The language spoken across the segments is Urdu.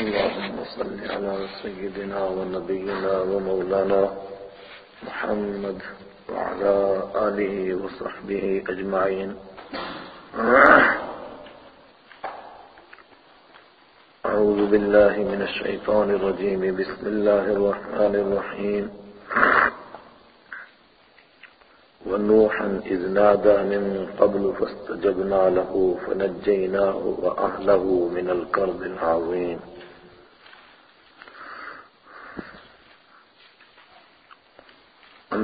اللهم صل على سيدنا ونبينا ومولانا محمد وعلى آله وصحبه أجمعين. أعوذ بالله من الشيطان الرجيم. بسم الله الرحمن الرحيم. ونوحا إذ نادى من قبل فاستجبنا له فنجيناه وأهله من الكرب العظيم.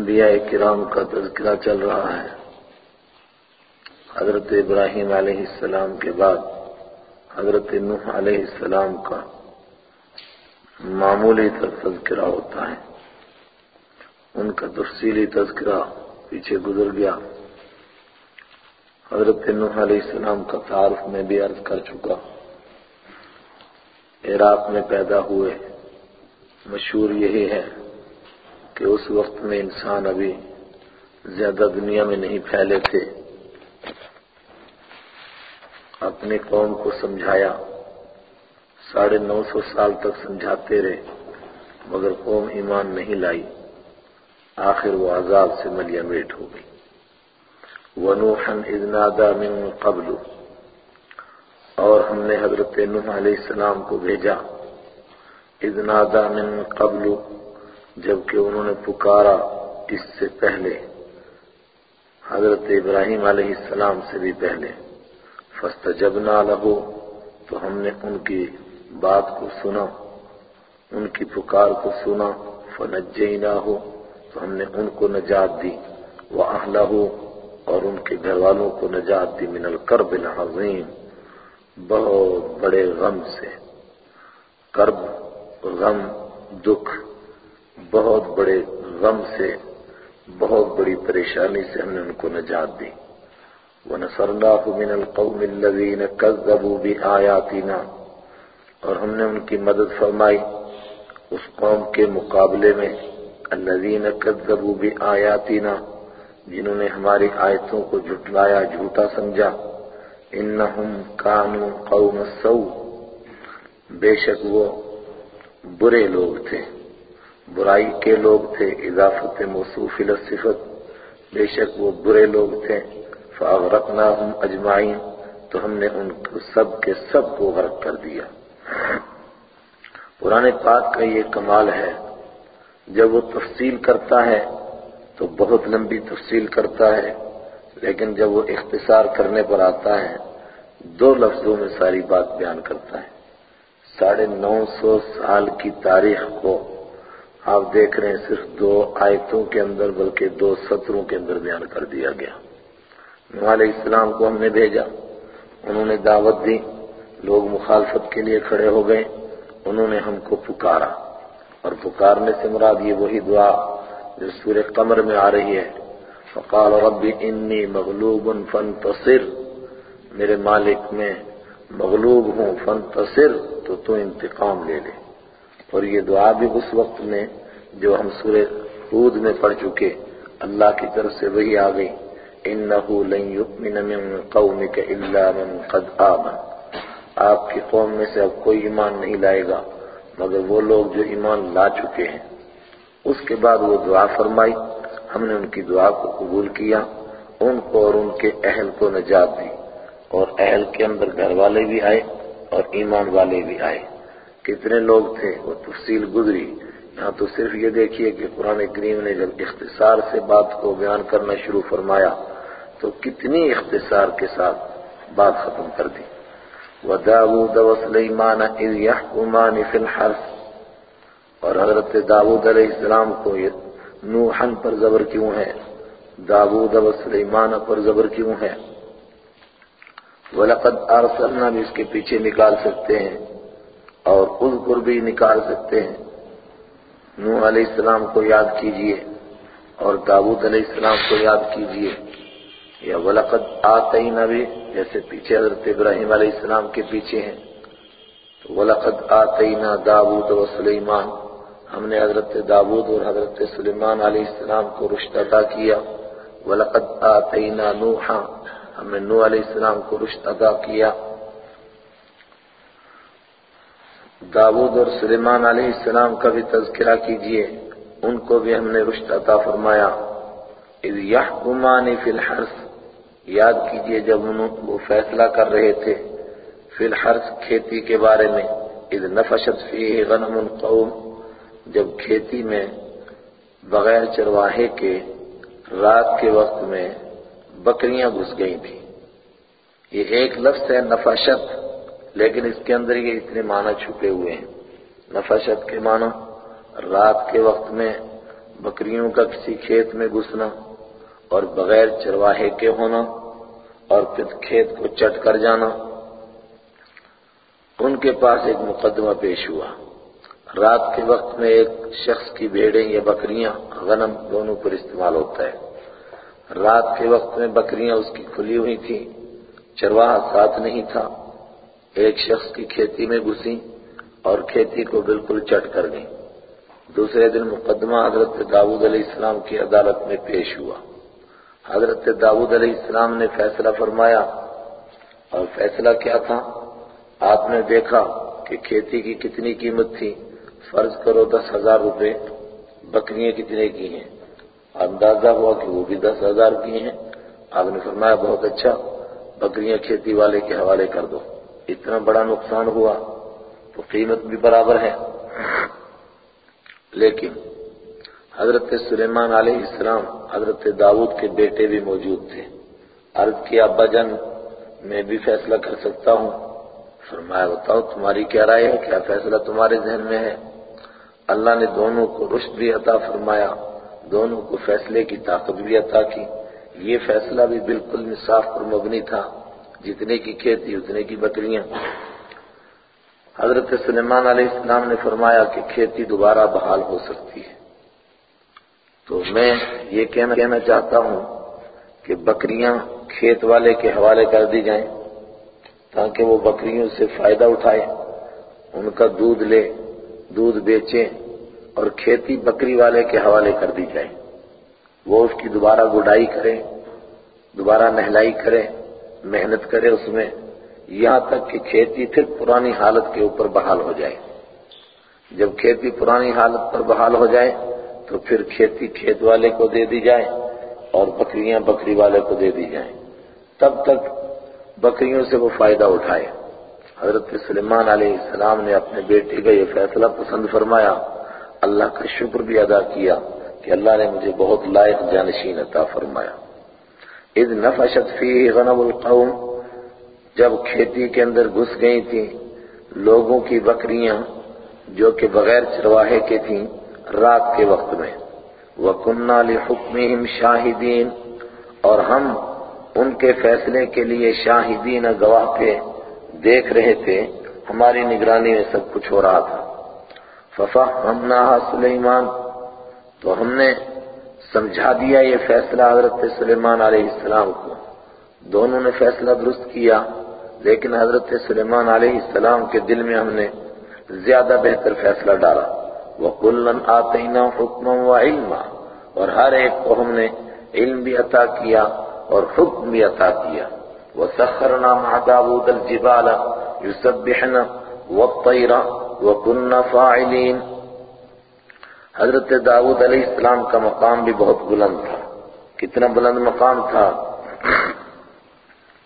انبیاء کرام کا تذکرہ چل رہا ہے۔ حضرت ابراہیم علیہ السلام کے بعد، حضرت نوح علیہ السلام کا معمولی تذکرہ ہوتا ہے۔ ان کا تفصیلی تذکرہ پیچھے گزر گیا۔ حضرت نوح علیہ السلام کا تعارف میں بھی عرض کر چکا۔ عراق میں پیدا ہوئے۔ مشہور یہی ہے۔ کہ اس وقت میں انسان ابھی زیادہ دنیا میں نہیں پھیلے تھے۔ اپنی قوم کو سمجھایا، ساڑھے نو سو سال تک سمجھاتے رہے، مگر قوم ایمان نہیں لائی۔ آخر وہ عذاب سے ملیا میٹ ہو گئی۔ ونوحن اذنادا من قبل، اور ہم نے حضرت نوح علیہ السلام کو بھیجا۔ اذنادا من قبل جبکہ انہوں نے پکارا اس سے پہلے۔ حضرت ابراہیم علیہ السلام سے بھی پہلے۔ فاستجبنا له، تو ہم نے ان کی بات کو سنا، ان کی پکار کو سنا۔ فنجیناہ تو ہم نے ان کو نجات دی۔ وَأَهْلَهُ اور ان کے گھر والوں کو نجات دی۔ من الکرب العظیم، بہت بڑے غم سے۔ کرب غم، دکھ۔ بہت بڑے غم سے، بہت بڑی پریشانی سے ہم نے ان کو نجات دی۔ وَنَصَرْنَاهُ مِنَ الْقَوْمِ الَّذِينَ كَذَّبُوا بِآيَاتِنَا۔ اور ہم نے ان کی مدد فرمائی اس قوم کے مقابلے میں۔ الذین کذبوا بآیاتنا جنہوں نے ہماری آیتوں کو جھٹلایا، جھوٹا سمجھا۔ انہم کانوا قوم السوء۔ بے شک وہ برے لوگ تھے۔ برائی کے لوگ تھے، اضافت موصوف الصفت۔ بے شک وہ برے لوگ تھے۔ فاغرقناہم اجمعین۔ تو ہم نے ان کو سب کے سب کو غرق کر دیا۔ پرانے پاک کا یہ کمال ہے، جب وہ تفصیل کرتا ہے تو بہت لمبی تفصیل کرتا ہے، لیکن جب وہ اختصار کرنے پر آتا ہے، دو لفظوں میں ساری بات بیان کرتا ہے۔ ساڑھے نو سو سال کی تاریخ کو آپ دیکھ رہے ہیں صرف دو آیتوں کے اندر بلکہ دو سطروں کے اندر بیان کر دیا گیا۔ نوح علیہ السلام کو ہم نے بھیجا، انہوں نے دعوت دی، لوگ مخالفت کے لیے کھڑے ہو گئے، انہوں نے ہم کو پکارا۔ اور پکارنے سے مراد یہ وہی دعا جو سورہ قمر میں آ رہی ہے۔ فقال رب انی مغلوب فانتصر۔ میرے مالک میں مغلوب ہوں، فانتصر تو تو انتقام لے لے۔ اور یہ دعا بھی اس وقت میں جو ہم سورہ خود میں پڑھ چکے، اللہ کی طرف سے وہی آ گئی۔ انه لن يؤمن من قومك الا من قد آپ کی قوم میں سے اب کوئی ایمان نہیں لائے گا، مگر وہ لوگ جو ایمان لا چکے ہیں۔ اس کے بعد وہ دعا فرمائی، ہم نے ان کی دعا کو قبول کیا، ان کو اور ان کے اہل کو نجات دی۔ اور اہل کے اندر گھر والے بھی آئے اور ایمان والے بھی آئے۔ کتنے لوگ تھے وہ تفصیل گزری۔ یہاں تو صرف یہ دیکھیے کہ قرآن کریم نے جب اختصار سے بات کو بیان کرنا شروع فرمایا تو کتنی اختصار کے ساتھ بات ختم کر دی۔ وَدَاوُودَ وَسْلَيْمَانَ إِذْ يَحْكُمَانِ فِي الْحَرْثِ۔ اور حضرت داود علیہ السلام کو نوحن پر زبر کیوں ہے؟ داود و سلیمان پر زبر کیوں ہے؟ وَلَقَدْ أَرْسَلْنَا بھی اس کے پیچھے نکال سکتے ہیں۔ اور اذکر بھی نکال سکتے ہیں۔ نوح علیہ السلام کو یاد کیجیے اور داود علیہ السلام کو یاد کیجیے۔ یا وَلَقَدْ آتَيْنَا بھی جیسے پیچھے حضرت ابراہیم علیہ السلام کے پیچھے ہیں۔ تو وَلَقَدْ آتَيْنَا دَاوُودَ وَسُلَيْمَانَ ہم نے حضرت داود اور حضرت سلیمان علیہ السلام کو رشت عطا کیا۔ وَلَقَدْ آتَيْنَا نُوحًا۔ ہم نے نوح علیہ السلام کو رشت عطا کیا۔ داود اور سلیمان علیہ السلام کا بھی تذکرہ کیجیے، ان کو بھی ہم نے رشت عطا فرمایا۔ اذ یحکمان فی الحرس یاد کیجیے جب انہوں وہ فیصلہ کر رہے تھے فی الحرس کھیتی کے بارے میں۔ اذ نفشت فیہ غنم القوم، جب کھیتی میں بغیر چرواہے کے رات کے وقت میں بکریاں گھس گئی تھیں۔ یہ ایک لفظ ہے نفشت۔ لیکن اس کے اندر یہ اتنے معنی چھپے ہوئے ہیں۔ نفشت کے معنی، رات کے وقت میں بکریوں کا کسی کھیت میں گھسنا اور بغیر چرواہے کے ہونا اور پھر کھیت کو چٹ کر جانا، ان کے پاس ایک مقدمہ پیش ہوا۔ رات کے وقت میں ایک شخص کی بھیڑیں یا بکریاں غنم دونوں پر استعمال ہوتا ہے۔ رات کے وقت میں بکریاں اس کی کھلی ہوئی تھیں، چرواہا ساتھ نہیں تھا۔ ایک شخص کی کھیتی میں گھسی اور کھیتی کو بالکل چٹ کر گئی۔ دوسرے دن مقدمہ حضرت داود علیہ السلام کی عدالت میں پیش ہوا۔ حضرت داود علیہ السلام نے فیصلہ فرمایا۔ اور فیصلہ کیا تھا؟ آپ نے دیکھا کہ کھیتی کی کتنی قیمت تھی۔ فرض کرو دس ہزار روپے بکریاں کتنے کی ہیں؟ اندازہ ہوا کہ وہ بھی دس ہزار کی ہیں۔ آپ نے فرمایا بہت اچھا بکریاں کھیتی والے کے حوالے کر دو۔ اتنا بڑا نقصان ہوا تو قیمت بھی برابر ہے۔ لیکن حضرت سلیمان علیہ السلام، حضرت داود کے بیٹے بھی موجود تھے۔ عرض کی ابا جان میں بھی فیصلہ کر سکتا ہوں؟ فرمایا، بتاؤ، تمہاری کیا رائے ہے؟ کیا فیصلہ تمہارے ذہن میں ہے؟ اللہ نے دونوں کو رشد بھی عطا فرمایا، دونوں کو فیصلے کی طاقت بھی عطا کی۔ یہ فیصلہ بھی بالکل انصاف پر مبنی تھا۔ جتنے کی کھیتی اتنے کی بکریاں۔ حضرت سلیمان علیہ السلام نے فرمایا کہ کھیتی دوبارہ بحال ہو سکتی ہے۔ تو میں یہ کہنا چاہتا ہوں کہ بکریاں کھیت والے کے حوالے کر دی جائیں تاکہ وہ بکریوں سے فائدہ اٹھائے ان کا دودھ لے، دودھ بیچے اور کھیتی بکری والے کے حوالے کر دی جائے وہ اس کی دوبارہ گڈائی کرے دوبارہ نہلائی کرے محنت کرے اس میں، یہاں تک کہ کھیتی پھر پرانی حالت کے اوپر بحال ہو جائے۔ جب کھیتی پرانی حالت پر بحال ہو جائے، تو پھر کھیتی کھیت والے کو دے دی جائے اور بکریاں بکری والے کو دے دی جائیں۔ تب تک بکریوں سے وہ فائدہ اٹھائے۔ حضرت سلیمان علیہ السلام نے اپنے بیٹے کا یہ فیصلہ پسند فرمایا۔ اللہ کا شکر بھی ادا کیا کہ اللہ نے مجھے بہت لائق جانشین عطا فرمایا۔ اذ نفشت فیہ غنم القوم، جب کھیتی کے اندر گھس گئی تھیں، لوگوں کی بکریاں جو کہ بغیر چرواہے کے تھیں رات کے وقت میں۔ وَكُنَّا لِحُكْمِهِمْ شَاهِدِينَ، اور ہم ان کے فیصلے کے لیے شاہدین گواہ پہ دیکھ رہے تھے، ہماری نگرانی میں سب کچھ ہو رہا تھا۔ فَفَحْمَنَّاهَا سُلَيْمَانَ، تو ہم نے سمجھا دیا یہ فیصلہ حضرت سلیمان علیہ السلام کو۔ دونوں نے فیصلہ درست کیا، لیکن حضرت سلیمان علیہ السلام کے دل میں ہم نے زیادہ بہتر فیصلہ ڈالا۔ وَقُلًّا آتَيْنَا حُكْمًا وَعِلْمًا۔ اور ہر ایک کو ہم نے علم بھی عطا کیا اور حکم بھی عطا کیا۔ وَسَخَّرْنَا مَعَ دَاوُودَ الْجِبَالَ يُسَبِّحْنَا وَالطَّيْرَ وَكُنَّا فَاعِلِينَ۔ حضرت داود علیہ السلام کا مقام بھی بہت بلند تھا۔ کتنا بلند مقام تھا۔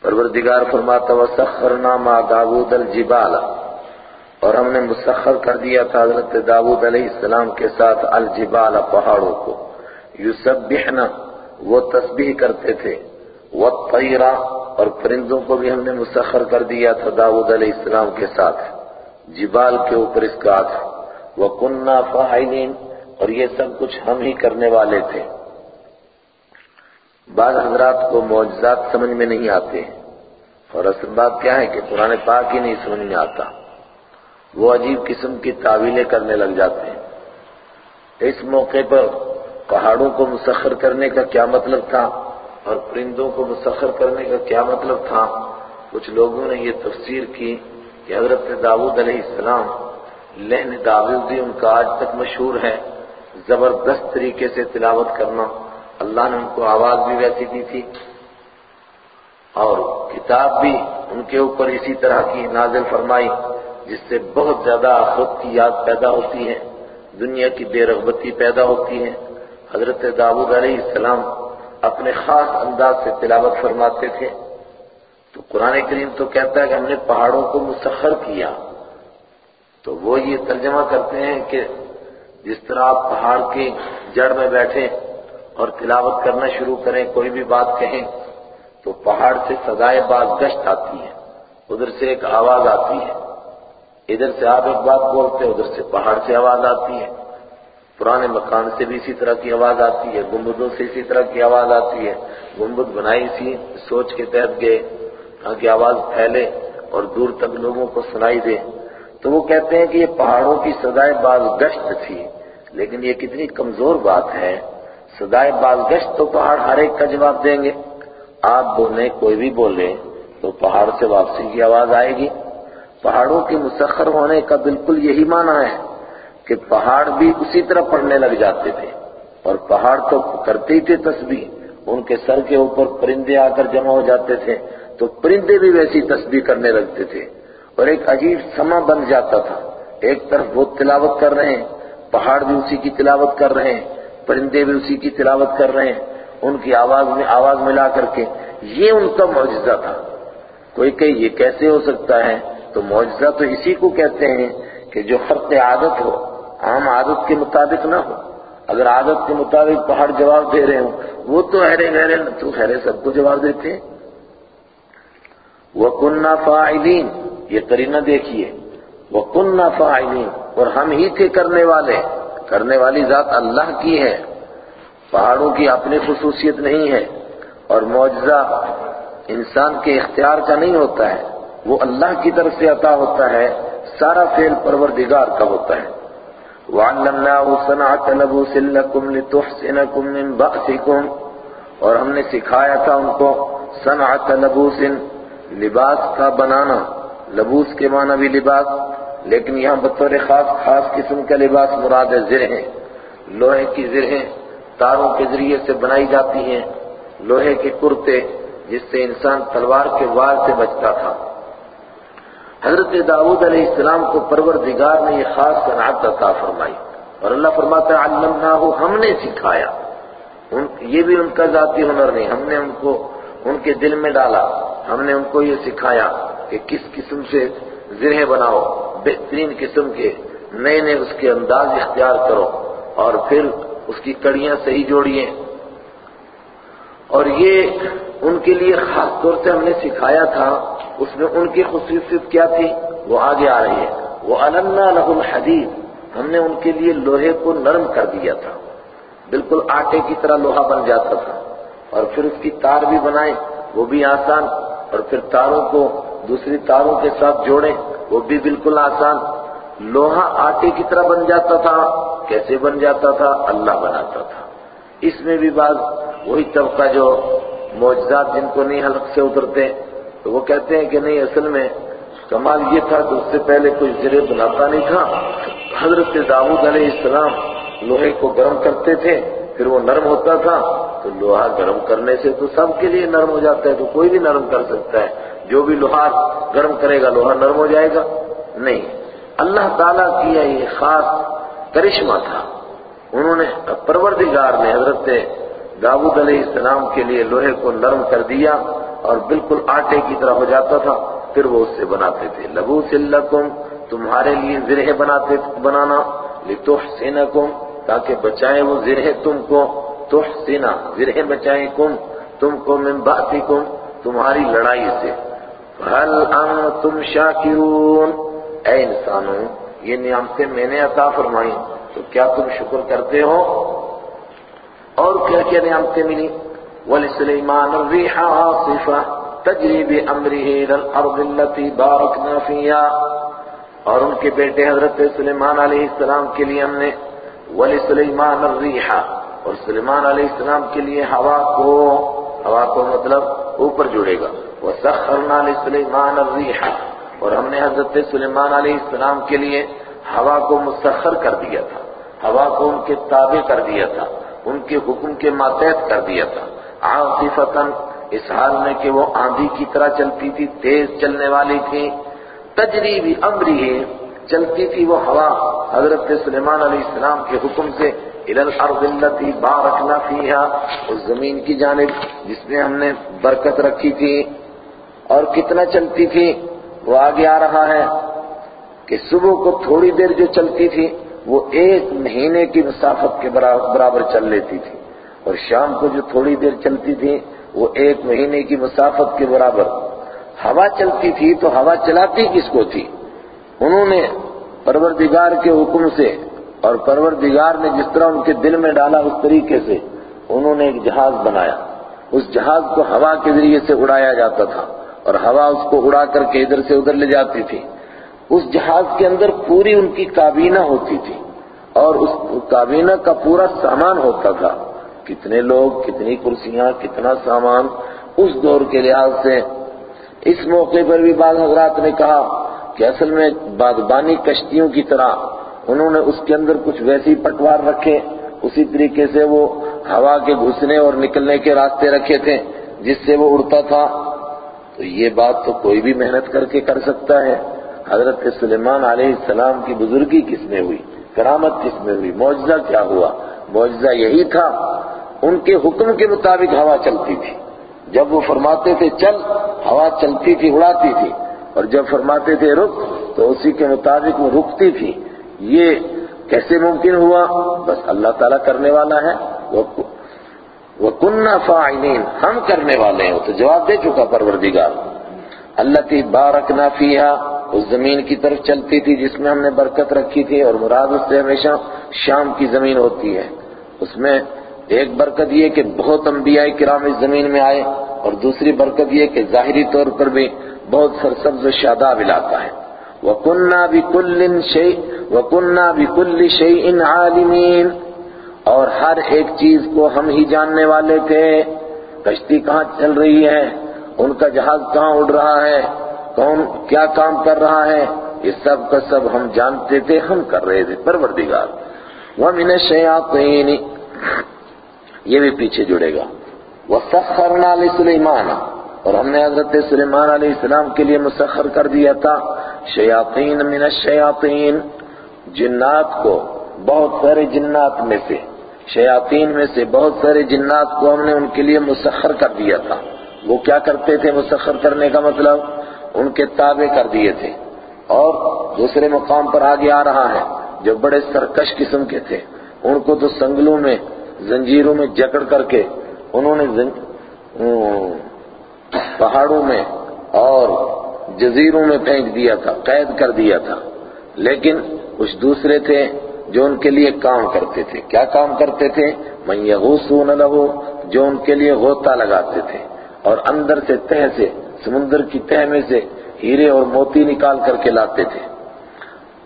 پروردگار فرماتا، وَسَخَّرْنَا مَعَ دَاوُودَ الْجِبَالَ اور ہم نے مسخر کر دیا تھا حضرت داود علیہ السلام کے ساتھ الجبال پہاڑوں کو۔ یسبحنا، وہ تسبیح کرتے تھے۔ والطیرہ اور پرندوں کو بھی ہم نے مسخر کر دیا تھا داود علیہ السلام کے ساتھ۔ جبال کے اوپر اس کا تھا وَكُنَّا فَاعِلِينَ۔ اور یہ سب کچھ ہم ہی کرنے والے تھے۔ بعض حضرات کو معجزات سمجھ میں نہیں آتے اور اصل بات کیا ہے کہ پرانے پاک ہی نہیں سمجھ میں آتا۔ وہ عجیب قسم کی تعویلیں کرنے لگ جاتے ہیں۔ اس موقع پر پہاڑوں کو مسخر کرنے کا کیا مطلب تھا اور پرندوں کو مسخر کرنے کا کیا مطلب تھا؟ کچھ لوگوں نے یہ تفسیر کی کہ حضرت داود علیہ السلام لہن داودی ان کا آج تک مشہور ہے۔ زبردست طریقے سے تلاوت کرنا۔ اللہ نے ان کو آواز بھی ویسی دی تھی اور کتاب بھی ان کے اوپر اسی طرح کی نازل فرمائی، جس سے بہت زیادہ خود کی یاد پیدا ہوتی ہے، دنیا کی بے رغبتی پیدا ہوتی ہے۔ حضرت داود علیہ السلام اپنے خاص انداز سے تلاوت فرماتے تھے۔ تو قرآن کریم تو کہتا ہے کہ ہم نے پہاڑوں کو مسخر کیا۔ تو وہ یہ ترجمہ کرتے ہیں کہ جس طرح آپ پہاڑ کی جڑ میں بیٹھے اور تلاوت کرنا شروع کریں، کوئی بھی بات کہیں، تو پہاڑ سے سزائے باز گشت آتی ہے، ادھر سے ایک آواز آتی ہے۔ ادھر سے آپ ایک بات بولتے ہیں، ادھر سے پہاڑ سے آواز آتی ہے۔ پرانے مکان سے بھی اسی طرح کی آواز آتی ہے گنبدوں سے اسی طرح کی آواز آتی ہے۔ گنبد بنائی اسی سوچ کے تحت گئے، تاکہ آواز پھیلے اور دور تک لوگوں کو سنائی دے۔ تو وہ کہتے ہیں کہ یہ پہاڑوں کی سدائے باز گشت تھی، لیکن یہ کتنی کمزور بات ہے۔ سدائے باز گشت تو پہاڑ ہر ایک کا جواب دیں گے۔ آپ بولیں، کوئی بھی بولے تو پہاڑ سے واپسی کی آواز آئے گی۔ پہاڑوں کے مسخر ہونے کا بالکل یہی معنی ہے کہ پہاڑ بھی اسی طرح پڑھنے لگ جاتے تھے۔ اور پہاڑ تو کرتے ہی تھے تسبیح، ان کے سر کے اوپر پرندے آ کر جمع ہو جاتے تھے، تو پرندے بھی ویسی تسبیح کرنے لگتے تھے۔ اور ایک عجیب سما بن جاتا تھا۔ ایک طرف وہ تلاوت کر رہے ہیں، پہاڑ بھی اسی کی تلاوت کر رہے ہیں، پرندے بھی اسی کی تلاوت کر رہے ہیں۔ ان کی آواز میں، آواز ملا کر کے یہ ان کا معجزہ تھا۔ کوئی کہ یہ کیسے ہو سکتا ہے؟ تو معجزہ تو اسی کو کہتے ہیں کہ جو خرق عادت ہو، عام عادت کے مطابق نہ ہو۔ اگر عادت کے مطابق پہاڑ جواب دے رہے ہوں، وہ تو ہرے گہرے تو ہرے سب کو جواب دیتے ہیں۔ وَكُنَّا فَاعِلِينَ۔ یہ قرینہ دیکھیے۔ وَكُنَّا فَاعِلِينَ اور ہم ہی تھے کرنے والے۔ کرنے والی ذات اللہ کی ہے۔ پہاڑوں کی اپنی خصوصیت نہیں ہے۔ اور معجزہ انسان کے اختیار کا نہیں ہوتا ہے۔ وہ اللہ کی طرف سے عطا ہوتا ہے۔ سارا فعل پروردگار کا ہوتا ہے۔ وَعَلَّمْنَاهُ صَنْعَةَ لَبُوسٍ لَكُمْ لِتُحْسِنَكُمْ مِنْ بَأْسِكُمْ۔ اور ہم نے سکھایا تھا ان کو صنعت لبوس، لباس کا بنانا۔ لبوس کے معنی بھی لباس، لیکن یہاں بطور خاص خاص قسم کا لباس مراد زرہیں، لوہے کی زرہیں تاروں کے ذریعے سے بنائی جاتی ہیں، لوہے کے کرتے جس سے انسان تلوار کے وار سے بچتا تھا۔ حضرت داؤد علیہ السلام کو پروردگار نے یہ خاص صنعت عطا فرمائی اور اللہ فرماتا ہے علمناہ ہم نے سکھایا۔ یہ بھی ان کا ذاتی ہنر نہیں، ہم نے ان کو، ان کے دل میں ڈالا، ہم نے ان کو یہ سکھایا۔ کہ کس قسم سے زرہیں بناؤ، بہترین قسم کے نئے نئے اس کے انداز اختیار کرو اور پھر اس کی کڑیاں صحیح جوڑیے۔ اور یہ ان کے لیے خاص طور سے ہم نے سکھایا تھا، اس میں ان کی خصوصیت کیا تھی؟ وہ آگے آ رہی ہے وہ اننا لہ الحدید ہم نے ان کے لیے لوہے کو نرم کر دیا تھا۔ بالکل آٹے کی طرح لوہا بن جاتا تھا۔ اور پھر اس کی تار بھی بنائیں، وہ بھی آسان۔ اور پھر تاروں کو دوسری تاروں کے ساتھ جوڑیں، وہ بھی بالکل آسان۔ لوہا آٹے کی طرح بن جاتا تھا، کیسے بن جاتا تھا؟ اللہ بناتا تھا۔ اس میں بھی بعض وہی طبقہ جو معجزات جن کو نہیں حلق سے اترتے، تو وہ کہتے ہیں کہ نہیں، اصل میں کمال یہ تھا کہ اس سے پہلے کوئی زرے بناتا نہیں تھا۔ حضرت داود علیہ السلام لوہے کو گرم کرتے تھے، پھر وہ نرم ہوتا تھا، تو لوہا گرم کرنے سے تو سب کے لیے نرم ہو جاتا ہے، تو کوئی بھی نرم کر سکتا ہے۔ جو بھی لوہا گرم کرے گا، لوہا نرم ہو جائے گا؟ نہیں۔ اللہ تعالیٰ کی یہ خاص کرشمہ تھا۔ انہوں نے پروردگار نے حضرت داود علیہ السلام کے لیے لوہے کو نرم کر دیا اور بالکل آٹے کی طرح ہو جاتا تھا، پھر وہ اس سے بناتے تھے۔ لبو سلکم، تمہارے لیے زرہ بناتے، بنانا۔ لتحسنکم، تاکہ بچائیں وہ زرہ تم کو۔ تحسنا زرہ بچائیں کم، تم کو من باتکم تمہاری لڑائی سے۔ حل انتم شاکرون اے انسانوں، یہ نعمتیں میں نے عطا فرمائی، تو کیا تم شکر کرتے ہو؟ اور کیا کیا نعمتیں ملی؟ وَلِسُلَيْمَانَ الرِّيحَ عَاصِفَةً تَجْرِي بِأَمْرِهِ إِلَى الْأَرْضِ الَّتِي بَارَكْنَا فِيهَا. اور ان کے بیٹے حضرت سلیمان علیہ السلام کے لیے ہم نے وَلِسُلَيْمَانَ الرِّيحَ، اور سلیمان علیہ السلام کے لیے ہوا کو ہوا کو مطلب اوپر جڑے گا۔ وَسَخَّرْنَا لِسُلَيْمَانَ الرِّيحَ۔ اور ہم نے حضرت سلیمان علیہ السلام کے لیے ہوا کو مسخر کر دیا تھا۔ ہوا کو ان کے تابع کر دیا تھا۔ ان کے حکم کے ماتحت کر دیا تھا۔ عاصفتاً اس حال میں کہ وہ آندھی کی طرح چلتی تھی، تیز چلنے والی تھی۔ تجریبی امری ہے چلتی تھی وہ ہوا۔ حضرت سلیمان علیہ السلام کے حکم سے الارض التي بارکنا فیہا اس زمین کی جانب جس میں ہم نے برکت رکھی تھی۔ اور کتنا چلتی تھی وہ آگے آ رہا ہے کہ صبح کو تھوڑی دیر جو چلتی تھی وہ ایک مہینے کی مسافت کے برابر چل لیتی تھی اور شام کو جو تھوڑی دیر چلتی تھی وہ ایک مہینے کی مسافت کے برابر ہوا چلتی تھی تو ہوا چلاتی کس کو تھی؟ انہوں نے پروردگار کے حکم سے اور پروردگار نے جس طرح ان کے دل میں ڈالا اس طریقے سے انہوں نے ایک جہاز بنایا۔ اس جہاز کو ہوا کے ذریعے سے اڑایا جاتا تھا۔ اور ہوا اس کو اڑا کر کے ادھر سے ادھر لے جاتی تھی۔ اس جہاز کے اندر پوری ان کی کابینہ ہوتی تھی اور اس کابینہ کا پورا سامان ہوتا تھا۔ کتنے لوگ، کتنی کرسیاں، کتنا سامان اس دور کے لحاظ سے۔ اس موقع پر بھی بعض حضرات نے کہا کہ اصل میں باغبانی کشتیوں کی طرح انہوں نے اس کے اندر کچھ ویسی پٹوار رکھے، اسی طریقے سے وہ ہوا کے گھسنے اور نکلنے کے راستے رکھے تھے، جس سے وہ اڑتا تھا۔ تو یہ بات تو کوئی بھی محنت کر کے کر سکتا ہے۔ حضرت سلیمان علیہ السلام کی بزرگی کس میں ہوئی؟ کرامت کس میں ہوئی؟ معجزہ کیا ہوا؟ معجزہ یہی تھا، ان کے حکم کے مطابق ہوا چلتی تھی۔ جب وہ فرماتے تھے چل، ہوا چلتی تھی، اڑاتی تھی۔ اور جب فرماتے تھے رک، تو اسی کے مطابق وہ رکتی تھی۔ یہ کیسے ممکن ہوا؟ بس اللہ تعالیٰ کرنے والا ہے۔ وہ کنہ فاعلین ہم کرنے والے ہیں۔ تو جواب دے چکا پروردگار۔ اللہ کی بارک فیہا اس زمین کی طرف چلتی تھی جس میں ہم نے برکت رکھی تھی، اور مراد اس سے ہمیشہ شام کی زمین ہوتی ہے۔ اس میں ایک برکت یہ کہ بہت انبیاء کرام اس زمین میں آئے، اور دوسری برکت یہ کہ ظاہری طور پر بھی بہت سرسبز و شاداب علاقہ ہے۔ وَكُنَّا بِكُلِّن شَيْءٍ، وَكُنَّا بِكُلِّ شَيْءٍ عَالِمِينَ۔ اور ہر ایک چیز کو ہم ہی جاننے والے تھے۔ کشتی کہاں چل رہی ہے؟ ان کا جہاز کہاں اڑ رہا ہے؟ کون کیا کام کر رہا ہے؟ یہ سب کا سب ہم جانتے تھے، ہم کر رہے تھے۔ پروردگار۔ وَمِنَ الشَّيَاطِينِ۔ یہ بھی پیچھے جڑے گا۔ وَسَخَّرْنَا لِسُلَيْمَانَ۔ اور ہم نے حضرت سلیمان علیہ السلام کے لیے مسخر کر دیا تھا۔ شیاطین من الشیاطین جنات کو، بہت سارے جنات میں سے۔ شیاطین میں سے بہت سارے جنات کو ہم نے ان کے لیے مسخر کر دیا تھا۔ وہ کیا کرتے تھے مسخر کرنے کا مطلب؟ ان کے تابع کر دیے تھے۔ اور دوسرے مقام پر آگے آ رہا ہے، جو بڑے سرکش قسم کے تھے۔ ان کو تو سنگلوں میں، زنجیروں میں جکڑ کر کے انہوں نے پہاڑوں میں اور جزیروں میں پھینک دیا تھا، قید کر دیا تھا۔ لیکن کچھ دوسرے تھے جو ان کے لیے کام کرتے تھے۔ کیا کام کرتے تھے؟ من یغوصون لہو جو ان کے لیے غوطہ لگاتے تھے۔ اور اندر سے تہ سے، سمندر کی تہ میں سے ہیرے اور موتی نکال کر کے لاتے تھے۔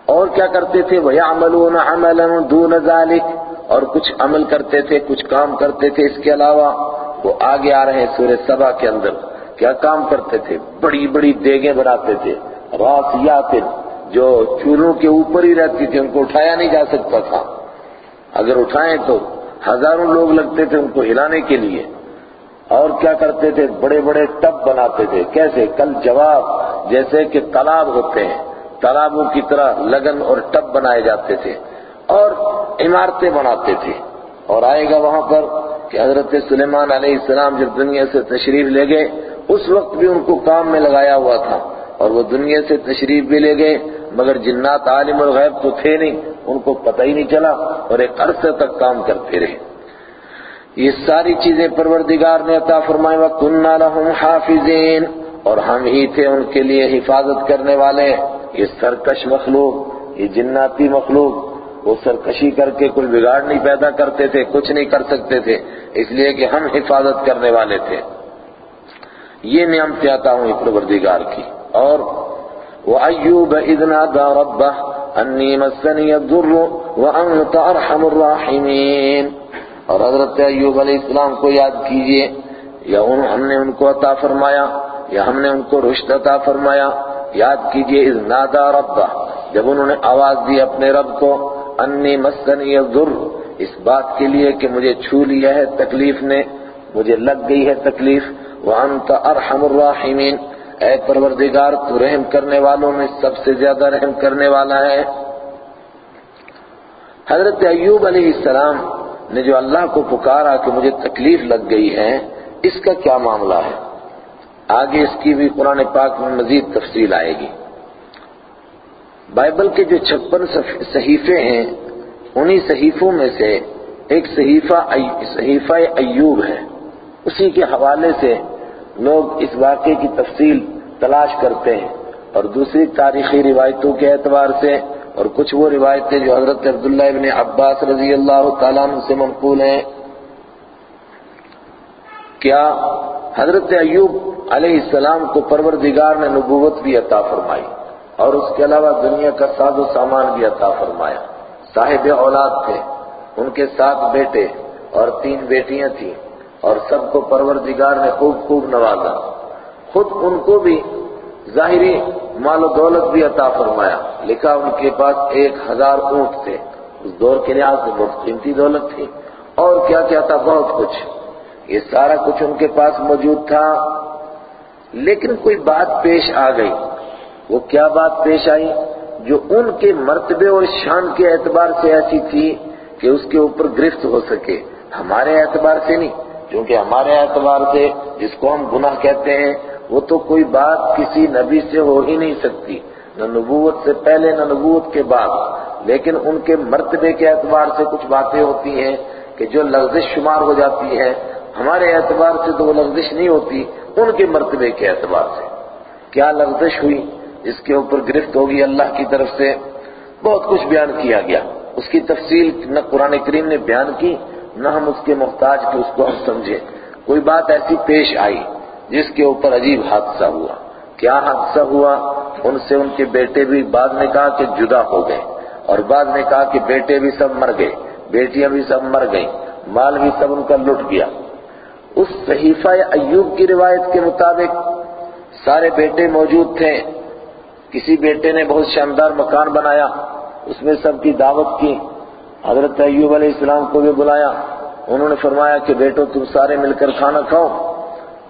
اور کیا کرتے تھے؟ وَيَعْمَلُونَ عَمَلًا دُونَ ذَلِكَ۔ اور کچھ عمل کرتے تھے، کچھ کام کرتے تھے۔ اس کے علاوہ وہ آگے آ رہے ہیں سورہ سبا کے اندر۔ کیا کام کرتے تھے؟ بڑی بڑی دیگیں بناتے تھے۔ راسیات۔ جو چولہوں کے اوپر ہی رہتی تھی، ان کو اٹھایا نہیں جا سکتا تھا۔ اگر اٹھائیں تو ہزاروں لوگ لگتے تھے ان کو ہلانے کے لیے۔ اور کیا کرتے تھے؟ بڑے بڑے ٹب بناتے تھے۔ کیسے؟ کل جواب، جیسے کہ تالاب ہوتے ہیں۔ تالابوں کی طرح لگن اور ٹب بنائے جاتے تھے اور عمارتیں بناتے تھے۔ اور آئے گا وہاں پر کہ حضرت سلیمان علیہ السلام جب دنیا سے تشریف لے گئے، اس وقت بھی ان کو کام میں لگایا ہوا تھا۔ اور وہ دنیا سے تشریف بھی لے گئے، مگر جنات عالم الغیب تو تھے نہیں، ان کو پتہ ہی نہیں چلا اور ایک عرصے تک کام کرتے رہے۔ یہ ساری چیزیں پروردگار نے عطا فرمائے وَكُنَّا لَهُمْ حَافِظِينَ۔ اور ہم ہی تھے ان کے لیے حفاظت کرنے والے۔ یہ سرکش مخلوق، یہ جناتی مخلوق۔ وہ سرکشی کر کے کوئی بگاڑ نہیں پیدا کرتے تھے، کچھ نہیں کر سکتے تھے، اس لیے کہ ہم حفاظت کرنے والے تھے۔ یہ نعمت عطا ہوں پروردگار کی۔ اور وَأَيُّوبَ إِذْ نَادَى رَبَّهُ أَنِّي مَسَّنِيَ الضُّرُّ وَأَنْتَ أَرْحَمُ الرَّاحِمِينَ اور حضرت ایوب علیہ السلام کو یاد کیجیے، یا ہم نے ان کو عطا فرمایا، یا ہم نے ان کو رشد عطا فرمایا، یاد کیجیے اذ نادا ربہ جب انہوں نے آواز دی اپنے رب کو انی مسنی الضر، اس بات کے لیے کہ مجھے چھو لیا ہے تکلیف نے، مجھے لگ گئی ہے تکلیف وانت ارحم الراحمین اے پروردگار، تو رحم کرنے والوں میں سب سے زیادہ رحم کرنے والا ہے۔ حضرت ایوب علیہ السلام نے جو اللہ کو پکارا کہ مجھے تکلیف لگ گئی ہے، اس کا کیا معاملہ ہے؟ آگے اس کی بھی قرآن پاک میں مزید تفصیل آئے گی۔ بائبل کے جو چھپن صحیفے ہیں، انہی صحیفوں میں سے ایک صحیفہ صحیفہ ایوب ہے۔ اسی کے حوالے سے لوگ اس واقعے کی تفصیل تلاش کرتے ہیں اور دوسری تاریخی روایتوں کے اعتبار سے اور کچھ وہ روایتیں جو حضرت عبداللہ ابن عباس رضی اللہ تعالیٰ عنہ سے منقول ہیں۔ کیا حضرت ایوب علیہ السلام کو پروردگار نے نبوت بھی عطا فرمائی اور اس کے علاوہ دنیا کا ساز و سامان بھی عطا فرمایا؟ صاحب اولاد تھے، ان کے سات بیٹے اور تین بیٹیاں تھیں۔ اور سب کو پروردگار نے خوب خوب نوازا۔ خود ان کو بھی ظاہری مال و دولت بھی عطا فرمایا۔ لکھا ان کے پاس ایک ہزار اونٹ تھے۔ اس دور کے لحاظ سے بہت قیمتی دولت تھی۔ اور کیا کیا تھا؟ بہت کچھ۔ یہ سارا کچھ ان کے پاس موجود تھا۔ لیکن کوئی بات پیش آ گئی۔ وہ کیا بات پیش آئی؟ جو ان کے مرتبے اور شان کے اعتبار سے ایسی تھی کہ اس کے اوپر گرفت ہو سکے۔ ہمارے اعتبار سے نہیں۔ کیونکہ ہمارے اعتبار سے جس کو ہم گناہ کہتے ہیں، وہ تو کوئی بات کسی نبی سے ہو ہی نہیں سکتی۔ نہ نبوت سے پہلے، نہ نبوت کے بعد۔ لیکن ان کے مرتبے کے اعتبار سے کچھ باتیں ہوتی ہیں کہ جو لغزش شمار ہو جاتی ہے۔ ہمارے اعتبار سے تو وہ لغزش نہیں ہوتی، ان کے مرتبے کے اعتبار سے۔ کیا لغزش ہوئی؟ جس کے اوپر گرفت ہوگی اللہ کی طرف سے۔ بہت کچھ بیان کیا گیا۔ اس کی تفصیل نہ قرآن کریم نے بیان کی نہ ہم اس کے محتاج کہ اس کو ہم سمجھے کوئی بات ایسی پیش آئی جس کے اوپر عجیب حادثہ ہوا۔ کیا حادثہ ہوا؟ ان سے ان کے بیٹے بھی، بعد نے کہا کہ جدا ہو گئے۔ اور بعد نے کہا کہ بیٹے بھی سب مر گئے۔ بیٹیاں بھی سب مر گئیں۔ مال بھی سب ان کا لٹ گیا۔ اس صحیفہ ایوب کی روایت کے مطابق سارے بیٹے موجود تھے۔ کسی بیٹے نے بہت شاندار مکان بنایا۔ اس میں سب کی دعوت کی۔ حضرت ایوب علیہ السلام کو بھی بلایا۔ انہوں نے فرمایا کہ بیٹو تم سارے مل کر کھانا کھاؤ۔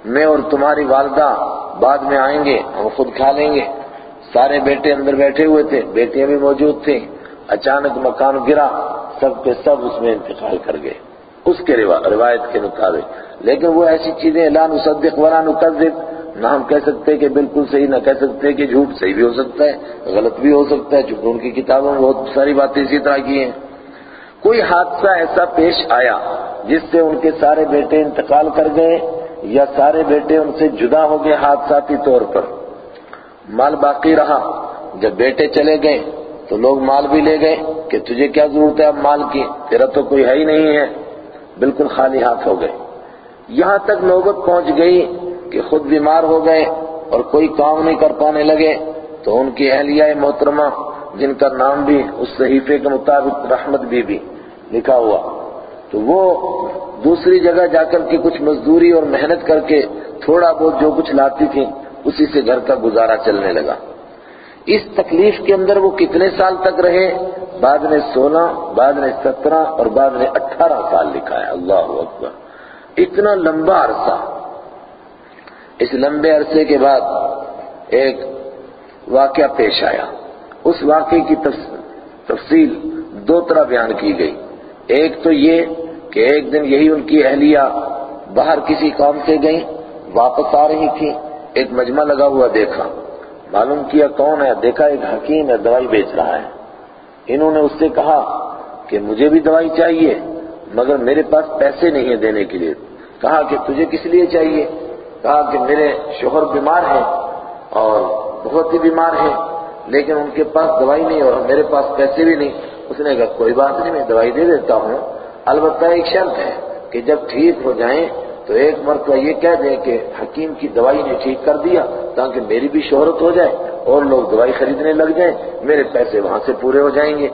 میں اور تمہاری والدہ بعد میں آئیں گے، ہم خود کھا لیں گے۔ سارے بیٹے اندر بیٹھے ہوئے تھے، بیٹیاں بھی موجود تھیں۔ اچانک مکان گرا، سب کے سب اس میں انتقال کر گئے۔ اس کے روایت کے مطابق۔ لیکن وہ ایسی چیزیں، لا نصدق ولا نکذب۔ نہ ہم کہہ سکتے کہ بالکل صحیح، نہ کہہ سکتے کہ جھوٹ صحیح بھی ہو سکتا ہے، غلط بھی ہو سکتا ہے۔ چونکہ ان کی کتابوں میں بہت ساری باتیں اسی طرح کی ہیں۔ کوئی حادثہ ایسا پیش آیا جس سے ان کے سارے بیٹے انتقال کر گئے یا سارے بیٹے ان سے جدا ہو گئے حادثاتی طور پر؟ مال باقی رہا۔ جب بیٹے چلے گئے تو لوگ مال بھی لے گئے کہ تجھے کیا ضرورت ہے اب مال کی؟ تیرا تو کوئی ہے ہی نہیں ہے۔ بالکل خالی ہاتھ ہو گئے۔ یہاں تک نوبت پہنچ گئی کہ خود بیمار ہو گئے اور کوئی کام نہیں کر پانے لگے۔ تو ان کی اہلیہ محترمہ، جن کا نام بھی اس صحیفے کے مطابق رحمت بی بی۔ لکھا ہوا۔ تو وہ دوسری جگہ جا کر کے کچھ مزدوری اور محنت کر کے تھوڑا بہت جو کچھ لاتی تھی اسی سے گھر کا گزارا چلنے لگا۔ اس تکلیف کے اندر وہ کتنے سال تک رہے؟ بعد نے سولہ، بعد نے سترہ اور بعد نے اٹھارہ سال لکھا ہے۔ اللہ اکبر۔ اتنا لمبا عرصہ۔ اس لمبے عرصے کے بعد ایک واقعہ پیش آیا۔ اس واقعے کی تفصیل دو طرح بیان کی گئی۔ ایک تو یہ کہ ایک دن یہی ان کی اہلیہ باہر کسی کام سے گئیں، واپس آ رہی تھی ایک مجمع لگا ہوا دیکھا۔ معلوم کیا کون ہے؟ دیکھا ایک حکیم ہے، دوائی بیچ رہا ہے۔ انہوں نے اس سے کہا کہ مجھے بھی دوائی چاہیے، مگر میرے پاس پیسے نہیں ہیں دینے کے لیے۔ کہا کہ تجھے کس لیے چاہیے؟ کہا کہ میرے شوہر بیمار ہیں اور بہت ہی بیمار ہیں، لیکن ان کے پاس دوائی نہیں اور میرے پاس پیسے بھی نہیں۔ اس نے کہا، کوئی بات نہیں، میں دوائی دے دیتا ہوں. البتہ ایک شرط ہے کہ جب ٹھیک ہو جائیں تو ایک مرتبہ یہ کہہ دیں کہ حکیم کی دوائی نے ٹھیک کر دیا تاکہ میری بھی شہرت ہو جائے اور لوگ دوائی خریدنے لگ جائیں، میرے پیسے وہاں سے پورے ہو جائیں گے۔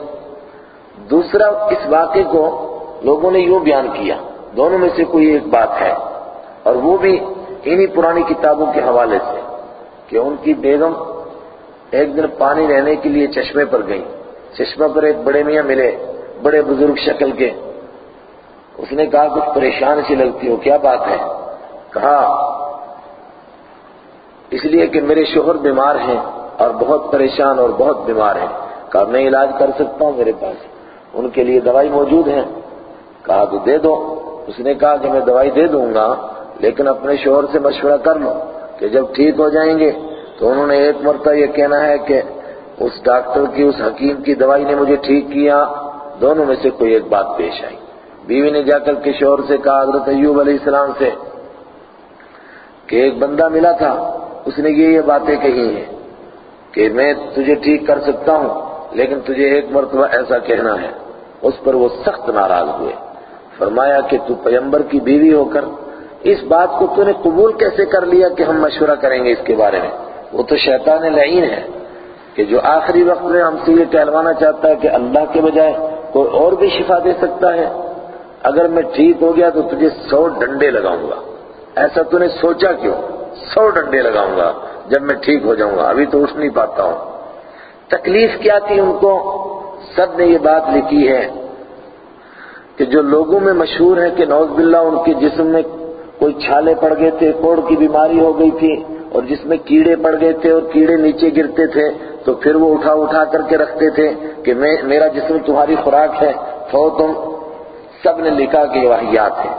دوسرا، اس واقعے کو لوگوں نے یوں بیان کیا، دونوں میں سے کوئی ایک بات ہے، اور وہ بھی انہی پرانی کتابوں کے حوالے سے، کہ ان کی بیگم ایک دن پانی رہنے کے لیے چشمے پر گئی چشمہ پر ایک بڑے میاں ملے، بڑے بزرگ شکل کے۔ اس نے کہا، کچھ پریشان سی لگتی ہو، کیا بات ہے؟ کہا، اس لیے کہ میرے شوہر بیمار ہیں اور بہت پریشان اور بہت بیمار ہیں۔ کہا، میں علاج کر سکتا ہوں میرے پاس۔ ان کے لیے دوائی موجود ہے کہا، تو دے دو۔ اس نے کہا کہ میں دوائی دے دوں گا، لیکن اپنے شوہر سے مشورہ کر لو کہ جب ٹھیک ہو جائیں گے۔ تو انہوں نے ایک مرتبہ یہ کہنا ہے کہ اس ڈاکٹر کی، اس حکیم کی دوائی نے مجھے ٹھیک کیا، دونوں میں سے کوئی ایک بات پیش آئی۔ بیوی نے جا کر کے شوہر سے کہا، حضرت ایوب علیہ السلام سے کہ ایک بندہ ملا تھا، اس نے یہ یہ باتیں کہی ہیں کہ میں تجھے ٹھیک کر سکتا ہوں، لیکن تجھے ایک مرتبہ ایسا کہنا ہے۔ اس پر وہ سخت ناراض ہوئے۔ فرمایا کہ تو پیمبر کی بیوی ہو کر، اس بات کو تو نے قبول کیسے کر لیا کہ ہم مشورہ کریں گے اس کے بارے میں؟ وہ تو شیطان لعین ہے۔ کہ جو آخری وقت میں ہم سے یہ کہلوانا چاہتا ہے کہ اللہ کے بجائے کوئی اور بھی شفا دے سکتا ہے، اگر میں ٹھیک ہو گیا تو تجھے سو ڈنڈے لگاؤں گا۔ ایسا تو نے سوچا کیوں؟ سو ڈنڈے لگاؤں گا جب میں ٹھیک ہو جاؤں گا۔ ابھی تو اٹھ نہیں پاتا ہوں۔ تکلیف کیا تھی ان کو؟ سب نے یہ بات لکھی ہے کہ جو لوگوں میں مشہور ہے کہ نوز باللہ ان کے جسم میں کوئی چھالے پڑ گئے تھے، کوڑ کی بیماری ہو گئی تھی اور جس میں کیڑے پڑ گئے تھے اور کیڑے نیچے گرتے تھے تو پھر وہ اٹھا اٹھا کر کے رکھتے تھے کہ میں میرا جسم تمہاری خوراک ہے، تو تم سب نے لکھا کہ یہ واحیات ہے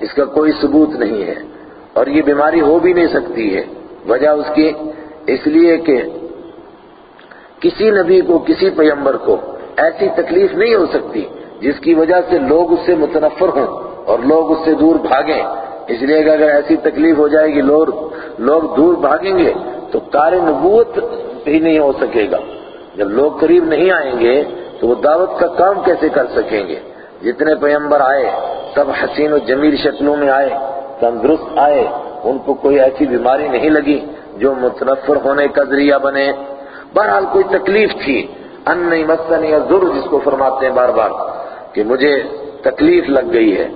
اس کا کوئی ثبوت نہیں ہے۔ اور یہ بیماری ہو بھی نہیں سکتی ہے۔ وجہ اس کی اس لیے کہ کسی نبی کو، کسی پیمبر کو ایسی تکلیف نہیں ہو سکتی، جس کی وجہ سے لوگ اس سے متنفر ہوں اور لوگ اس سے دور بھاگیں۔ اس لیے کہ اگر ایسی تکلیف ہو جائے گی، لوگ لوگ دور بھاگیں گے تو کار نبوت ہی نہیں ہو سکے گا۔ جب لوگ قریب نہیں آئیں گے تو وہ دعوت کا کام کیسے کر سکیں گے؟ جتنے پیمبر آئے، سب حسین و جمیل شکلوں میں آئے، تندرست آئے، ان کو کوئی ایسی بیماری نہیں لگی جو متنفر ہونے کا ذریعہ بنے۔ بہرحال کوئی تکلیف تھی۔ ان نہیں مسن یا ضرور جس کو فرماتے ہیں بار بار کہ مجھے تکلیف لگ گئی ہے۔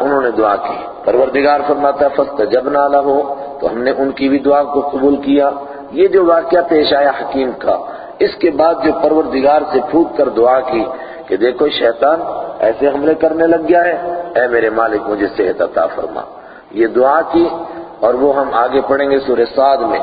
انہوں نے دعا کی۔ پروردگار فرماتا فسٹ جب نالا ہو تو ہم نے ان کی بھی دعا کو قبول کیا۔ یہ جو واقعہ پیش آیا حکیم کا، اس کے بعد جو پروردگار سے پھوٹ کر دعا کی کہ دیکھو شیطان، ایسے حملے کرنے لگ گیا ہے۔ اے میرے مالک، مجھے صحت عطا فرما۔ یہ دعا کی اور وہ ہم آگے پڑھیں گے سورہ سعد میں۔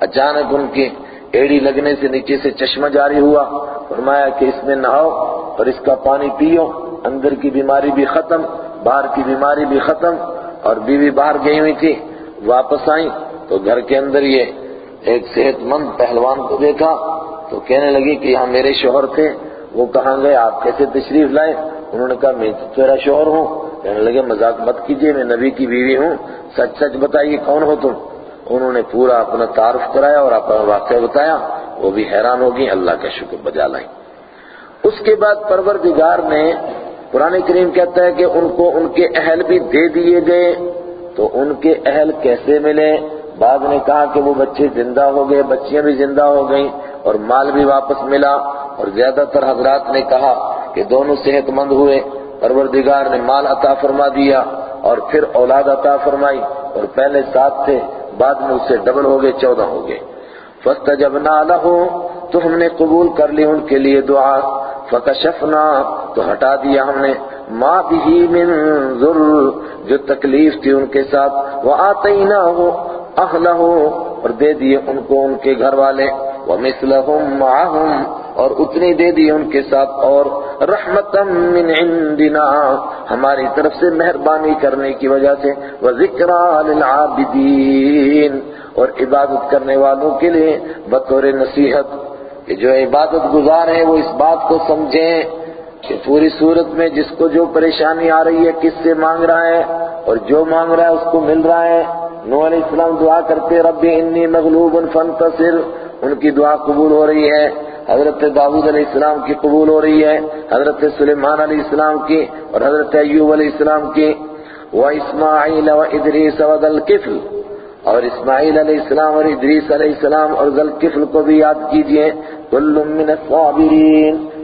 اچانک ان کی ایڑی لگنے سے نیچے سے چشمہ جاری ہوا۔ فرمایا کہ اس میں نہاؤ اور اس کا پانی پیو۔ اندر کی بیماری بھی ختم، باہر کی بیماری بھی ختم اور بیوی باہر گئی ہوئی تھی۔ واپس آئیں تو گھر کے اندر یہ ایک صحت مند پہلوان کو دیکھا تو کہنے لگی کہ یہاں میرے شوہر تھے، وہ کہاں گئے؟ آپ کیسے تشریف لائے؟ انہوں نے کہا، میں تو تیرا شوہر ہوں۔ کہنے لگے، مذاق مت کیجیے میں نبی کی بیوی ہوں۔ سچ سچ بتائیے، کون ہو تم؟ انہوں نے پورا اپنا تعارف کرایا اور اپنا واقعہ بتایا۔ وہ بھی حیران ہوگی اللہ کا شکر، بجا لائیں۔ اس کے بعد پروردگار نے قرآن کریم کہتا ہے کہ ان کو ان کے اہل بھی دے دیے گئے۔ تو ان کے اہل کیسے ملے؟ بعد نے کہا کہ وہ بچے زندہ ہو گئے، بچیاں بھی زندہ ہو گئیں اور مال بھی واپس ملا اور زیادہ تر حضرات نے کہا کہ دونوں صحت مند ہوئے۔ پروردگار نے مال عطا فرما دیا اور پھر اولاد عطا فرمائی اور پہلے سات تھے، بعد میں اس سے ڈبل ہو گئے، چودہ ہو گئے۔ فَاسْتَجَبْنَا لَهُ، تو ہم نے قبول کر لی ان کے لیے دعا۔ فَكَشَفْنَا تو ہٹا دیا ہم نے۔ ما بھی من ذر جو تکلیف تھی ان کے ساتھ، وَآتَيْنَاهُ أَهْلَهُ، اور دے دیے ان کو ان کے گھر والے، وَمِثْلَهُمْ مَعَهُمْ، اور اتنی دے دی ان کے ساتھ، اور رحمتا من عندنا، ہماری طرف سے مہربانی کرنے کی وجہ سے وَذِكْرَى لِلْعَابِدِينَ، اور عبادت کرنے والوں کے لیے بطور نصیحت، کہ جو عبادت گزار ہیں، وہ اس بات کو سمجھیں۔ کہ پوری صورت میں جس کو جو پریشانی آ رہی ہے، کس سے مانگ رہا ہے اور جو مانگ رہا ہے، اس کو مل رہا ہے۔ نو علیہ السلام دعا کرتے رب انی مغلوب فانتصر۔ ان کی دعا قبول ہو رہی ہے۔ حضرت داود علیہ السلام کی قبول ہو رہی ہے۔ حضرت سلیمان علیہ السلام کی اور حضرت ایوب علیہ السلام کی۔ وَإِسْمَاعِيلَ وَإِدْرِيسَ وَذَلْكِفْلِ اور اسماعیل علیہ السلام اور ادریس علیہ السلام اور ذلکفل کو بھی یاد کیجیے۔ كُلٌّ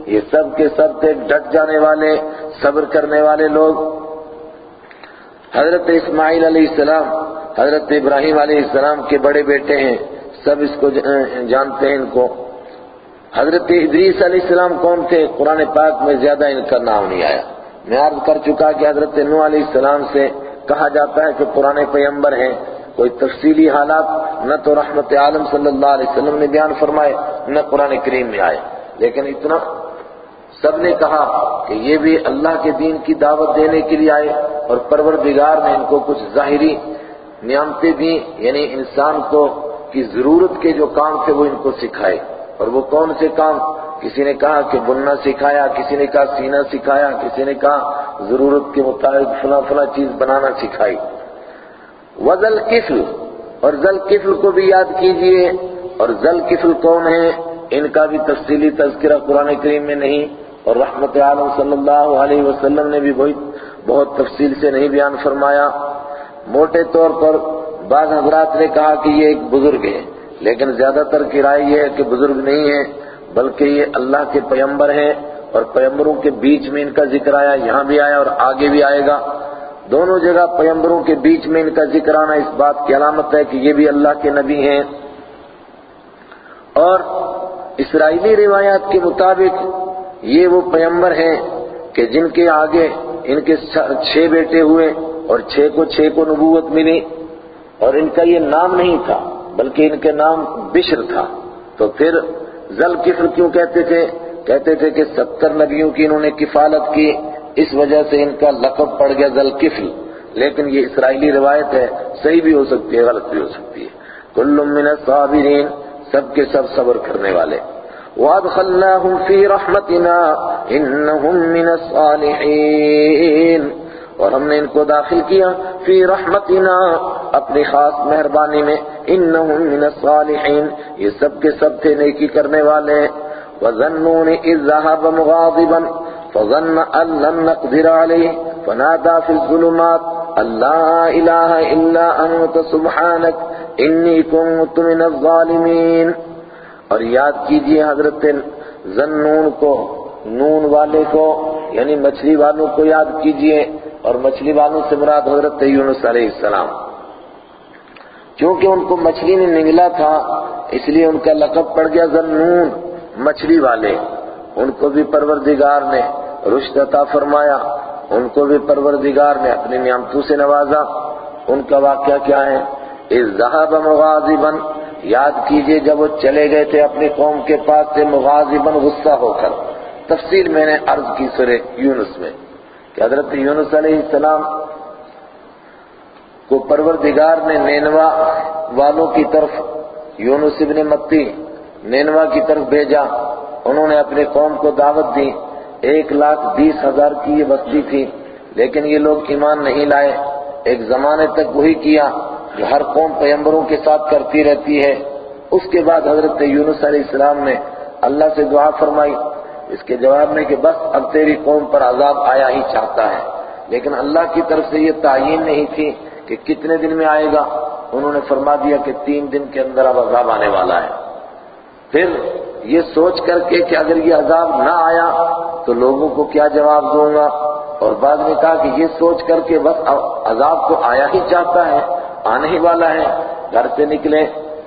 یہ سب کے سب تھے ڈٹ جانے والے، صبر کرنے والے لوگ۔ حضرت اسماعیل علیہ السلام، حضرت ابراہیم علیہ السلام کے بڑے بیٹے ہیں، سب اس کو جانتے ہیں ان کو۔ حضرت ادریس علیہ السلام کون تھے؟ قرآن پاک میں زیادہ ان کا نام نہیں آیا۔ میں عرض کر چکا کہ حضرت نو علیہ السلام سے کہا جاتا ہے کہ قرآن پیمبر ہیں۔ کوئی تفصیلی حالات، نہ تو رحمت عالم صلی اللہ علیہ وسلم نے بیان فرمائے، نہ قرآن کریم میں آئے۔ لیکن اتنا سب نے کہا کہ یہ بھی اللہ کے دین کی دعوت دینے کے لیے آئے اور پروردگار نے ان کو کچھ ظاہری نعمتیں دی یعنی انسان کو کی ضرورت کے جو کام تھے وہ ان کو سکھائے۔ اور وہ کون سے کام؟ کسی نے کہا کہ بننا سکھایا، کسی نے کہا سینا سکھایا، کسی نے کہا ضرورت کے مطابق فلاں فلاں چیز بنانا سکھائی۔ وزل کفل اور ذل کفل کو بھی یاد کیجیے۔ اور ذل کفل کون ہے ان کا بھی تفصیلی تذکرہ قرآن کریم میں نہیں۔ اور رحمت عالم صلی اللہ علیہ وسلم نے بھی بہت تفصیل سے نہیں بیان فرمایا۔ موٹے طور پر بعض حضرات نے کہا کہ یہ ایک بزرگ ہے، لیکن زیادہ تر کی رائے یہ ہے کہ بزرگ نہیں ہے، بلکہ یہ اللہ کے پیمبر ہیں اور پیمبروں کے بیچ میں ان کا ذکر آیا، یہاں بھی آیا اور آگے بھی آئے گا۔ دونوں جگہ پیمبروں کے بیچ میں ان کا ذکر آنا اس بات کی علامت ہے کہ یہ بھی اللہ کے نبی ہیں۔ اور اسرائیلی روایات کے مطابق یہ وہ پیمبر ہیں کہ جن کے آگے ان کے چھ بیٹے ہوئے اور چھ کو چھ کو نبوت ملی اور ان کا یہ نام نہیں تھا، بلکہ ان کے نام بشر تھا۔ تو پھر ذل کفر کیوں کہتے تھے؟ کہتے تھے کہ ستر نبیوں کی انہوں نے کفالت کی، اس وجہ سے ان کا لقب پڑ گیا ذل کفل۔ لیکن یہ اسرائیلی روایت ہے، صحیح بھی ہو سکتی ہے، غلط بھی ہو سکتی ہے۔ کل من الصابرین، سب کے سب صبر کرنے والے۔ وَأَدْخَلْنَاهُمْ فِي رَحْمَتِنَا إِنَّهُمْ مِنَ الصَّالِحِينَ۔ اور ہم نے ان کو داخل کیا فی رحمتنا اپنی خاص مہربانی میں۔ انہم من الصالحین یہ سب کے سب تھے نیکی کرنے والے۔ وَذَنُّونِ اِذْ ذَهَبَ مُغَاضِبًا۔ فَظَنَّ أَن لَّن نَّقْدِرَ عَلَيْهِ۔ فَنَادَى فِي الظُّلُمَاتِ اللَّا إِلَٰهَ إِلَّا أَنْتَ سُبْحَانَكَ إِنِّي كُنتُ مِنَ الظَّالِمِينَ۔ اور یاد کیجیے حضرت زنون کو، نون والے کو یعنی مچھلی والوں کو یاد کیجیے اور مچھلی والوں سے مراد حضرت یونس علیہ السلام۔ کیونکہ ان کو مچھلی نے نگلا تھا، اس لیے ان کا لقب پڑ گیا ذنون مچھلی والے۔ ان کو بھی پروردگار نے رشد عطا فرمایا، ان کو بھی پروردگار نے اپنی نعمتوں سے نوازا۔ ان کا واقعہ کیا ہے؟ اس ذہب مغازبا یاد کیجیے جب وہ چلے گئے تھے اپنی قوم کے پاس سے مغازبا غصہ ہو کر۔ تفصیل میں نے عرض کی سورہ یونس میں کہ حضرت یونس علیہ السلام کو پروردگار نے نینوا والوں کی طرف یونس ابن متی نینوا کی طرف بھیجا۔ انہوں نے اپنے قوم کو دعوت دی۔ ایک لاکھ بیس ہزار کی یہ بستی تھی، لیکن یہ لوگ ایمان نہیں لائے۔ ایک زمانے تک وہی کیا۔ جو ہر قوم پیمبروں کے ساتھ کرتی رہتی ہے۔ اس کے بعد حضرت یونس علیہ السلام نے اللہ سے دعا فرمائی۔ اس کے جواب میں کہ بس اب تیری قوم پر عذاب آیا ہی چاہتا ہے۔ لیکن اللہ کی طرف سے یہ تعین نہیں تھی کہ کتنے دن میں آئے گا۔ انہوں نے فرما دیا کہ تین دن کے اندر اب عذاب آنے والا ہے۔ پھر یہ سوچ کر کے کہ اگر یہ عذاب نہ آیا تو لوگوں کو کیا جواب دوں گا؟ اور بعد میں کہا کہ یہ سوچ کر کے بس عذاب تو آیا ہی چاہتا ہے۔ آنے ہی والا ہے۔ گھر سے نکلے،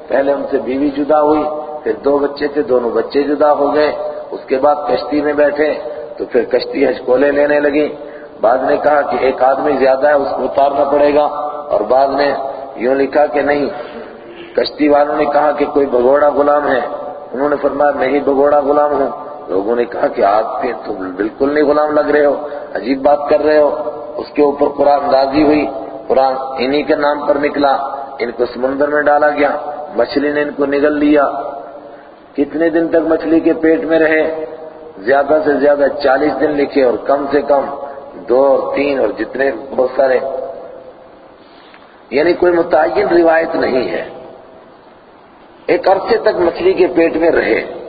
پہلے ان سے بیوی جدا ہوئی، پھر دو بچے تھے، دونوں بچے جدا ہو گئے۔ اس کے بعد کشتی میں بیٹھے، تو پھر کشتی ہچکولے لینے لگی۔ بعد نے کہا کہ ایک آدمی زیادہ ہے، اس کو اتارنا پڑے گا۔ اور بعد نے یوں لکھا کہ نہیں، کشتی والوں نے کہا کہ کوئی بگوڑا غلام ہے۔ انہوں نے فرمایا، میں ہی بگوڑا غلام ہوں۔ لوگوں نے کہا کہ آپ پہ تو بالکل نہیں غلام لگ رہے ہو، عجیب بات کر رہے ہو۔ اس کے اوپر قرآن اندازی ہوئی۔ قرآن انہی کے نام پر نکلا، ان کو سمندر میں ڈالا گیا، مچھلی نے ان کو نگل لیا۔ کتنے دن تک مچھلی کے پیٹ میں رہے؟ زیادہ سے زیادہ چالیس دن لکھے اور کم سے کم دو اور تین اور جتنے بہت سارے۔ یعنی کوئی متعین روایت نہیں ہے۔ ایک عرصے تک مچھلی کے پیٹ میں رہے۔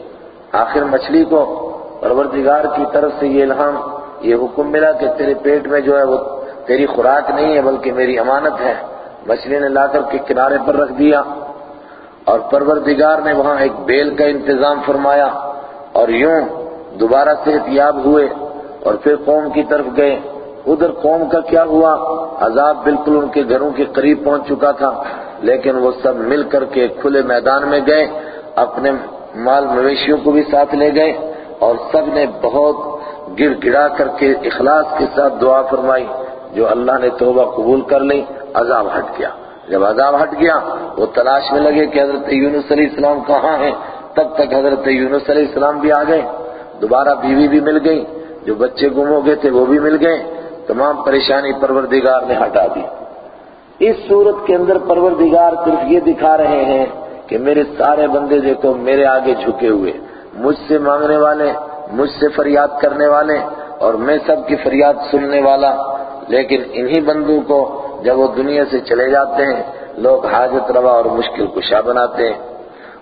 آخر مچھلی کو پروردگار کی طرف سے یہ الہام، یہ حکم ملا کہ تیرے پیٹ میں جو ہے وہ تیری خوراک نہیں ہے بلکہ میری امانت ہے مچھلی نے لا کر کے کنارے پر رکھ دیا اور پروردگار نے وہاں ایک بیل کا انتظام فرمایا اور یوں دوبارہ صحت یاب ہوئے اور پھر قوم کی طرف گئے۔ ادھر قوم کا کیا ہوا؟ عذاب بالکل ان کے گھروں کے قریب پہنچ چکا تھا، لیکن وہ سب مل کر کے کھلے میدان میں گئے۔ اپنے مال مویشیوں کو بھی ساتھ لے گئے اور سب نے بہت گڑ گڑا کر کے اخلاص کے ساتھ دعا فرمائی۔ جو اللہ نے توبہ قبول کر لی عذاب ہٹ گیا۔ جب عذاب ہٹ گیا، وہ تلاش میں لگے کہ حضرت یونس علیہ السلام کہاں ہیں؟ تب تک حضرت یونس علیہ السلام بھی آ گئے۔ دوبارہ بیوی بھی مل گئی۔ جو بچے گم ہو گئے تھے، وہ بھی مل گئے۔ تمام پریشانی پروردگار نے ہٹا دی۔ اس صورت کے اندر پروردگار صرف یہ دکھا رہے ہیں کہ میرے سارے بندے دیکھو، میرے آگے جھکے ہوئے۔ مجھ سے مانگنے والے، مجھ سے فریاد کرنے والے اور میں سب کی فریاد سننے والا۔ لیکن انہی بندوں کو جب وہ دنیا سے چلے جاتے ہیں، لوگ حاجت روا اور مشکل کشا بناتے ہیں۔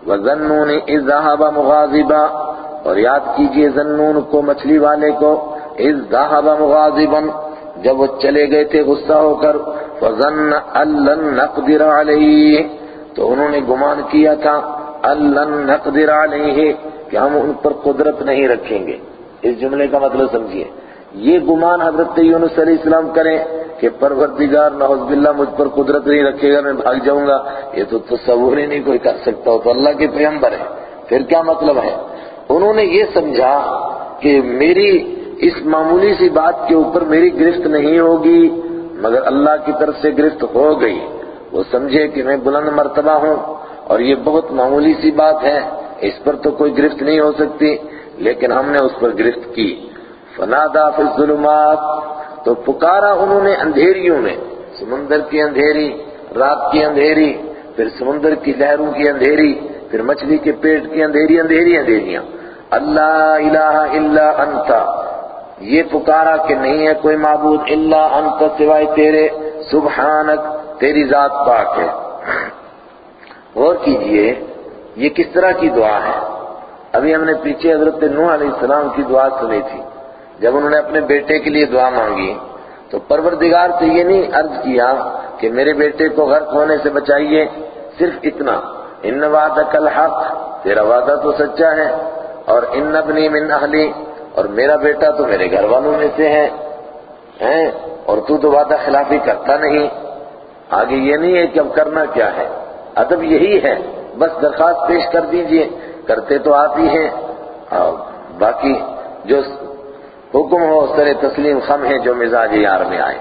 وَذَنُّونِ إِذْ ذَهَبَ مُغَاضِبًا اور یاد کیجیے ذنون کو مچھلی والے کو۔ اِذْ ذَهَبَ مُغَاضِبًا جب وہ چلے گئے تھے غصہ ہو کر، فَظَنَّ أَلَّن نَقْدِرَ عَلَيْهِ۔ تو انہوں نے گمان کیا تھا أَلَّن نَقْدِرَ عَلَيْهِ۔ کہ ہم ان پر قدرت نہیں رکھیں گے۔ اس جملے کا مطلب سمجھیے یہ گمان حضرت یونس علیہ السلام کریں کہ پروردگار نعوذ باللہ مجھ پر قدرت نہیں رکھے گا، میں بھاگ جاؤں گا۔ یہ تو تصور ہی نہیں کوئی کر سکتا ہو، تو اللہ کے پیغمبر ہے پھر کیا مطلب ہے؟ انہوں نے یہ سمجھا کہ میری اس معمولی سی بات کے اوپر میری گرفت نہیں ہوگی، مگر اللہ کی طرف سے گرفت ہو گئی۔ وہ سمجھے کہ میں بلند مرتبہ ہوں، اور یہ بہت معمولی سی بات ہے، اس پر تو کوئی گرفت نہیں ہو سکتی، لیکن ہم نے اس پر گرفت کی۔ فنادا فی الظلمات، تو پکارا انہوں نے اندھیریوں میں، سمندر کی اندھیری، رات کی اندھیری، پھر سمندر کی لہروں کی اندھیری، پھر مچھلی کے پیٹ کی اندھیری اندھیری، اندھیریاں۔ اللہ الہ الا انت۔ یہ پکارا کہ نہیں ہے کوئی معبود الا انت سوائے تیرے۔ سبحانک، تیری ذات پاک ہے۔ غور کیجیے، یہ کس طرح کی دعا ہے؟ ابھی ہم نے پیچھے حضرت نوح علیہ السلام کی دعا سنی تھی۔ جب انہوں نے اپنے بیٹے کے لیے دعا مانگی، تو پروردگار سے یہ نہیں عرض کیا کہ میرے بیٹے کو غرق ہونے سے بچائیے، صرف اتنا، ان وعدک الحق، تیرا وعدہ تو سچا ہے، اور ان ابنی من اہلی، اور میرا بیٹا تو میرے گھر والوں میں سے ہے، ہیں، اور تو تو وعدہ خلافی کرتا نہیں۔ آگے یہ نہیں ہے کہ اب کرنا کیا ہے۔ ادب یہی ہے، بس درخواست پیش کر دیجیے، کرتے تو آپ ہی ہیں۔ اور باقی جو حکم ہو، سر تسلیم خم ہے جو مزاج یار میں آئے۔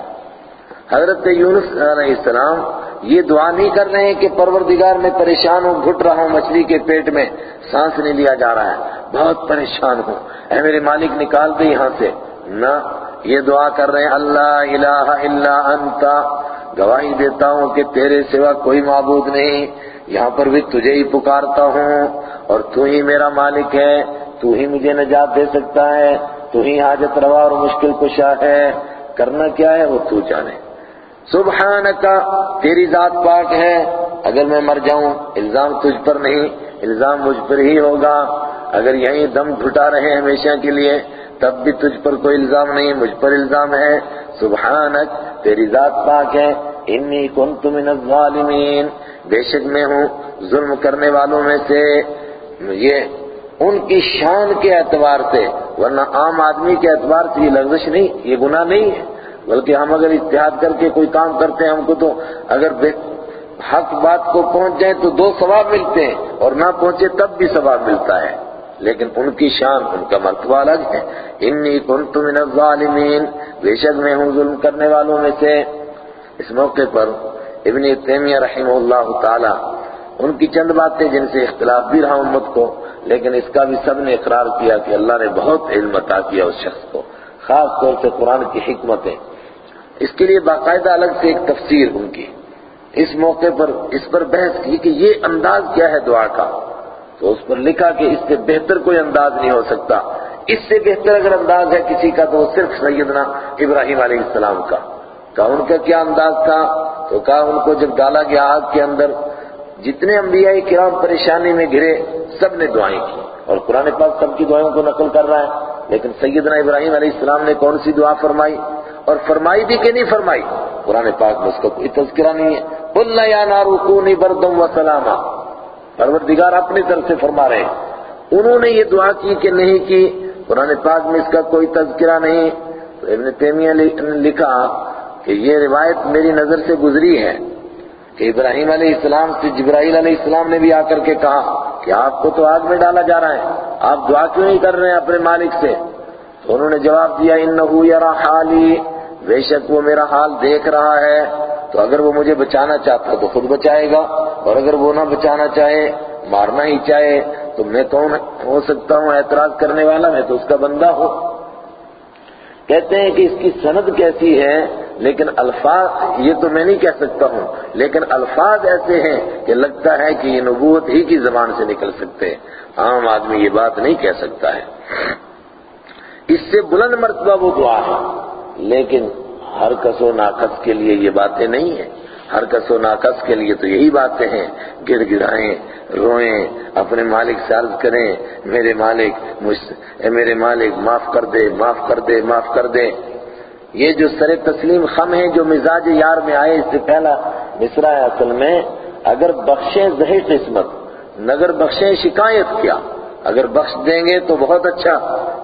حضرت یونس علیہ السلام یہ دعا نہیں کر رہے ہیں کہ پروردگار میں پریشان ہوں، گھٹ رہا ہوں، مچھلی کے پیٹ میں سانس نہیں لیا جا رہا ہے۔ بہت پریشان ہوں۔ اے میرے مالک، نکال دے یہاں سے۔ نہ، یہ دعا کر رہے ہیں، اللہ الہ الا انت۔ گواہی دیتا ہوں کہ تیرے سوا کوئی معبود نہیں۔ یہاں پر بھی تجھے ہی پکارتا ہوں اور تو ہی میرا مالک ہے، تو ہی مجھے نجات دے سکتا ہے۔ تو ہی حاجت روا اور مشکل کشا ہے۔ کرنا کیا ہے وہ تو جانے۔ سبحانکا، تیری ذات پاک ہے۔ اگر میں مر جاؤں، الزام تجھ پر نہیں، الزام مجھ پر ہی ہوگا۔ اگر یہیں دم گھٹا رہے ہمیشہ کے لیے، تب بھی تجھ پر کوئی الزام نہیں، مجھ پر الزام ہے۔ سبحانک، تیری ذات پاک ہے۔ انی کنت من الظالمین۔ بے شک میں ہوں ظلم کرنے والوں میں سے۔ یہ ان کی شان کے اعتبار سے ورنہ عام آدمی کے اعتبار سے یہ لغزش نہیں، یہ گناہ نہیں ہے۔ بلکہ ہم اگر اتحاد کر کے کوئی کام کرتے ہیں، ہم کو تو اگر حق بات کو پہنچ جائیں تو دو ثواب ملتے ہیں، اور نہ پہنچے تب بھی ثواب ملتا ہے۔ لیکن ان کی شان، ان کا مرتبہ الگ ہے۔ انی کنت من الظالمین، بے شک میں ہوں ظلم کرنے والوں میں سے۔ اس موقع پر ابن تیمیہ رحمہ اللہ تعالی، ان کی چند باتیں جن سے اختلاف بھی رہا امت کو لیکن اس کا بھی سب نے اقرار کیا کہ اللہ نے بہت علم عطا کیا اس شخص کو، خاص طور سے قرآن کی حکمتیں۔ اس کے لیے باقاعدہ الگ سے ایک تفسیر ان کی۔ اس موقع پر اس پر بحث کی کہ یہ انداز کیا ہے دعا کا۔ تو اس پر لکھا کہ اس سے بہتر کوئی انداز نہیں ہو سکتا۔ اس سے بہتر اگر انداز ہے کسی کا تو وہ صرف سیدنا ابراہیم علیہ السلام کا۔ کہا ان کا کیا انداز تھا؟ تو کہا ان کو جب ڈالا گیا آگ کے اندر جتنے انبیاء کرام پریشانی میں گرے سب نے دعائیں کی۔ اور قرآن پاک سب کی دعائیں کو نقل کر رہا ہے۔ لیکن سیدنا ابراہیم علیہ السلام نے کون سی دعا فرمائی؟ اور فرمائی بھی کہ نہیں فرمائی؟ قرآن پاک میں اس کا کوئی تذکرہ نہیں ہے۔ قُلْنَا يَا نَارُ كُونِي بَرْدًا وَسَلَامًا پروردگار اپنی طرف سے فرما رہے ہیں۔ انہوں نے یہ دعا کی کہ نہیں کی۔ قرآن پاک میں اس کا کوئی تذکرہ نہیں۔ تو ابن تیمیہ نے لکھا کہ یہ روایت میری نظر سے گزری ہے۔ کہ ابراہیم علیہ السلام سے جبرائیل علیہ السلام نے بھی آ کر کے کہا کہ آپ کو تو آگ میں ڈالا جا رہا ہے، آپ دعا کیوں نہیں کر رہے ہیں اپنے مالک سے؟ تو انہوں نے جواب دیا، انہو یرا حالی، بے شک وہ میرا حال دیکھ رہا ہے۔ تو اگر وہ مجھے بچانا چاہتا تو خود بچائے گا، اور اگر وہ نہ بچانا چاہے، مارنا ہی چاہے، تو میں کون ہو سکتا ہوں؟ اعتراض کرنے والا میں تو اس کا بندہ ہوں۔ کہتے ہیں کہ اس کی سند کیسی ہے لیکن الفاظ، یہ تو میں نہیں کہہ سکتا ہوں، لیکن الفاظ ایسے ہیں کہ لگتا ہے کہ یہ نبوت ہی کی زبان سے نکل سکتے عام آدمی یہ بات نہیں کہہ سکتا ہے۔ اس سے بلند مرتبہ وہ دعا ہے، لیکن ہر کس و ناقص کے لیے یہ باتیں نہیں ہیں۔ ہر کس و ناقص کے لیے تو یہی باتیں ہیں۔ گر گرائیں روئیں، اپنے مالک سے عرض کریں، میرے مالک اے میرے مالک، معاف کر دے، معاف کر دے، معاف کر دے۔ یہ جو سر تسلیم خم ہے جو مزاج یار میں آئے اس سے پہلا مصرا ہے اصل میں، اگر بخشیں زہی قسمت نگر بخشیں شکایت کیا، اگر بخش دیں گے تو بہت اچھا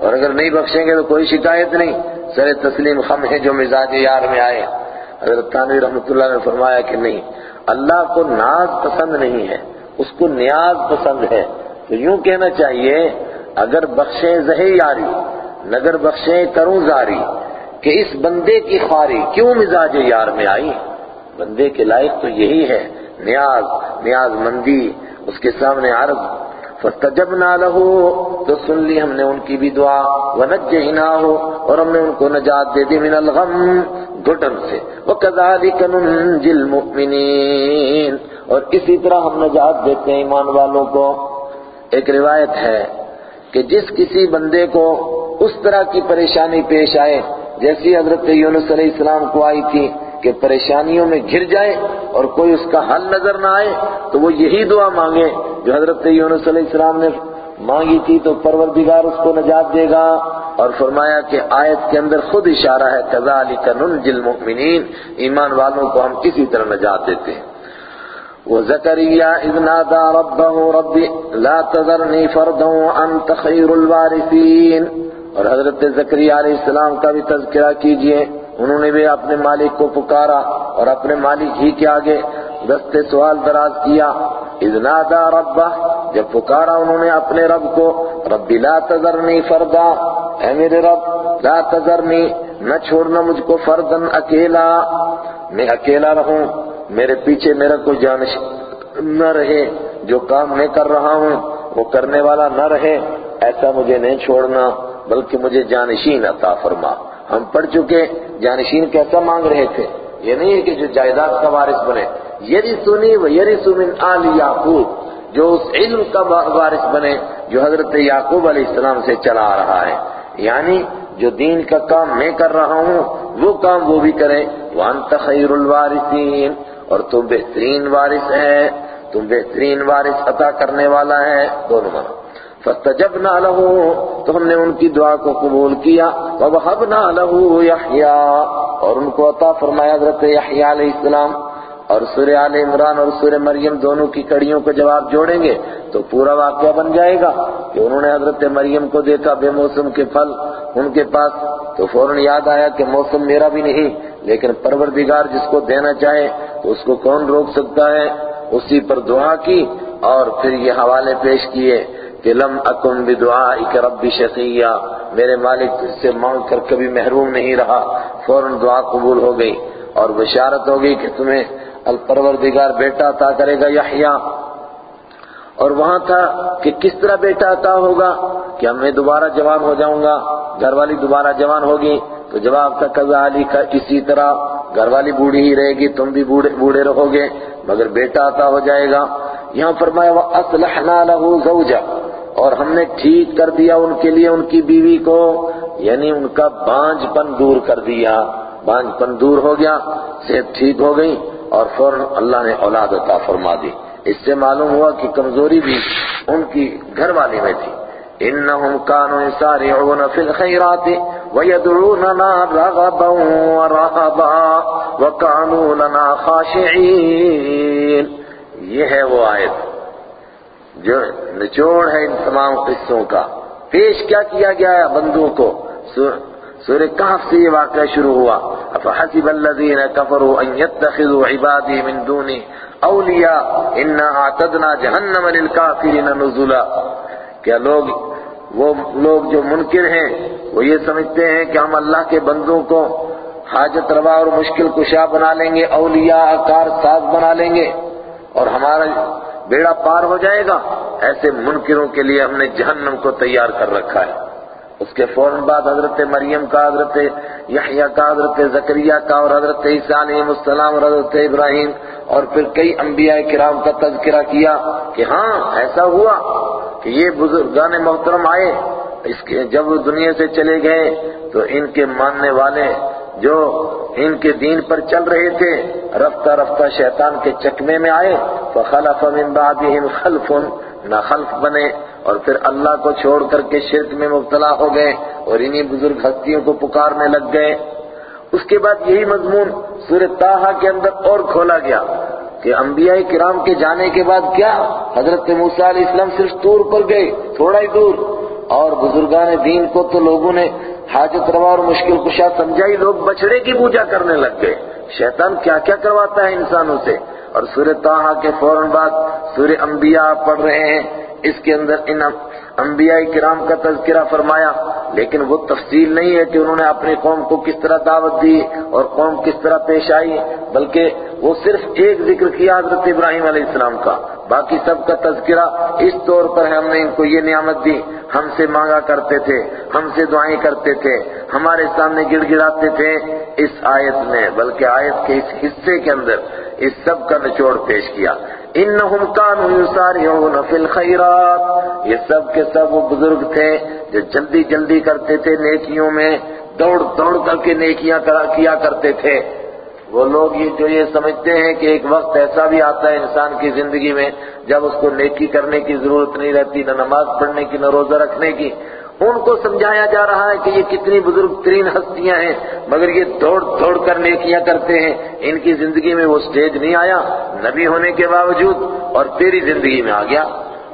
اور اگر نہیں بخشیں گے تو کوئی شکایت نہیں۔ سر تسلیم خم ہے جو مزاج یار میں آئے۔ حضرت تانوی رحمۃ اللہ نے فرمایا کہ نہیں، اللہ کو ناز پسند نہیں ہے، اس کو نیاز پسند ہے۔ تو یوں کہنا چاہیے، اگر بخشیں زہی یاری نگر بخشیں کروں زاری کہ اس بندے کی خواری کیوں مزاج یار میں آئی؟ بندے کے لائق تو یہی ہے، نیاز نیاز مندی، اس کے سامنے عرض، فاستجبنا له، تو سن لی ہم نے ان کی بھی دعا ونجیناہ اور ہم نے ان کو نجات دے دی من الغم گھٹن سے۔ وَكَذَلِكَ نُنْجِ الْمُؤْمِنِينَ اور اسی طرح ہم نجات دیتے ہیں ایمان والوں کو۔ ایک روایت ہے کہ جس کسی بندے کو اس طرح کی پریشانی پیش آئے جیسی حضرت یونس علیہ السلام کو آئی تھی کہ پریشانیوں میں گر جائے اور کوئی اس کا حل نظر نہ آئے، تو وہ یہی دعا مانگے جو حضرت یونس علیہ السلام نے مانگی تھی، تو پروردگار اس کو نجات دے گا اور فرمایا کہ آیت کے اندر خود اشارہ ہے كَذَلِكَ نُنْجِ الْمُؤْمِنِينَ ایمان والوں کو ہم کسی طرح نجات دیتے ہیں۔ وَزَكَرِيَّا إِذْ نَادَى رَبَّهُ رَبِّ لَا تَذَرْنِي فَرْدًا وَأَنْتَ خَيْرُ الْوَارِثِينَ اور حضرت زکریہ علیہ السلام کا بھی تذکرہ کیجیے۔ انہوں نے بھی اپنے مالک کو پکارا اور اپنے مالک ہی کے آگے دستے سوال دراز کیا۔ اذ نادا ربہ، جب پکارا انہوں نے اپنے رب کو رب لا تذرنی فردا۔ اے میرے رب، لا تذرنی، نہ چھوڑنا مجھ کو فردن اکیلا۔ میں اکیلا رہوں، میرے پیچھے میرا کوئی جانش نہ رہے۔ جو کام میں کر رہا ہوں، وہ کرنے والا نہ رہے، ایسا مجھے نہیں چھوڑنا۔ بلکہ مجھے جانشین عطا فرما۔ ہم پڑھ چکے، جانشین کیسا مانگ رہے تھے؟ یہ نہیں ہے کہ جو جائیداد کا وارث بنے۔ یری سنی و یری سمن آل یعقوب جو اس علم کا وارث بنے، جو حضرت یعقوب علیہ السلام سے چلا آ رہا ہے۔ یعنی جو دین کا کام میں کر رہا ہوں، وہ کام وہ بھی کریں وانت خیر الوارثین اور تم بہترین وارث ہے۔ تم بہترین وارث عطا کرنے والا ہے۔ دونوں مانا فاستجبنا له، تو ہم نے ان کی دعا کو قبول کیا ووهبنا له يحيى اور ان کو عطا فرمایا حضرت یحییٰ علیہ السلام، اور سورہ آل عمران اور سورہ مریم دونوں کی کڑیوں کو جواب جوڑیں گے، تو پورا واقعہ بن جائے گا کہ انہوں نے حضرت مریم کو دیکھا بے موسم کے پھل ان کے پاس، تو فوراً یاد آیا کہ موسم میرا بھی نہیں، لیکن پروردگار جس کو دینا چاہے، تو اس کو کون روک سکتا ہے؟ اسی پر دعا کی اور پھر یہ حوالے پیش کیے۔ کہ لم اکم بدعائک رب شقیہ، میرے مالک سے مانگ کر کبھی محروم نہیں رہا، فوراً دعا قبول ہو گئی اور بشارت ہو گئی کہ تمہیں الپروردگار بیٹا عطا کرے گا یحییٰ۔ اور وہاں تھا کہ کس طرح بیٹا عطا ہوگا؟ کہ میں دوبارہ جوان ہو جاؤں گا، گھر والی دوبارہ جوان ہوگی، تو جواب تھا کزا علی کا اسی طرح، گھر والی بوڑھی ہی رہے گی، تم بھی بوڑھے رہو گے، مگر بیٹا عطا ہو جائے گا۔ یہاں فرمایا وہ اسلحنا لہو زوجہ اور ہم نے ٹھیک کر دیا ان کے لیے ان کی بیوی کو یعنی ان کا بانج پن دور کر دیا۔ بانج پن دور ہو گیا، صحت ٹھیک ہو گئی اور فوراً اللہ نے اولاد عطا فرما دی۔ اس سے معلوم ہوا کہ کمزوری بھی ان کی گھر والی میں تھی۔ انہم کانوا یسارعون فی الخیرات ویدعوننا رغبا ورہبا وکانوا لنا خاشعین۔ یہ ہے وہ آیت۔ جو نچوڑ ہے ان تمام قصوں کا۔ پیش کیا کیا گیا ہے بندوں کو؟ سورہ کہف سے یہ واقعہ شروع ہوا۔ افحسب الذین کفروا ان يتخذوا عبادی من دونی اولیاء انا اعتدنا جہنم للکافرین نزلا۔ کیا لوگ، وہ لوگ جو منکر ہیں، وہ یہ سمجھتے ہیں کہ ہم اللہ کے بندوں کو حاجت روا اور مشکل کشا بنا لیں گے، اولیاء کار ساز بنا لیں گے۔ اور ہمارا بیڑا پار ہو جائے گا۔ ایسے منکروں کے لیے ہم نے جہنم کو تیار کر رکھا ہے۔ اس کے فوراً بعد حضرت مریم کا، حضرت یحییٰ کا، حضرت زکریہ کا اور حضرت عیسیٰ علیہ السلام اور حضرت ابراہیم اور پھر کئی انبیاء کرام کا تذکرہ کیا کہ ہاں ایسا ہوا کہ یہ بزرگان محترم آئے۔ اس کے جب وہ دنیا سے چلے گئے تو ان کے ماننے والے جو ان کے دین پر چل رہے تھے، رفتہ رفتہ شیطان کے چکمے میں آئے، فخلف من بعدهم خلف، نہ خلف بنے، اور پھر اللہ کو چھوڑ کر کے شرک میں مبتلا ہو گئے، اور انہی بزرگ ہستیوں کو پکارنے لگ گئے۔ اس کے بعد یہی مضمون سورہ تاہا کے اندر اور کھولا گیا کہ انبیاء کرام کے جانے کے بعد کیا؟ حضرت موسیٰ علیہ السلام صرف طور پر گئے، تھوڑا ہی دور۔ اور بزرگان دین کو تو لوگوں نے حاجت روا اور مشکل کشا سمجھائی، لوگ بچڑے کی پوجا کرنے لگ گئے۔ شیطان کیا کیا کرواتا ہے انسانوں سے؟ اور سورہ تاہا کے فوراً بعد سورہ انبیاء پڑھ رہے ہیں۔ اس کے اندر ان انبیاء کرام کا تذکرہ فرمایا، لیکن وہ تفصیل نہیں ہے کہ انہوں نے اپنی قوم کو کس طرح دعوت دی اور قوم کس طرح پیش آئی، بلکہ وہ صرف ایک ذکر کیا حضرت ابراہیم علیہ السلام کا۔ باقی سب کا تذکرہ اس طور پر ہے ہم نے ان کو یہ نعمت دی، ہم سے مانگا کرتے تھے، ہم سے دعائیں کرتے تھے، ہمارے سامنے گڑ گڑاتے تھے اس آیت میں، بلکہ آیت کے اس حصے کے اندر اس سب کا نچوڑ پیش کیا۔ انہم کانوا یسارعون فی الخیرات۔ یہ سب کے سب وہ بزرگ تھے جو جلدی جلدی کرتے تھے نیکیوں میں، دوڑ دوڑ کر کے نیکیاں کیا کرتے تھے۔ وہ لوگ یہ جو یہ سمجھتے ہیں کہ ایک وقت ایسا بھی آتا ہے انسان کی زندگی میں جب اس کو نیکی کرنے کی ضرورت نہیں رہتی، نہ نماز پڑھنے کی، نہ روزہ رکھنے کی۔ ان کو سمجھایا جا رہا ہے کہ یہ کتنی بزرگ ترین ہستیاں ہیں، مگر یہ دوڑ دوڑ کر نیکیاں کرتے ہیں۔ ان کی زندگی میں وہ سٹیج نہیں آیا، نبی ہونے کے باوجود، اور تیری زندگی میں آ گیا۔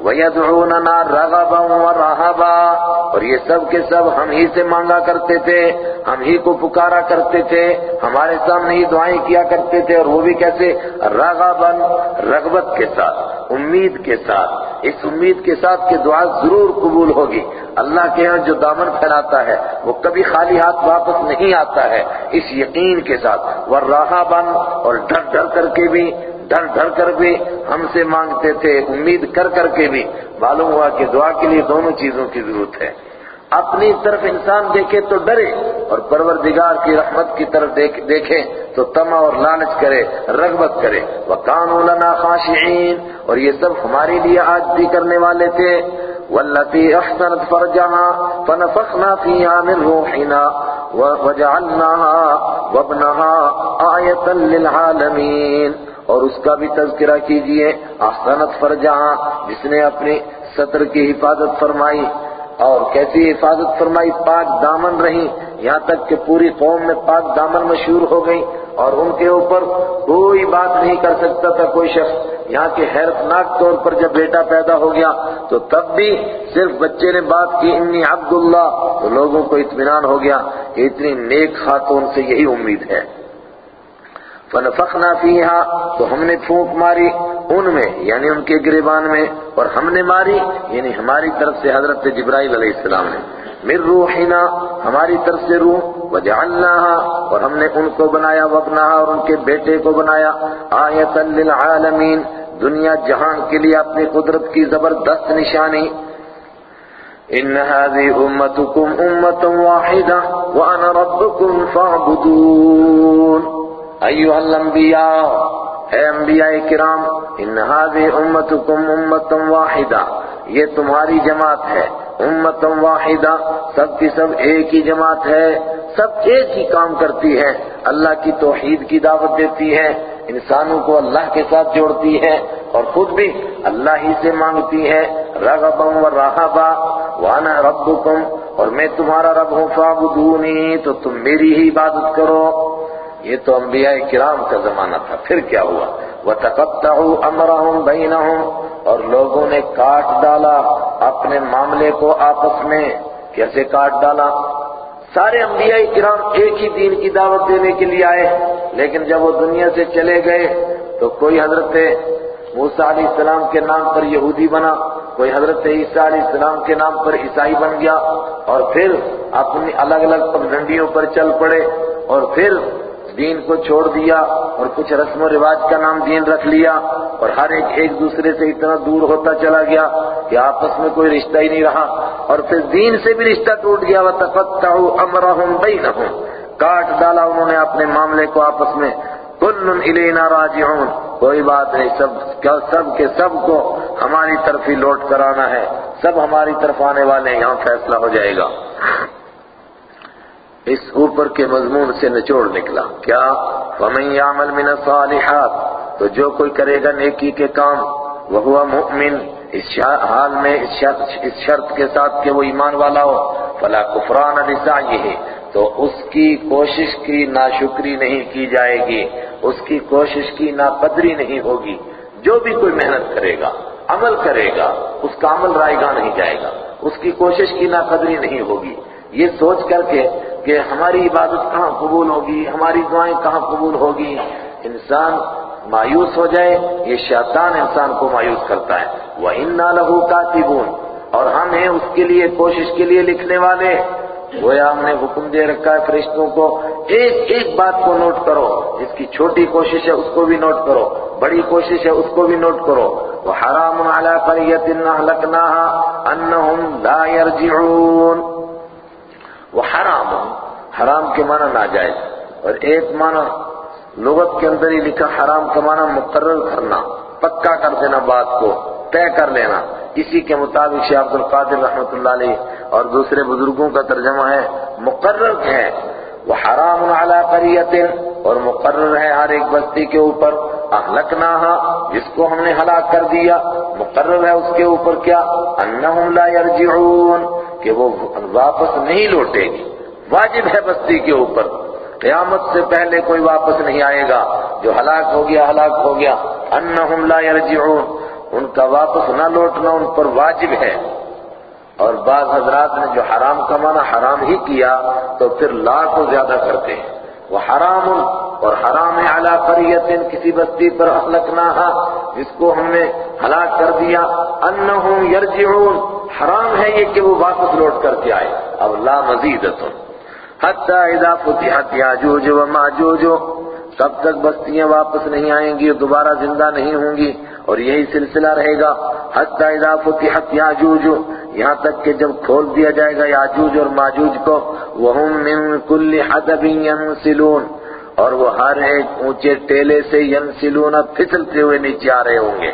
وَيَدْعُونَنَا رَغَبًا وَرَهَبًا اور یہ سب کے سب ہم ہی سے مانگا کرتے تھے، ہم ہی کو پکارا کرتے تھے، ہمارے سامنے ہی دعائیں کیا کرتے تھے اور وہ بھی کیسے؟ رغبن رغبت کے ساتھ، امید کے ساتھ۔ اس امید کے ساتھ کہ دعا ضرور قبول ہوگی۔ اللہ کے ہاں جو دامن پھیلاتا ہے، وہ کبھی خالی ہاتھ واپس نہیں آتا ہے۔ اس یقین کے ساتھ۔ وہ اور ڈر ڈر کر کے بھی ڈر ڈر کر بھی ہم سے مانگتے تھے، امید کر کر کے بھی۔ معلوم ہوا کہ دعا کے لیے دونوں چیزوں کی ضرورت ہے۔ اپنی طرف انسان دیکھے تو ڈرے اور پروردگار کی رحمت کی طرف دیکھے تو تما اور لالچ کرے، رغبت کرے۔ وَقَانُوا لَنَا خَاشِعِينَ۔ اور یہ سب ہمارے لیے آج بھی کرنے والے تھے۔ والتي احسنت فرجها فنفخنا فيها من روحنا وجعلناها وابنها آية للعالمين۔ اور اس کا بھی تذکرہ کیجیے. احسنت فرجہاں، جس نے اپنی سطر کی حفاظت فرمائی. اور کیسی حفاظت فرمائی؟ پاک دامن رہی. یہاں تک کہ پوری قوم میں پاک دامن مشہور ہو گئی. اور ان کے اوپر کوئی بات نہیں کر سکتا تھا کوئی شخص. یہاں کے حیرتناک طور پر جب بیٹا پیدا ہو گیا، تو تب بھی صرف بچے نے بات کی، انی عبداللہ. تو لوگوں کو اطمینان ہو گیا کہ اتنی نیک خاتون سے یہی امید ہے۔ فنفخنا فِيهَا تو ہم نے پھونک ماری ان میں یعنی ان کے گریبان میں، اور ہم نے ماری یعنی ہماری طرف سے حضرت جبرائیل علیہ السلام نے۔ من روحنا، ہماری طرف سے روح وجعلناها اور ہم نے ان کو بنایا وابناها اور ان کے بیٹے کو بنایا۔ آیتا للعالمین، دنیا جہان کے لیے اپنی قدرت کی زبردست نشانی۔ ان هذه امتكم امه واحده وانا ربكم فاعبدون۔ ایوہ الانبیاء اے انبیاء کرام ان هذه امتكم امه واحده یہ تمہاری جماعت ہے امت واحدہ سب کی سب ایک ہی جماعت ہے، سب ایک ہی کام کرتی ہے، اللہ کی توحید کی دعوت دیتی ہے، انسانوں کو اللہ کے ساتھ جوڑتی ہے، اور خود بھی اللہ ہی سے مانگتی ہے، رغبا و رہبا. وانا ربکم اور میں تمہارا رب ہوں فعبدونی تو تم میری ہی عبادت کرو۔ یہ تو انبیاء کرام کا زمانہ تھا، پھر کیا ہوا؟ وَتَقَطَّعُوا أَمْرَهُمْ بَيْنَهُمْ، اور لوگوں نے کاٹ ڈالا اپنے معاملے کو آپس میں۔ کیسے کاٹ ڈالا؟ سارے انبیاء کرام ایک ہی دین کی دعوت دینے کے لیے آئے، لیکن جب وہ دنیا سے چلے گئے تو کوئی حضرت موسیٰ علیہ السلام کے نام پر یہودی بنا، کوئی حضرت عیسیٰ علیہ السلام کے نام پر عیسائی بن گیا، اور پھر اپنی الگ الگ پگڈنڈیوں پر چل پڑے، اور پھر دین کو چھوڑ دیا اور کچھ رسم و رواج کا نام دین رکھ لیا اور ہر ایک ایک دوسرے سے اتنا دور ہوتا چلا گیا کہ آپس میں کوئی رشتہ ہی نہیں رہا اور پھر دین سے بھی رشتہ ٹوٹ گیا۔ وَتَفَتَّعُوا أَمْرَهُمْ بَيْنَهُمْ۔ کاٹ ڈالا انہوں نے اپنے معاملے کو آپس میں۔ کل الینا راجعون۔ کوئی بات نہیں، سب سب کے سب کو ہماری طرف ہی لوٹ کر آنا ہے۔ سب ہماری طرف آنے والے یہاں فیصلہ ہو جائے گا۔ اس اوپر کے مضمون سے نچوڑ نکلا۔ کیا؟ فَمَنْ يَعْمَلْ مِنَ الصَّالِحَاتِ، تو جو کوئی کرے گا نیکی کے کام وہ مؤمن، اس حال میں اس شرط کے ساتھ کہ وہ ایمان والا ہو، فلا کفران لسعیہ تو اس کی کوشش کی ناشکری نہیں کی جائے گی، اس کی کوشش کی ناقدری نہیں ہوگی۔ جو بھی کوئی محنت کرے گا، عمل کرے گا، اس کا عمل رائے گا نہیں جائے گا، اس کی کوشش کی ناقدری نہیں ہوگی۔ یہ سوچ کر کے کہ ہماری عبادت کہاں قبول ہوگی، ہماری دعائیں کہاں قبول ہوگی؟ انسان مایوس ہو جائے، یہ شیطان انسان کو مایوس کرتا ہے۔ وَإِنَّا لَهُ كَاتِبُونَ۔ اور ہم ہیں اس کے لیے، کوشش کے لیے لکھنے والے۔ گویا ہم نے حکم دے رکھا ہے فرشتوں کو، ایک ایک بات کو نوٹ کرو۔ جس کی چھوٹی کوشش ہے، اس کو بھی نوٹ کرو۔ بڑی کوشش ہے، اس کو بھی نوٹ کرو۔ وَحَرَامٌ عَلَىٰ قَرِيَةٍ أَهْلَكْنَاهَا أَنَّهُمْ لَا يَرْجِعُونَ۔ وہ حرام حرام کے معنی ناجائز۔ اور ایک معنی لغت کے اندر ہی لکھا حرام کا معنی مقرر کرنا، پکا کر دینا بات کو، طے کر لینا۔ اسی کے مطابق شیخ عبد القادر رحمۃ اللہ علیہ اور دوسرے بزرگوں کا ترجمہ ہے، مقرر ہے۔ وہ حرام علی قریت اور مقرر ہے ہر ایک بستی کے اوپر۔ اہلکناہا، جس کو ہم نے ہلاک کر دیا، مقرر ہے اس کے اوپر کیا؟ انہم لا یرجعون۔ کہ وہ واپس نہیں لوٹے گی۔ واجب ہے بستی کے اوپر۔ قیامت سے پہلے کوئی واپس نہیں آئے گا۔ جو ہلاک ہو گیا، ہلاک ہو گیا۔ انہم لا یرجعون۔ ان کا واپس نہ لوٹنا ان پر واجب ہے۔ اور بعض حضرات نے جو حرام کمانا حرام ہی کیا، تو پھر لا کو زیادہ کرتے ہیں۔ وہ حرام اور حرام علی قریت کسی بستی پر اخلقنا جس کو ہم نے ہلاک کر دیا۔ انہم یرجعون، حرام ہے یہ کہ وہ واپس لوٹ کر کے آئے۔ اب لا مزید حتی اذا فتحت یاجوج و ماجوج تب تک بستیاں واپس نہیں آئیں گی دوبارہ زندہ نہیں ہوں گی اور یہی سلسلہ رہے گا۔ حتی اذا فتحت یاجوج، یہاں تک کہ جب کھول دیا جائے گا یاجوج اور ماجوج کو، وہم من کل حدب ینسلون، اور وہ ہر ایک اونچے ٹیلے سے ینسلون، پھسلتے ہوئے نیچے آ رہے ہوں گے۔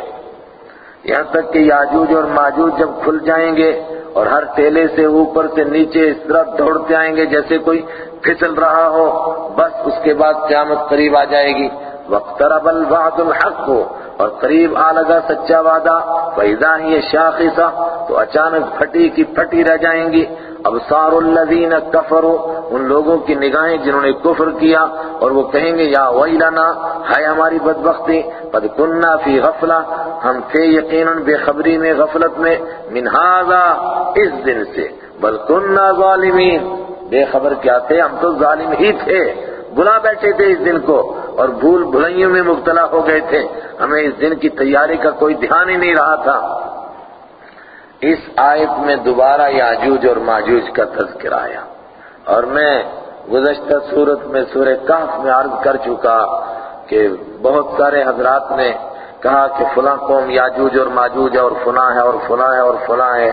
یہاں تک کہ یاجوج اور ماجوج جب کھل جائیں گے اور ہر ٹیلے سے اوپر سے نیچے اس طرح دوڑتے آئیں گے، جیسے کوئی پھسل رہا ہو، بس اس کے بعد قیامت قریب آ جائے گی۔ وَاقْتَرَبَ الْوَعْدُ الْحَقُّ، اور قریب آ لگا سچا وعدہ۔ فَإِذَا هِيَ شَاخِصَةٌ، تو اچانک پھٹی کی پھٹی رہ جائیں گی۔ ابصار الذین کفروا، ان لوگوں کی نگاہیں جنہوں نے کفر کیا، اور وہ کہیں گے، یا ویلنا ہے ہماری بدبختی، قد کننا فی غفلہ۔ ہم تھے یقیناً بے خبری میں، غفلت میں، من هذا اس دن سے۔ بل کننا ظالمین۔ بے خبر کیا تھے؟ ہم تو ظالم ہی تھے۔ بلا بیٹھے تھے اس دن کو اور بھول بھلائیوں میں مبتلا ہو گئے تھے۔ ہمیں اس دن کی تیاری کا کوئی دھیان ہی نہیں رہا تھا۔ اس آیت میں دوبارہ یاجوج اور ماجوج کا تذکرہ آیا۔ اور میں گزشتہ صورت میں سورہ کہف میں عرض کر چکا کہ بہت سارے حضرات نے کہا کہ فلاں قوم یاجوج اور ماجوج اور فلاں ہے اور فلاں ہے اور فلاں ہے۔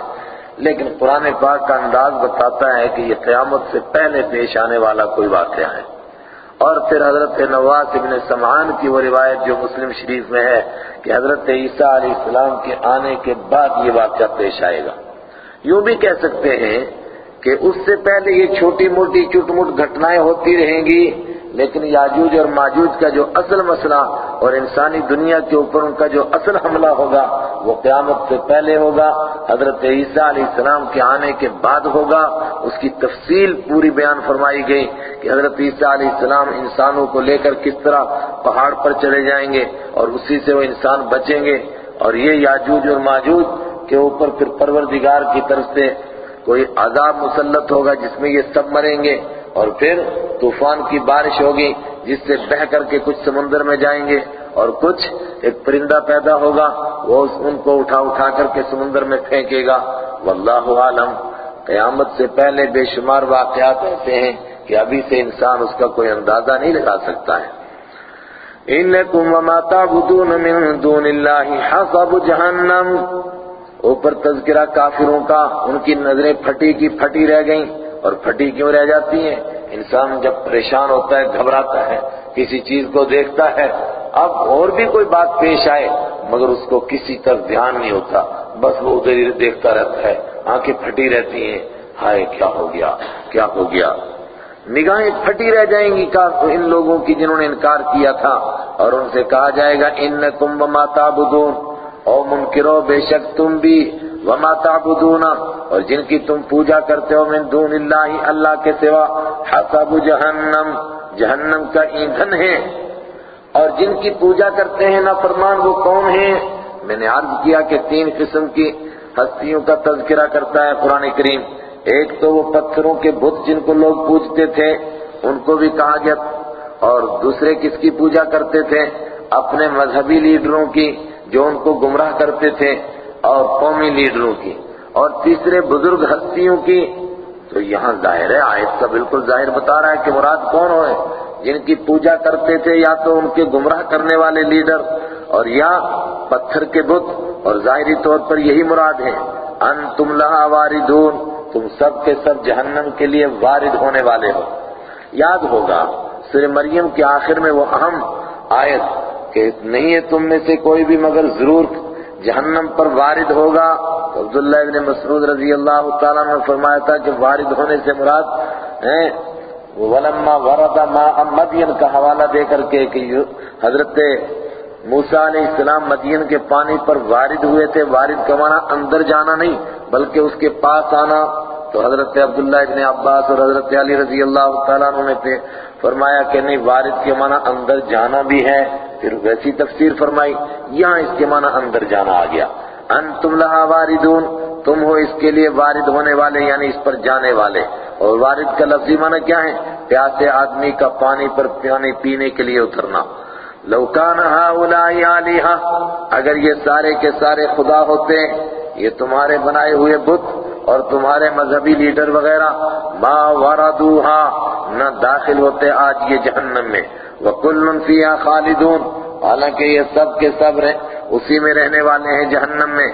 لیکن قرآن پاک کا انداز بتاتا ہے کہ یہ قیامت سے پہلے پیش آنے والا کوئی واقعہ ہے۔ اور پھر حضرت نواز ابن سمعان کی وہ روایت جو مسلم شریف میں ہے کہ حضرت عیسیٰ علیہ السلام کے آنے کے بعد یہ واقعہ پیش آئے گا۔ یوں بھی کہہ سکتے ہیں کہ اس سے پہلے یہ چھوٹی موٹی چٹ مٹ گھٹنائیں ہوتی رہیں گی، لیکن یاجوج اور ماجوج کا جو اصل مسئلہ اور انسانی دنیا کے اوپر ان کا جو اصل حملہ ہوگا، وہ قیامت سے پہلے ہوگا۔ حضرت عیسیٰ علیہ السلام کے آنے کے بعد ہوگا، اس کی تفصیل پوری بیان فرمائی گئی کہ حضرت عیسیٰ علیہ السلام انسانوں کو لے کر کس طرح پہاڑ پر چلے جائیں گے اور اسی سے وہ انسان بچیں گے۔ اور یہ یاجوج اور ماجوج کے اوپر پھر پروردگار کی طرف سے کوئی عذاب مسلط ہوگا جس میں یہ سب مریں گے اور پھر طوفان کی بارش ہوگی جس سے بہ کر کے کچھ سمندر میں جائیں گے۔ اور کچھ ایک پرندہ پیدا ہوگا، وہ ان کو اٹھا اٹھا کر کے سمندر میں پھینکے گا۔ واللہ عالم، قیامت سے پہلے بے شمار واقعات ایسے ہیں کہ ابھی سے انسان اس کا کوئی اندازہ نہیں لگا سکتا ہے۔ انکم وما تعبدون من دون اللہ حسب جہنم۔ اوپر تذکرہ کافروں کا، ان کی نظریں پھٹی کی پھٹی رہ گئیں اور پھٹی کیوں رہ جاتی ہیں؟ انسان جب پریشان ہوتا ہے، گھبراتا ہے، کسی چیز کو دیکھتا ہے اب اور بھی کوئی بات پیش آئے، مگر اس کو کسی طرف دھیان نہیں ہوتا۔ بس وہ ادھر ہی دیکھتا رہتا ہے، آنکھیں پھٹی رہتی ہیں۔ ہائے، کیا ہو گیا؟ کیا ہو گیا؟ نگاہیں پھٹی رہ جائیں گی ان لوگوں کی جنہوں نے انکار کیا تھا۔ اور ان سے کہا جائے گا ان تم وما تعبدون۔ او منکرو بے شک تم بھی وما تعبدون۔ اور جن کی تم پوجا کرتے ہو من دون اللہ اللہ کے سوا، حسب جہنم۔ جہنم کا ایندھن ہے۔ اور جن کی پوجا کرتے ہیں نا فرمان وہ کون ہیں؟ میں نے عرض کیا کہ تین قسم کی ہستیوں کا تذکرہ کرتا ہے قرآن کریم۔ ایک تو وہ پتھروں کے بت جن کو لوگ پوجتے تھے، ان کو بھی کہا گیا اور دوسرے کس کی پوجا کرتے تھے؟ اپنے مذہبی لیڈروں کی، جو ان کو گمراہ کرتے تھے، اور قومی لیڈروں کی۔ اور تیسرے بزرگ ہستیوں کی۔ تو یہاں ظاہر ہے، آیت کا بالکل ظاہر بتا رہا ہے کہ مراد کون ہوئے؟ جن کی پوجا کرتے تھے یا تو ان کے گمراہ کرنے والے لیڈر اور یا پتھر کے بت، اور ظاہری طور پر یہی مراد ہے ان تم لہا واردون، تم سب کے سب جہنم کے لیے وارد ہونے والے ہو۔ یاد ہوگا سر مریم کے آخر میں وہ اہم آیت کہ نہیں ہے تم میں سے کوئی بھی مگر ضرور جہنم پر وارد ہوگا۔ عبداللہ ابن مسعود رضی اللہ تعالیٰ نے فرمایا تھا کہ وارد ہونے سے مراد، ہیں ولما ورد ما مدین کا حوالہ دے کر کے کہ حضرت موسیٰ علیہ السلام مدین کے پانی پر وارد ہوئے تھے۔ وارد کا معنی اندر جانا نہیں، بلکہ اس کے پاس آنا۔ تو حضرت عبداللہ ابن عباس اور حضرت علی رضی اللہ تعالیٰ نے فرمایا کہ نہیں، وارد کے معنی اندر جانا بھی ہے۔ پھر ویسی تفسیر فرمائی، یہاں اس کے معنی اندر جانا آ گیا۔ ان تم لہا واردون، تم ہو اس کے لیے وارد ہونے والے یعنی اس پر جانے والے۔ اور وارد کا لفظی معنی کیا ہے؟ پیاسے آدمی کا پانی پر پانی پینے کے لیے اترنا۔ لوکان ہاؤلائی آلیہا، اگر یہ سارے کے سارے خدا ہوتے، یہ تمہارے بنائے ہوئے بت اور تمہارے مذہبی لیڈر وغیرہ، ما وردوہا، نہ داخل ہوتے آج یہ جہنم میں۔ وَكُلٌّ فِيهَا خَالِدُونَ، حالانکہ یہ سب کے سب اسی میں رہنے والے ہیں جہنم میں۔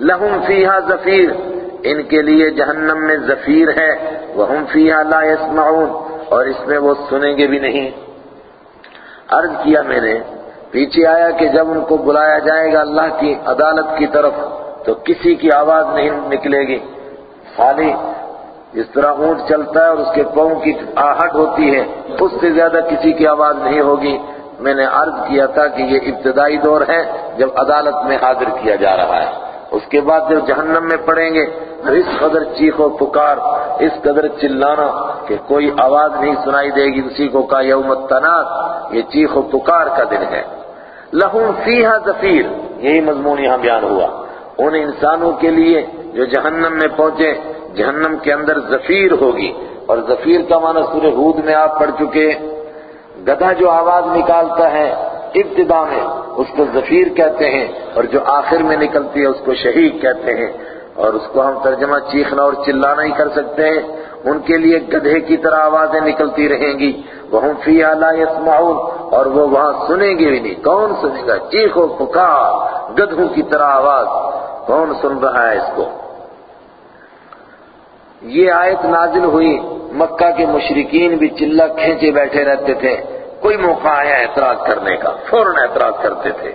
لَهُمْ فِيهَا زَفِيرٌ ان کے لیے جہنم میں زفیر ہے وَهُمْ فِيهَا لَا يَسْمَعُونَ اور اس میں وہ سنیں گے بھی نہیں۔ عرض کیا میں نے، پیچھے آیا کہ جب ان کو بلایا جائے گا اللہ کی عدالت کی طرف، تو کسی کی آواز نہیں نکلے گی۔ خالی جس طرح اونٹ چلتا ہے اور اس کے پاؤں کی آہٹ ہوتی ہے، اس سے زیادہ کسی کی آواز نہیں ہوگی۔ میں نے عرض کیا تھا کہ یہ ابتدائی دور ہے، جب عدالت میں حاضر کیا جا رہا ہے۔ اس کے بعد جب جہنم میں پڑیں گے اس قدر چیخ و پکار، اس قدر چلانا کہ کوئی آواز نہیں سنائی دے گی اسی کو کہا، یوم التناس یہ چیخ و پکار کا دن ہے۔ لہم فیہا زفیر، یہی مضمون یہاں بیان ہوا۔ ان انسانوں کے لیے جو جہنم میں پہنچے، جہنم کے اندر زفیر ہوگی۔ اور زفیر کا معنی سورہ ہود میں آپ پڑھ چکے گدھا جو آواز نکالتا ہے، ابتدا میں اس کو زفیر کہتے ہیں اور جو آخر میں نکلتی ہے اس کو شہید کہتے ہیں اور اس کو ہم ترجمہ چیخنا اور چلانا ہی کر سکتے ہیں۔ ان کے لیے گدھے کی طرح آوازیں نکلتی رہیں گی۔ وہ فی لا يسمعون اور وہ وہاں سنیں گے بھی نہیں۔ کون سنے گا؟ چیخ و پکار، گدھوں کی طرح آواز۔ کون سن رہا ہے اس کو؟ یہ آیت نازل ہوئی۔ مکہ کے مشرقین بھی چلہ کھینچے بیٹھے رہتے تھے۔ کوئی موقع آیا اعتراض کرنے کا، فوراً اعتراض کرتے تھے۔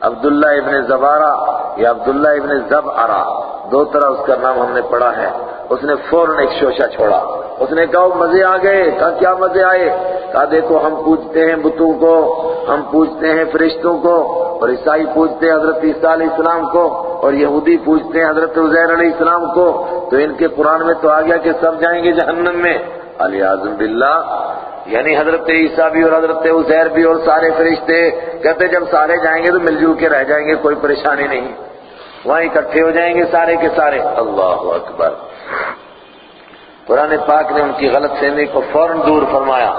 عبداللہ ابن زبارہ یا عبداللہ ابن زب آرا دو طرح اس کا نام ہم نے پڑھا ہے۔ اس نے فوراً ایک شوشہ چھوڑا۔ اس نے کہا مزے آ گئے۔ کہا، کیا مزے آئے؟ کہا، دیکھو، ہم پوچھتے ہیں بتوں کو، ہم پوچھتے ہیں فرشتوں کو، اور عیسائی پوچھتے ہیں حضرت عیسیٰ علیہ السلام کو، اور یہودی پوچھتے ہیں حضرت عزیر علیہ السلام کو۔ تو ان کے قرآن میں تو آ گیا کہ سب جائیں گے جہنم میں۔ علی اعظم باللہ۔ یعنی حضرت عیسیٰ بھی اور حضرت عزیر بھی اور سارے فرشتے کہتے جب سارے جائیں گے تو مل جل کے رہ جائیں گے، کوئی پریشانی نہیں۔ وہاں اکٹھے ہو جائیں گے سارے کے سارے۔ اللہ اکبر۔ قرآن پاک نے ان کی غلط فہمی کو فوراً دور فرمایا۔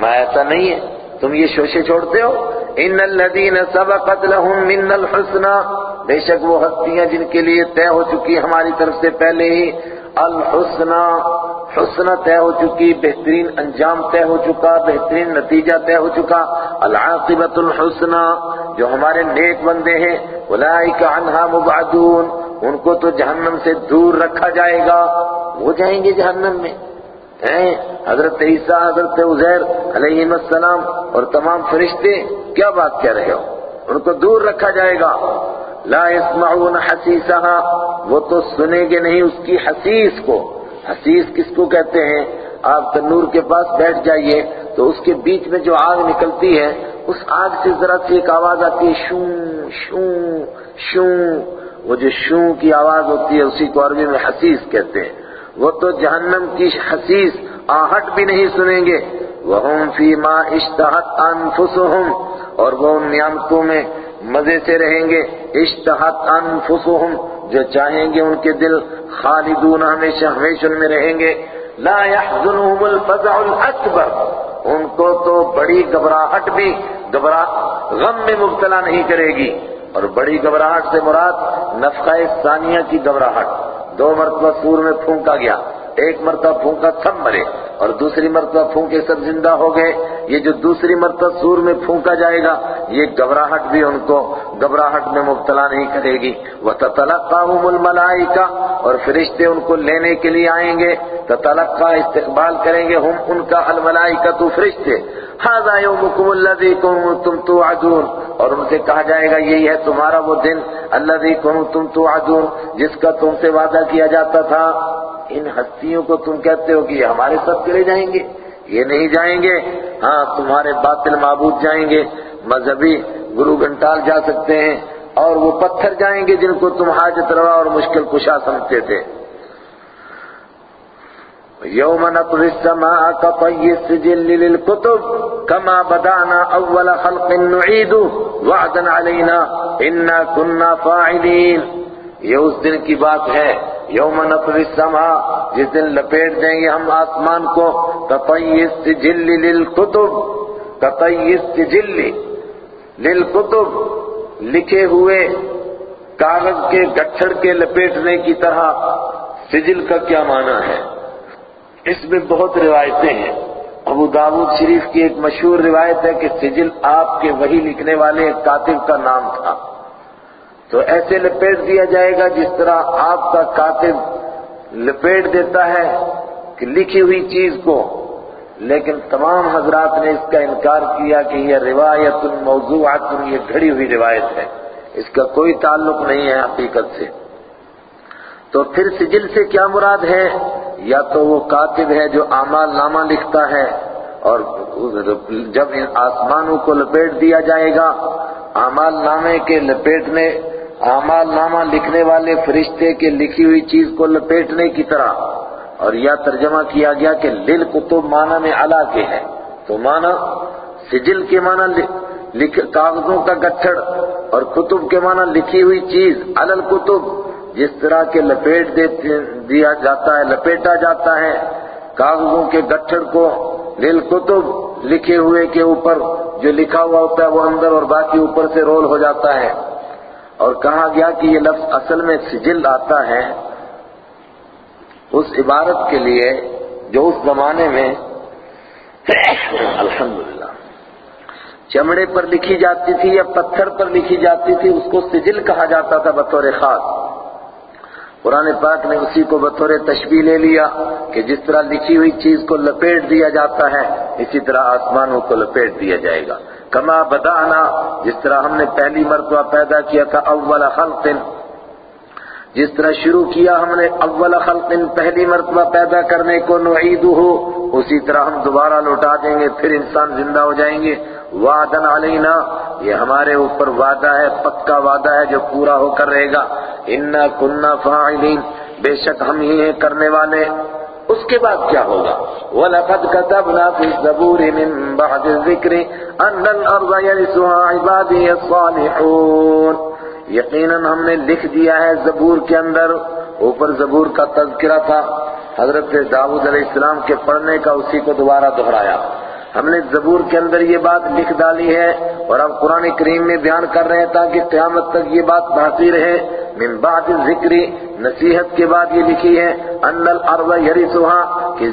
میں ایسا نہیں ہے۔ تم یہ شوشے چھوڑتے ہو۔ ان الذین سبقت لهم من الحسنى بے شک وہ ہستیاں جن کے لیے طے ہو چکی ہماری طرف سے پہلے ہی۔ الحسنى حسن طے ہو چکی، بہترین انجام طے ہو چکا، بہترین نتیجہ طے ہو چکا۔ العاقبت الحسنہ، جو ہمارے نیک بندے ہیں اولئک عنہا مبعدون، ان کو تو جہنم سے دور رکھا جائے گا۔ وہ جائیں گے جہنم میں۔ ہیں؟ حضرت عیسیٰ، حضرت عزیر علیہ السلام اور تمام فرشتے، کیا بات کہہ رہے ہو؟ ان کو دور رکھا جائے گا۔ لا يسمعون حسیسها وہ تو سنیں گے نہیں اس کی حسیس کو۔ حسیس کس کو کہتے ہیں؟ آپ تنور کے پاس بیٹھ جائیے۔ تو اس کے بیچ میں جو آگ نکلتی ہے، اس آگ سے ذرا سی ایک آواز آتی ہے، شوں شوں شوں۔ وہ جو شوں کی آواز ہوتی ہے، اسی کو عربی میں حسیس کہتے ہیں۔ وہ تو جہنم کی حسیس، آہٹ بھی نہیں سنیں گے۔ وَهُمْ فِي مَا اشْتَحَتْ أَنفُسُهُمْ۔ اور وہ ان نعمتوں میں مزے سے رہیں گے۔ اشتہت انفسهم جو چاہیں گے ان کے دل، خالدون ہمیشہ ہمیشہ ان میں رہیں گے۔ لا يحزنهم الفزع الاکبر۔ ان کو تو بڑی گھبراہٹ بھی گھبرا غم میں مبتلا نہیں کرے گی۔ اور بڑی گھبراہٹ سے مراد نفقہ ثانیہ کی گھبراہٹ۔ دو مرتبہ سور میں پھونکا گیا۔ ایک مرتبہ پھونکا سب مرے اور دوسری مرتبہ پھونکے سب زندہ ہو گئے۔ یہ جو دوسری مرتبہ سور میں پھونکا جائے گا، یہ گھبراہٹ بھی ان کو، گھبراہٹ میں مبتلا نہیں کرے گی۔ وہ وَتَتَلَقَّاهُمُ الْمَلَائِكَةُ اور فرشتے ان کو لینے کے لیے آئیں گے۔ تتلقا، استقبال کریں گے ہم، ان کا الملائکۃ فرشتے۔ هذا يومكم الذي كنتم توعدون۔ اور ان سے کہا جائے گا، یہی ہے تمہارا وہ دن، الذي كنتم توعدون، جس کا تم سے وعدہ کیا جاتا تھا۔ ان ہستیوں کو تم کہتے ہو کہ یہ ہمارے ساتھ چلے جائیں گے، یہ نہیں جائیں گے۔ ہاں تمہارے باطل معبود جائیں گے، مذہبی گرو گھنٹال جا سکتے ہیں اور وہ پتھر جائیں گے جن کو تم حاجت روا اور مشکل کشا سمجھتے تھے۔ یوم نطوی السماء کطی السجل للکتب کما بدانا اول خلق نعید وعدا علینا، انا کننا فاعلین۔ یہ اس دن کی بات ہے یوم نطوی السماء، جس دن لپیٹ دیں گے ہم آسمان کو کطی السجل للکتب کطی السجل للکتب، لکھے ہوئے کاغذ کے گٹھڑ کے لپیٹنے کی طرح سجل کا کیا معنی ہے؟ اس میں بہت روایتیں ہیں۔ ابو داود شریف کی ایک مشہور روایت ہے کہ سجل آپ کے وہی لکھنے والے ایک کاتب کا نام تھا۔ تو ایسے لپیٹ دیا جائے گا جس طرح آپ کا کاتب لپیٹ دیتا ہے کہ لکھی ہوئی چیز کو۔ لیکن تمام حضرات نے اس کا انکار کیا کہ یہ روایت موضوعات یہ گھڑی ہوئی روایت ہے۔ اس کا کوئی تعلق نہیں ہے حقیقت سے۔ تو پھر سجل سے کیا مراد ہے؟ یا تو وہ کاتب ہے جو اعمال نامہ لکھتا ہے اور جب ان آسمانوں کو لپیٹ دیا جائے گا، اعمال نامے کے لپیٹنے اعمال نامہ لکھنے والے فرشتے کے لکھی ہوئی چیز کو لپیٹنے کی طرح۔ اور یا ترجمہ کیا گیا کہ لل کتب معنی میں علا کے ہے۔ تو معنی سجل کے معنی کاغذوں کا گٹھڑ اور کتب کے معنی لکھی ہوئی چیز علل کتب جس طرح کے لپیٹ دیا جاتا ہے، لپیٹا جاتا ہے۔ کاغذوں کے گٹھڑ کو لل کتب لکھے ہوئے کے اوپر جو لکھا ہوا ہوتا ہے وہ اندر اور باقی اوپر سے رول ہو جاتا ہے۔ اور کہا گیا کہ یہ لفظ اصل میں سجل آتا ہے اس عبارت کے لیے جو اس زمانے میں الحمدللہ چمڑے پر لکھی جاتی تھی یا پتھر پر لکھی جاتی تھی، اس کو سجل کہا جاتا تھا بطور خاص۔ قرآن پاک نے اسی کو بطور تشبیح لے لیا کہ جس طرح لکھی ہوئی چیز کو لپیٹ دیا جاتا ہے، اسی طرح آسمانوں کو لپیٹ دیا جائے گا۔ کما بدانا، جس طرح ہم نے پہلی مرتبہ پیدا کیا تھا اول خلق۔ جس طرح شروع کیا ہم نے اول خلق، پہلی مرتبہ پیدا کرنے کو نعید ہو اسی طرح ہم دوبارہ لوٹا دیں گے، پھر انسان زندہ ہو جائیں گے۔ وعدن علینا، یہ ہمارے اوپر وعدہ ہے، پکا وعدہ ہے جو پورا ہو کر رہے گا۔ انا کننا فاعلین۔ بے شک ہم ہی ہیں کرنے والے۔ اس کے بعد کیا ہوگا؟ وَلَقَدْ كَتَبْنَا فِي الزَّبُورِ مِن بَعْدِ الذِّكْرِ أَنَّ الْأَرْضَ يَرِثُهَا عِبَادِيَ الصَّالِحُونَ۔ یقیناً ہم نے لکھ دیا ہے زبور کے اندر، اوپر زبور کا تذکرہ تھا۔ حضرت داؤد علیہ السلام کے پڑھنے کا اسی کو دوبارہ دہرایا۔ ہم نے زبور کے اندر یہ بات لکھ ڈالی ہے اور اب قرآن کریم میں بیان کر رہے ہیں تاکہ قیامت تک یہ بات باقی رہے۔ من بعد ذکری نصیحت کے بعد یہ لکھی ہے، ان الارض یرثها کہ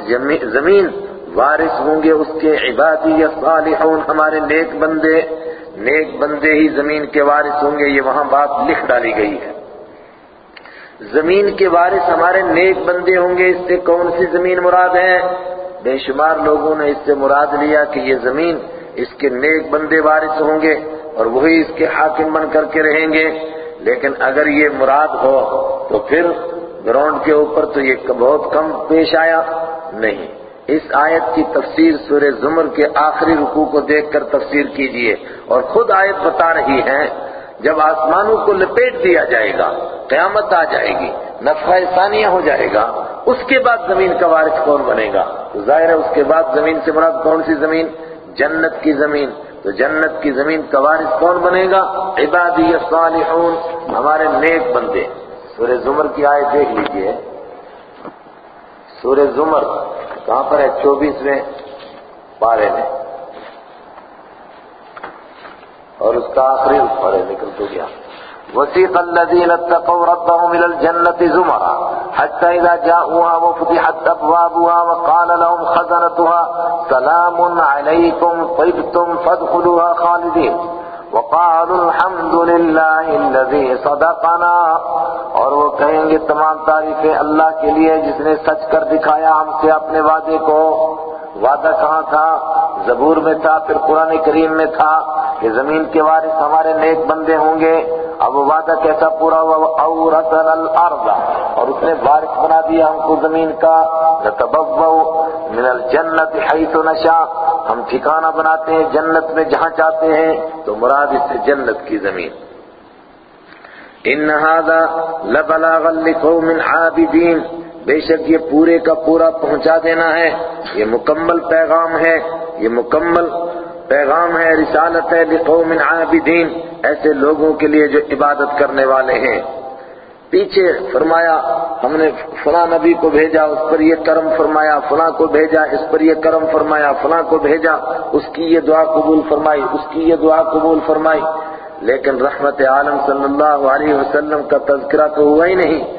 زمین وارث ہوں گے اس کے عبادی الصالحون ہمارے نیک بندے۔ نیک بندے ہی زمین کے وارث ہوں گے، یہ وہاں بات لکھ ڈالی گئی ہے۔ زمین کے وارث ہمارے نیک بندے ہوں گے، اس سے کون سی زمین مراد ہے؟ بے شمار لوگوں نے اس سے مراد لیا کہ یہ زمین اس کے نیک بندے وارث ہوں گے اور وہی اس کے حاکم بن کر کے رہیں گے۔ لیکن اگر یہ مراد ہو تو پھر گراؤنڈ کے اوپر تو یہ بہت کم پیش آیا نہیں۔ اس آیت کی تفسیر سورہ زمر کے آخری رکوع کو دیکھ کر تفسیر کیجیے۔ اور خود آیت بتا رہی ہے جب آسمانوں کو لپیٹ دیا جائے گا، قیامت آ جائے گی، نفع ثانیہ ہو جائے گا، اس کے بعد زمین کا وارث کون بنے گا؟ ظاہر ہے اس کے بعد زمین سے مراد کون سی زمین؟ جنت کی زمین۔ تو جنت کی زمین کا وارث کون بنے گا؟ عبادی الصالحون ہمارے نیک بندے۔ سورہ زمر کی آیت دیکھ لیجیے۔ سورہ زمر کہاں پر ہے؟ چوبیسویں پارے میں۔ اور اس کا آخری پارے نکل تو گیا۔ وسيق الذين اتقوا ربهم إلى الجنة زمرا۔ حتى إذا جاءوها وفتحت أبوابها وقال لهم خزنتها، سلام عليكم، طبتم، فادخلوها خالدين. وقالوا الحمد لله الذي صدقنا۔ اور وہ کہیں گے، تمام تعریفیں اللہ کے لیے، جس نے سچ کر دکھایا ہم سے اپنے وعدے کو۔ وعدہ کہاں تھا؟ زبور میں تھا، پھر قرآن کریم میں تھا۔ کہ زمین کے وارث ہمارے نیک بندے ہوں گے۔ اب وہ وعدہ کیسا پورا ہوا؟ اورثنا الارض۔ اور اس نے وارث بنا دیا ہم کو زمین کا۔ نتبوؤ من الجنت حیث نشاء۔ ہم ٹھکانہ بناتے ہیں جنت میں جہاں چاہتے ہیں، تو مراد اس سے جنت کی زمین۔ ان هذا لبلاغا لقوم عابدین۔ بے شک یہ پورے کا پورا پہنچا دینا ہے۔ یہ مکمل پیغام ہے۔ یہ مکمل پیغام ہے رسالت ہے لقوم عابدین، ایسے لوگوں کے لیے جو عبادت کرنے والے ہیں۔ پیچھے فرمایا، ہم نے فلاں نبی کو بھیجا، اس پر یہ کرم فرمایا، فلاں کو بھیجا، اس پر یہ کرم فرمایا، فلاں کو بھیجا، اس کی یہ دعا قبول فرمائی، اس کی یہ دعا قبول فرمائی۔ لیکن رحمت عالم صلی اللہ علیہ وسلم کا تذکرہ تو ہوا ہی نہیں۔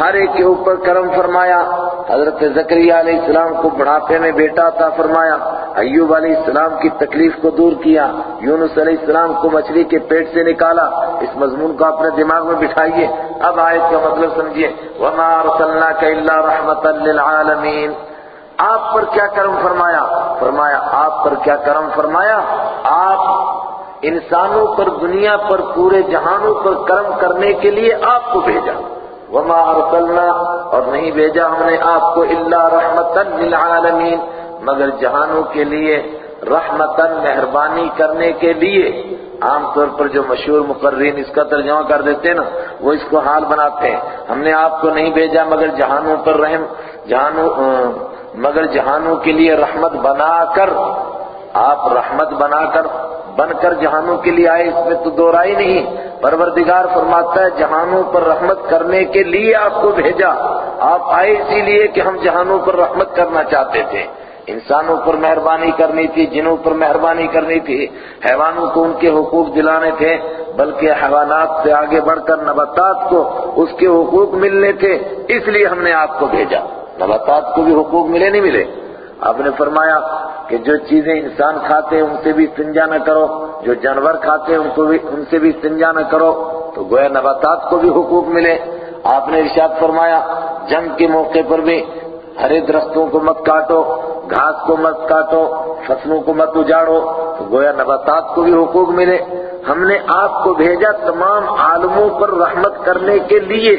ہر ایک کے اوپر کرم فرمایا۔ حضرت زکریہ علیہ السلام کو بڑھاپے میں بیٹا عطا فرمایا۔ ایوب علیہ السلام کی تکلیف کو دور کیا۔ یونس علیہ السلام کو مچھلی کے پیٹ سے نکالا۔ اس مضمون کو اپنے دماغ میں بٹھائیے۔ اب آیت کا مطلب سمجھیے۔ وما ارسلناک الا رحمتا للعالمین آپ پر کیا کرم فرمایا؟ فرمایا، آپ پر کیا کرم فرمایا؟ آپ انسانوں پر، دنیا پر، پورے جہانوں پر کرم کرنے کے لیے آپ کو بھیجا۔ وما ارسلنا اور نہیں بھیجا ہم نے آپ کو الا رحمتا للعالمین، مگر جہانوں کے لیے رحمتن مہربانی کرنے کے لیے۔ عام طور پر جو مشہور مقررین اس کا ترجمہ کر دیتے نا، وہ اس کو حال بناتے ہیں۔ ہم نے آپ کو نہیں بھیجا مگر جہانوں پر رحم، جہانوں مگر جہانوں کے لیے رحمت بنا کر، آپ رحمت بنا کر بن کر جہانوں کے لیے آئے، اس میں تو دو رائے نہیں۔ پروردگار فرماتا ہے، جہانوں پر رحمت کرنے کے لیے آپ کو بھیجا۔ آپ آئے اسی لیے کہ ہم جہانوں پر رحمت کرنا چاہتے تھے۔ انسانوں پر مہربانی کرنی تھی، جنوں پر مہربانی کرنی تھی۔ حیوانوں کو ان کے حقوق دلانے تھے، بلکہ حیوانات سے آگے بڑھ کر نباتات کو، اس کے حقوق ملنے تھے۔ اس لیے ہم نے آپ کو بھیجا۔ نباتات کو بھی حقوق ملے، نہیں ملے۔ آپ نے فرمایا کہ جو چیزیں انسان کھاتے ہیں ان سے بھی استنجا نہ کرو، جو جانور کھاتے ہیں ان کو بھی، ان سے بھی استنجا نہ کرو، تو گویا نباتات کو بھی حقوق ملے۔ آپ نے ارشاد فرمایا، جنگ کے موقع پر بھی ہرے درختوں کو مت کاٹو، گھاس کو مت کاٹو، فصلوں کو مت اجاڑو، تو گویا نباتات کو بھی حقوق ملے۔ ہم نے آپ کو بھیجا تمام عالموں پر رحمت کرنے کے لیے،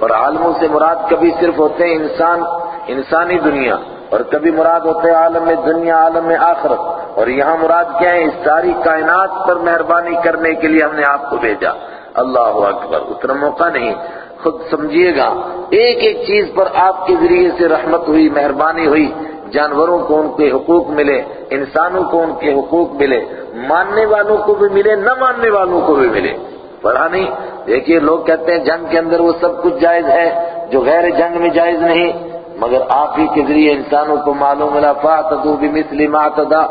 اور عالموں سے مراد کبھی صرف ہوتے ہیں انسان، انسانی دنیا۔ اور کبھی مراد ہوتے ہیں عالم دنیا، عالم آخرت۔ اور یہاں مراد کیا ہے؟ اس ساری کائنات پر مہربانی کرنے کے لیے ہم نے آپ کو بھیجا۔ اللہ اکبر، اتنا موقع نہیں۔ خود سمجھیے گا، ایک ایک چیز پر آپ کے ذریعے سے رحمت ہوئی، مہربانی ہوئی، جانوروں کو ان کے حقوق ملے، انسانوں کو ان کے حقوق ملے، ماننے والوں کو بھی ملے، نہ ماننے والوں کو بھی ملے۔ پڑھا نہیں؟ دیکھیے، لوگ کہتے ہیں جنگ کے اندر وہ سب کچھ جائز ہے، جو غیر جنگ میں جائز نہیں۔ مگر آپ ہی کے ذریعے انسانوں کو معلوم ملا فاتدو بمثل ما تدا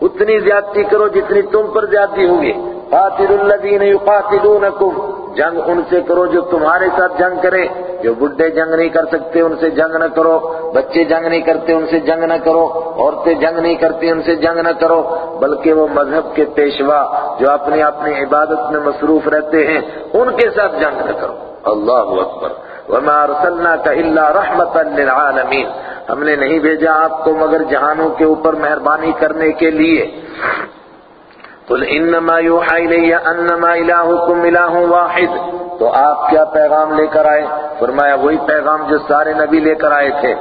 اتنی زیادتی کرو جتنی تم پر زیادتی ہوگی۔ قاتل الذین یقاتلونکم۔ جنگ ان سے کرو جو تمہارے ساتھ جنگ کرے۔ جو بڈھے جنگ نہیں کر سکتے ان سے جنگ نہ کرو۔ بچے جنگ نہیں کرتے ان سے جنگ نہ کرو۔ عورتیں جنگ نہیں کرتی ان سے جنگ نہ کرو۔ بلکہ وہ مذہب کے پیشوا جو اپنی اپنی عبادت میں مصروف رہتے ہیں، ان کے ساتھ جنگ نہ کرو۔ اللہ اکبر۔ وما ارسلناک الا رحمتا للعالمین ہم نے نہیں بھیجا آپ کو مگر جہانوں کے اوپر مہربانی کرنے کے لیے۔ قل انما يوحى الي انما الهكم اله واحد۔ تو آپ کیا پیغام لے کر آئے؟ فرمایا، وہی پیغام جو سارے نبی لے کر آئے تھے۔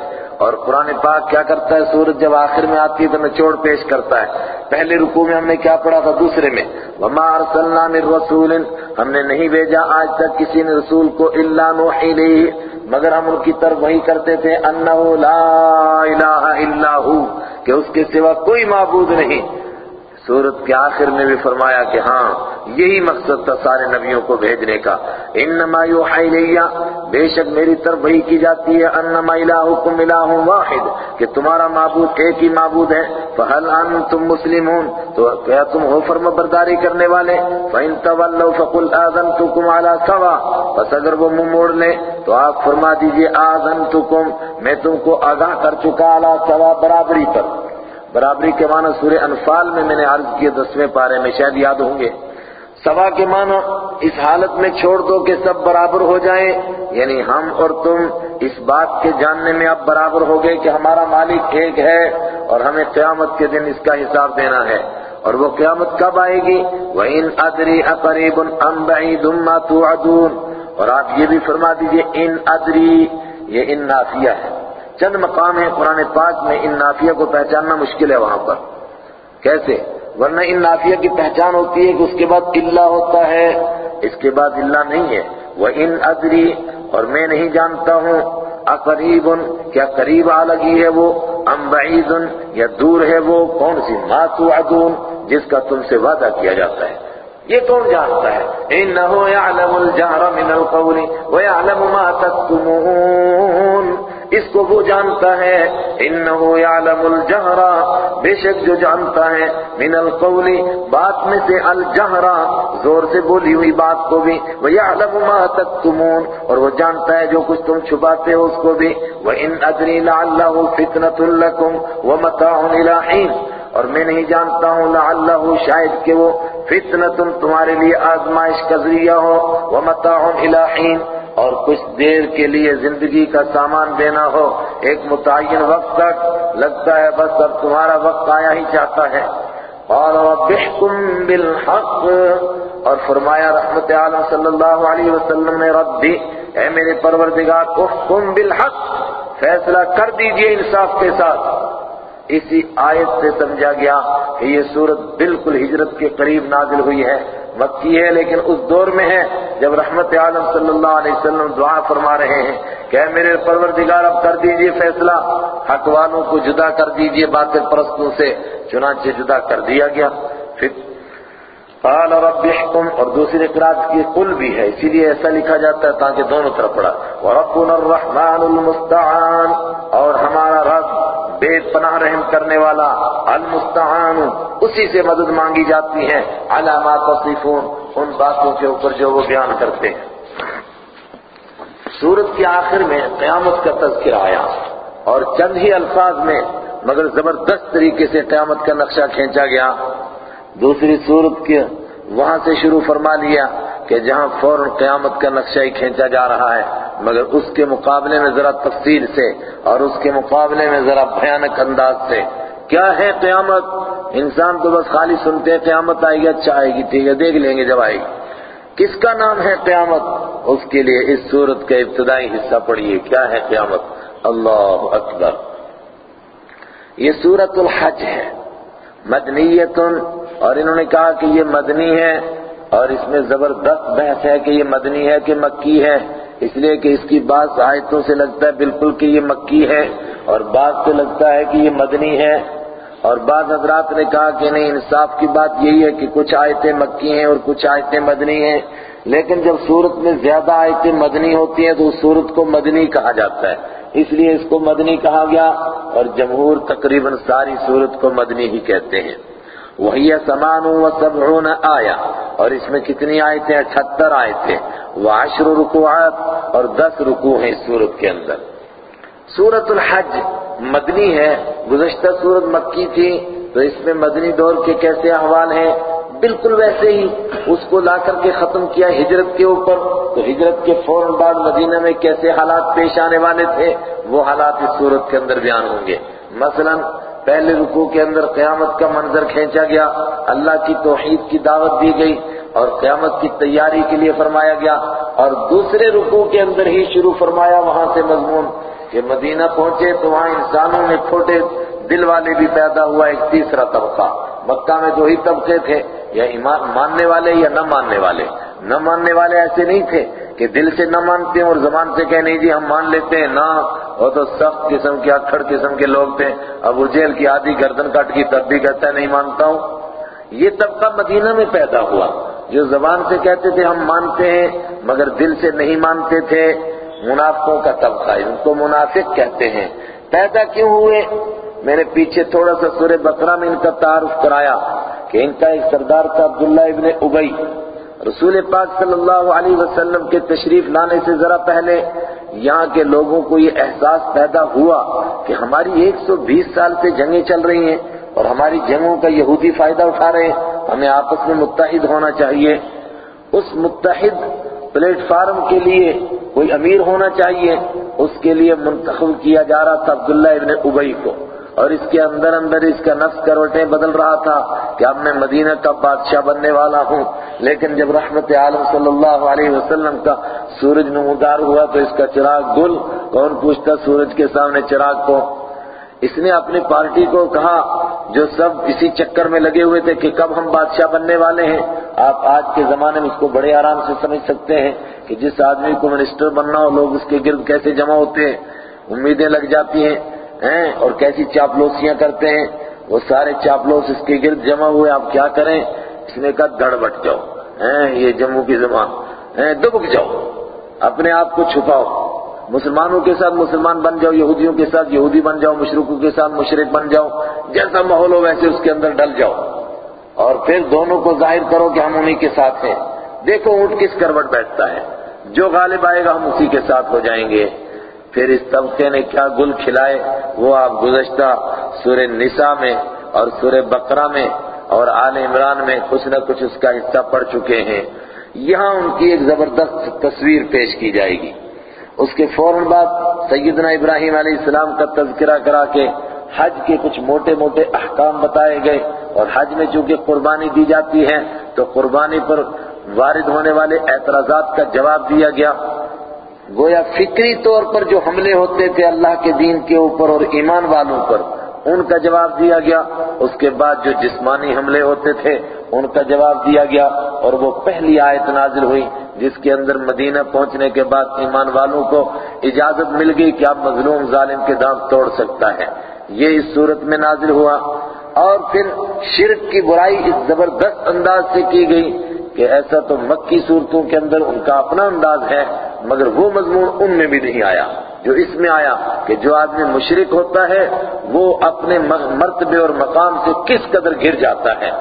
اور قرآن پاک کیا کرتا ہے؟ سورج جب آخر میں آتی ہے تو نچوڑ پیش کرتا ہے۔ پہلے رکوع میں ہم نے کیا پڑھا تھا؟ دوسرے میں۔ وما ارسلنا من رسول۔ ہم نے نہیں بھیجا آج تک کسی نے رسول کو الا نوحی الیہ مگر ہم ان کی طرف وہی کرتے تھے انہو لا الہ الا ہو کہ اس کے سوا کوئی معبود نہیں۔ سورت کے آخر میں بھی فرمایا کہ ہاں یہی مقصد تھا سارے نبیوں کو بھیجنے کا۔ انما یوحی بے شک میری طرف وہی کی جاتی ہے، انما الہکم الہ واحد، کہ تمہارا معبود ایک ہی معبود ہے۔ فہل انتم مسلمون، تو کیا تم ہو فرم برداری کرنے والے؟ فَإِن تَوَلَّوْا فَقُلْ آذَنْتُكُمْ عَلَى سَوَا بس اگر وہ منہ موڑ لیں تو آپ فرما دیجیے آذَنْتُكُمْ، میں تم کو آگاہ کر چکا عَلَى سَوَا برابری پر۔ برابری کے معنی سورہ انفال میں میں نے عرض کیے دسویں پارے میں، شاید یاد ہوں گے۔ سوا کے معنی، اس حالت میں چھوڑ دو کہ سب برابر ہو جائیں۔ یعنی ہم اور تم اس بات کے جاننے میں اب برابر ہو گئے کہ ہمارا مالک ایک ہے اور ہمیں قیامت کے دن اس کا حساب دینا ہے۔ اور وہ قیامت کب آئے گی؟ وَإِنْ أَدْرِي أَقَرِيبٌ أَمْ بَعِيدٌ مَا تُوعَدُونَ۔ اور آپ یہ بھی فرما دیجیے ان ادری یہ ان نافیہ ہے۔ چند مقام ہیں قرآن پاک میں ان نافیہ کو پہچاننا مشکل ہے وہاں پر۔ کیسے؟ ورنہ ان نافیہ کی پہچان ہوتی ہے کہ اس کے بعد اللہ ہوتا ہے۔ اس کے بعد اللہ نہیں ہے۔ وہ ان ادری اور میں نہیں جانتا ہوں۔ اقریب کیا قریب آ لگی ہے وہ؟ ام بعید یا دور ہے وہ؟ کون سی؟ ما توعدون، جس کا تم سے وعدہ کیا جاتا ہے۔ یہ کون جانتا ہے؟ انہو یعلم الجہر من القول ویعلم ما تکتمون اس کو وہ جانتا ہے۔ انہو یعلم الجہرا بے شک جو جانتا ہے۔ من القول، بات میں سے الجہرا زور سے بولی ہوئی بات کو بھی۔ وَيَعْلَمُ مَا تَكْتُمُونَ اور وہ جانتا ہے جو کچھ تم چھپاتے ہو اس کو بھی۔ وَإِنْ أَدْرِي لَعَلَّهُ فِتْنَةٌ لَكُمْ وَمَتَاعٌ إِلَىٰ حِينَ۔ اور میں نہیں جانتا ہوں لعلہ شاید کہ وہ فتنة تمہارے لیے آزمائش کا ذریعہ ہو۔ وَمَتَاعٌ إِلَىٰ حِينَ۔ اور کچھ دیر کے لیے زندگی کا سامان دینا ہو، ایک متعین وقت تک لگتا ہے بس اب تمہارا وقت آیا ہی چاہتا ہے۔ اور وَبِحْكُمْ بِالْحَقِّ۔ اور فرمایا رحمت عالم صلی اللہ علیہ وسلم نے رب دی اے میرے پروردگار، احکم بالحق، فیصلہ کر دیجیے انصاف کے ساتھ۔ اسی آیت سے سمجھا گیا کہ یہ صورت بالکل ہجرت کے قریب نازل ہوئی ہے مکی ہے لیکن اس دور میں ہے جب رحمت عالم صلی اللہ علیہ وسلم دعا فرما رہے ہیں کہ اے میرے پروردگار اب کر دیجیے فیصلہ، حق والوں کو جدا کر دیجیے باطل پرستوں سے، چنانچہ جدا کر دیا گیا۔ پھر قال رب احکم اور دوسری قرآن کی قل بھی ہے، اسی لیے ایسا لکھا جاتا ہے تاکہ دونوں طرف پڑا وربنا الرحمن المستعان، اور ہمارا رب بے پناہ رحم کرنے والا المستعان، اسی سے مدد مانگی جاتی ہے علامات تصفون، ان باتوں کے اوپر جو وہ بیان کرتے ہیں۔ سورت کے آخر میں قیامت کا تذکر آیا، اور چند ہی الفاظ میں، مگر زبردست طریقے سے قیامت کا نقشہ کھینچا گیا۔ دوسری صورت کے وہاں سے شروع فرما لیا کہ جہاں فوراً قیامت کا نقشہ ہی کھینچا جا رہا ہے، مگر اس کے مقابلے میں ذرا تفصیل سے اور اس کے مقابلے میں ذرا بھیانک انداز سے۔ کیا ہے قیامت؟ انسان تو بس خالی سنتے ہیں، قیامت آئے گی اچھا آئے گی، ٹھیک ہے، دیکھ لیں گے جب آئے گی۔ کس کا نام ہے قیامت؟ اس کے لیے اس صورت کا ابتدائی حصہ پڑھیے، کیا ہے قیامت؟ اللہ اکبر۔ یہ صورت الحج ہے۔ مدنیتن اور انہوں نے کہا کہ یہ مدنی ہے اور اس میں زبردست بحث ہے کہ یہ مدنی ہے کہ مکی ہے اس لیے کہ اس کی بعض آیتوں سے لگتا ہے بالکل کہ یہ مکی ہے اور بعض سے لگتا ہے کہ یہ مدنی ہے اور بعض حضرات نے کہا کہ نہیں، انصاف کی بات یہی ہے کہ کچھ آیتیں مکی ہیں اور کچھ آیتیں مدنی ہیں، لیکن جب صورت میں زیادہ آیتیں مدنی ہوتی ہیں تو اس صورت کو مدنی کہا جاتا ہے۔ اس لیے اس کو مدنی کہا گیا اور جمہور تقریباً ساری صورت کو مدنی ہی کہتے ہیں۔ وہی سمان و سبعون آیا اور اس میں کتنی آئے تھے اٹھتر آئے تھے وہ رکوعات اور دس رکوع ہیں اس کے اندر۔ سورت الحج مدنی ہے۔ گزشتہ سورت مکی تھی۔ تو اس میں مدنی دور کے کیسے احوال ہیں؟ بالکل ویسے ہی۔ اس کو لا کر کے ختم کیا ہجرت کے اوپر۔ تو ہجرت کے فوراً بعد مدینہ میں کیسے حالات پیش آنے والے تھے؟ وہ حالات اس صورت کے اندر بیان ہوں گے۔ مثلا پہلے رکوع کے اندر قیامت کا منظر کھینچا گیا۔ اللہ کی توحید کی دعوت دی گئی اور قیامت کی تیاری کے لیے فرمایا گیا۔ اور دوسرے رکوع کے اندر ہی شروع فرمایا وہاں سے مضمون کہ مدینہ پہنچے تو وہاں انسانوں میں چھوٹے دل والے بھی پیدا ہوا، ایک تیسرا طبقہ۔ مکہ میں دو ہی طبقے تھے، یا ایمان ماننے والے یا نہ ماننے والے۔ نہ ماننے والے ایسے نہیں تھے۔ کہ دل سے نہ مانتے ہیں اور زبان سے کہ نہیں جی ہم مان لیتے ہیں، نہ۔ وہ تو سخت قسم کے، اکھڑ قسم کے لوگ تھے۔ ابو جیل کی آدھی گردن کٹ کی، تب بھی کہتا ہے نہیں مانتا ہوں۔ یہ طبقہ مدینہ میں پیدا ہوا۔ جو زبان سے کہتے تھے ہم مانتے ہیں، مگر دل سے نہیں مانتے تھے۔ منافقوں کا طبقہ، ان کو منافق کہتے ہیں۔ پیدا کیوں ہوئے؟ میں نے پیچھے تھوڑا سا سورہ بقرہ میں ان کا تعارف کرایا کہ ان کا ایک سردار تھا عبداللہ ابن ابئی رسول پاک صلی اللہ علیہ وسلم کے تشریف لانے سے ذرا پہلے یہاں کے لوگوں کو یہ احساس پیدا ہوا کہ ہماری ایک سو بیس سال سے جنگیں چل رہی ہیں اور ہماری جنگوں کا یہودی فائدہ اٹھا رہے ہیں۔ ہمیں آپس میں متحد ہونا چاہیے۔ اس متحد پلیٹ فارم کے لیے کوئی امیر ہونا چاہیے۔ اس کے لیے منتخب کیا جا رہا تھا عبداللہ ابن ابئی کو۔ اور اس کے اندر اندر اس کا نفس کروٹیں بدل رہا تھا کہ اب میں مدینہ کا بادشاہ بننے والا ہوں۔ لیکن جب رحمت عالم صلی اللہ علیہ وسلم کا سورج نمودار ہوا تو اس کا چراغ گل، کون پوچھتا سورج کے سامنے چراغ کو اس نے اپنی پارٹی کو کہا جو سب اسی چکر میں لگے ہوئے تھے کہ کب ہم بادشاہ بننے والے ہیں۔ آپ آج کے زمانے میں اس کو بڑے آرام سے سمجھ سکتے ہیں کہ جس آدمی کو منسٹر بننا ہو، لوگ اس کے گرد کیسے جمع ہوتے ہیں؟ امیدیں لگ جاتی ہیں۔ ہیں اور کیسی چاپلوسیاں کرتے ہیں؟ وہ سارے چاپلوس اس کے گرد جمع ہوئے، آپ کیا کریں؟ اس نے کہا، گڑ بٹ جاؤ۔ ہیں، یہ جموں کی زبان۔ ہیں، دبک جاؤ۔ اپنے آپ کو چھپاؤ۔ مسلمانوں کے ساتھ مسلمان بن جاؤ، یہودیوں کے ساتھ یہودی بن جاؤ مشرقوں کے ساتھ مشرق بن جاؤ، جیسا ماحول ہو ویسے اس کے اندر ڈل جاؤ۔ اور پھر دونوں کو ظاہر کرو کہ ہم انہی کے ساتھ ہیں۔ دیکھو اونٹ کس کروٹ بیٹھتا ہے۔ جو غالب آئے گا، ہم اسی کے ساتھ ہو جائیں گے۔ پھر اس طبقے نے کیا گل کھلائے؟ وہ آپ گزشتہ سورہ نساء میں اور سورہ بقرہ میں اور آل عمران میں کچھ نہ کچھ اس کا حصہ پڑ چکے ہیں۔ یہاں ان کی ایک زبردست تصویر پیش کی جائے گی۔ اس کے فوراً بعد سیدنا ابراہیم علیہ السلام کا تذکرہ کرا کے حج کے کچھ موٹے موٹے احکام بتائے گئے اور حج میں چونکہ قربانی دی جاتی ہے تو قربانی پر وارد ہونے والے اعتراضات کا جواب دیا گیا۔ گویا فکری طور پر جو حملے ہوتے تھے اللہ کے دین کے اوپر اور ایمان والوں پر، ان کا جواب دیا گیا۔ اس کے بعد جو جسمانی حملے ہوتے تھے، ان کا جواب دیا گیا اور وہ پہلی آیت نازل ہوئی، جس کے اندر مدینہ پہنچنے کے بعد ایمان والوں کو اجازت مل گئی کہ آپ مظلوم ظالم کے دانت توڑ سکتا ہے۔ یہ اس صورت میں نازل ہوا۔ اور پھر شرک کی برائی اس زبردست انداز سے کی گئی۔ کہ ایسا تو مکی صورتوں کے اندر ان کا اپنا انداز ہے، مگر وہ مضمون ان میں بھی نہیں آیا۔ جو اس میں آیا کہ جو آدمی مشرک ہوتا ہے، وہ اپنے مرتبے اور مقام سے کس قدر گر جاتا ہے۔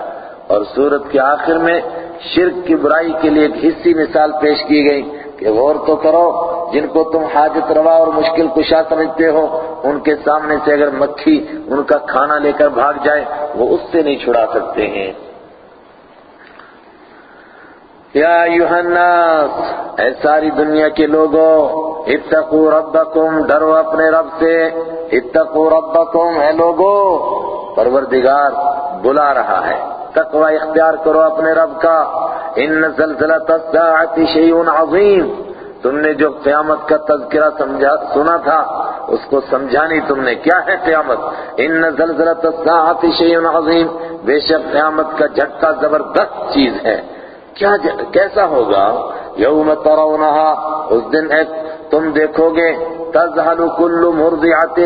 اور صورت کے آخر میں شرک کی برائی کے لیے ایک حصی مثال پیش کی گئی کہ غور تو کرو، جن کو تم حاجت روا اور مشکل کشا سمجھتے ہو، ان کے سامنے سے اگر مکھی ان کا کھانا لے کر بھاگ جائے، وہ اس سے نہیں چھڑا سکتے ہیں۔ یا ایوہ الناس، اے ساری دنیا کے لوگوں اتقو ربکم، ڈرو اپنے رب سے، اتقو ربکم، اے لوگوں پروردگار بلا رہا ہے، تقوی اختیار کرو اپنے رب کا، ان زلزلت الساعت شیئن عظیم، تم نے جو قیامت کا تذکرہ سمجھا، سنا تھا، اس کو سمجھانی تم نے کیا ہے قیامت؟ ان زلزلت الساعت شیئن عظیم، بے شک قیامت کا جھٹکا زبردست چیز ہے۔ کیا کیسا ہوگا؟ یوم ترونہا، اس دن ایک تم دیکھو گے تزہل کل مرضعت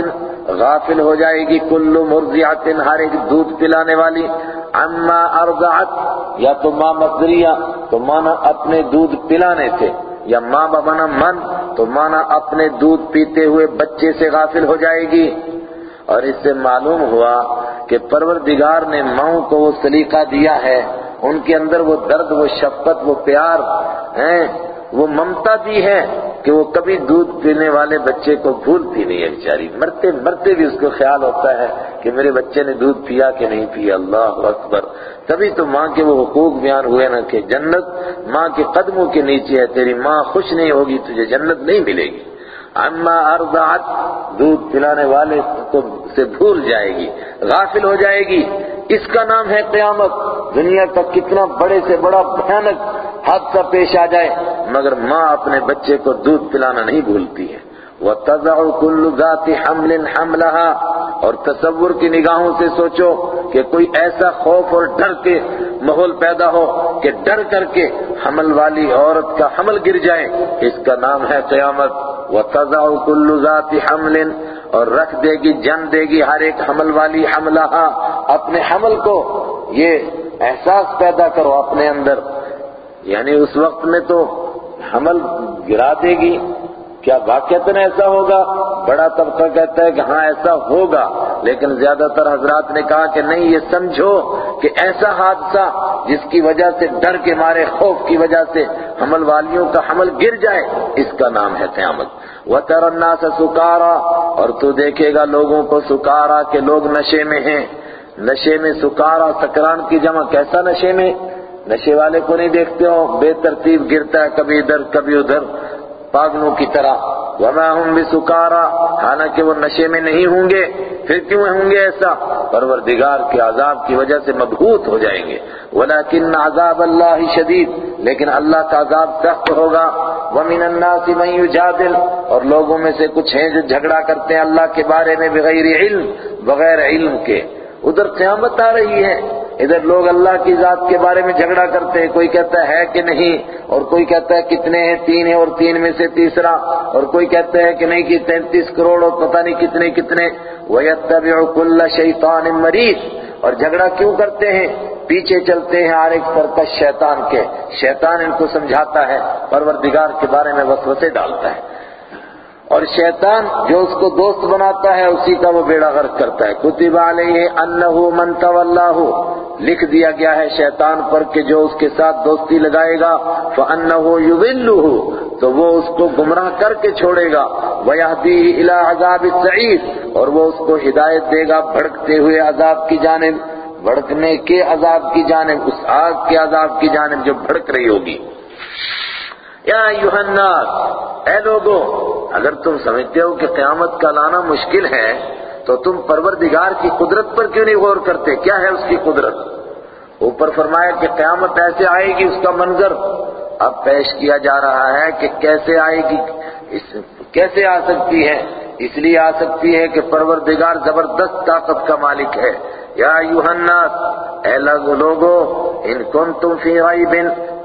غافل ہو جائے گی کل مرضعت ہر ایک دودھ پلانے والی۔ اما ارضعت، یا تو ماں مصدریہ تو مانا اپنے دودھ پلانے سے، یا ماں بمانا من، تو مانا اپنے دودھ پیتے ہوئے بچے سے غافل ہو جائے گی۔ اور اس سے معلوم ہوا کہ پروردگار نے ماؤں کو وہ سلیقہ دیا ہے۔ ان کے اندر وہ درد، وہ شفقت، وہ پیار ہیں، وہ ممتا دی ہے کہ وہ کبھی دودھ پینے والے بچے کو بھولتی نہیں ہے بیچاری۔ مرتے مرتے بھی اس کو خیال ہوتا ہے کہ میرے بچے نے دودھ پیا کہ نہیں پیا۔ اللہ اکبر۔ تبھی تو ماں کے وہ حقوق بیان ہوئے نا کہ جنت، ماں کے قدموں کے نیچے ہے، تیری ماں خوش نہیں ہوگی، تجھے جنت نہیں ملے گی۔ اما ارضعت، دودھ پلانے والے کو سے بھول جائے گی، غافل ہو جائے گی۔ اس کا نام ہے قیامت۔ دنیا کا کتنا بڑے سے بڑا بھیانک حادثہ پیش آ جائے، مگر ماں اپنے بچے کو دودھ پلانا نہیں بھولتی ہے۔ وَتَضَعُ كُلُّ ذَاتِ حَمْلٍ حَمْلَهَا۔ اور تصور کی نگاہوں سے سوچو کہ کوئی ایسا خوف اور ڈر کے ماحول پیدا ہو کہ ڈر کر کے حمل والی عورت کا حمل گر جائے۔ اس کا نام ہے قیامت۔ وَتَضَعُ كُلُّ ذَاتِ حَمْلٍ اور رکھ دے گی، جن دے گی ہر ایک حمل والی حملہ ہاں، اپنے حمل کو یہ احساس پیدا کرو اپنے اندر۔ یعنی اس وقت میں تو حمل گرا دے گی۔ کیا واقعتاً ایسا ہوگا؟ بڑا طبقہ کہتا ہے کہ ہاں ایسا ہوگا، لیکن زیادہ تر حضرات نے کہا کہ نہیں، یہ سمجھو کہ ایسا حادثہ جس کی وجہ سے ڈر کے مارے، خوف کی وجہ سے حمل والیوں کا حمل گر جائے، اس کا نام ہے قیامت۔ وَتَرَ النَّاسَ سُكَارَا اور تو دیکھے گا لوگوں کو سکارا کہ لوگ نشے میں ہیں۔ نشے میں سکارا، سکران کی جمع، کیسا نشے میں؟ نشے والے کو نہیں دیکھتے ہو، بے ترتیب گرتا ہے، کبھی ادھر کبھی ادھر۔ پاگلوں کی طرح۔ وما ہم بھی سکارا حالانکہ وہ نشے میں نہیں ہوں گے۔ پھر کیوں ہوں گے ایسا؟ پروردگار کے عذاب کی وجہ سے مبہوت ہو جائیں گے۔ ولیکن عذاب اللہ شدید لیکن اللہ کا عذاب سخت ہوگا۔ ومن الناس من يجادل۔ اور لوگوں میں سے کچھ ہیں جو جھگڑا کرتے ہیں اللہ کے بارے میں بغیر علم بغیر علم کے۔ ادھر قیامت آ رہی ہے۔ ادھر لوگ اللہ کی ذات کے بارے میں جھگڑا کرتے ہیں، کوئی کہتا ہے کہ نہیں، اور کوئی کہتا ہے کتنے ہیں، تین ہیں اور تین میں سے تیسرا، اور کوئی کہتا ہے کہ نہیں کہ تینتیس کروڑ اور پتہ نہیں کتنے کتنے، وَيَتَّبِعُ كُلَّ شَيْطَانٍ مَرِيض اور جھگڑا کیوں کرتے ہیں؟ پیچھے چلتے ہیں ہر ایک سرکش شیطان کے۔ شیطان ان کو سمجھاتا ہے، پروردگار کے بارے میں وسوسے ڈالتا ہے۔ اور شیطان جو اس کو دوست بناتا ہے، اسی کا وہ بیڑا غرق کرتا ہے۔ کتب علیہ انہو من تولہ لکھ دیا گیا ہے شیطان پر کہ جو اس کے ساتھ دوستی لگائے گا، فانہو یضلہ تو وہ اس کو گمراہ کر کے چھوڑے گا۔ ویہدیہ الی عذاب السعیر۔ اور وہ اس کو ہدایت دے گا بھڑکتے ہوئے عذاب کی جانب۔ بھڑکنے کے عذاب کی جانب، اس آگ کے عذاب کی جانب جو بھڑک رہی ہوگی۔ یا الناس، اے لوگو، اگر تم سمجھتے ہو کہ قیامت کا لانا مشکل ہے، تو تم پروردگار کی قدرت پر کیوں نہیں غور کرتے؟ کیا ہے اس کی قدرت؟ اوپر فرمایا کہ قیامت ایسے آئے گی اس کا منظر۔ اب پیش کیا جا رہا ہے کہ کیسے آئے گی کیسے آ سکتی ہے؟ اس لیے آ سکتی ہے کہ پروردگار زبردست طاقت کا مالک ہے۔ یا الناس، اے لوگو، ان کنتم فی غیب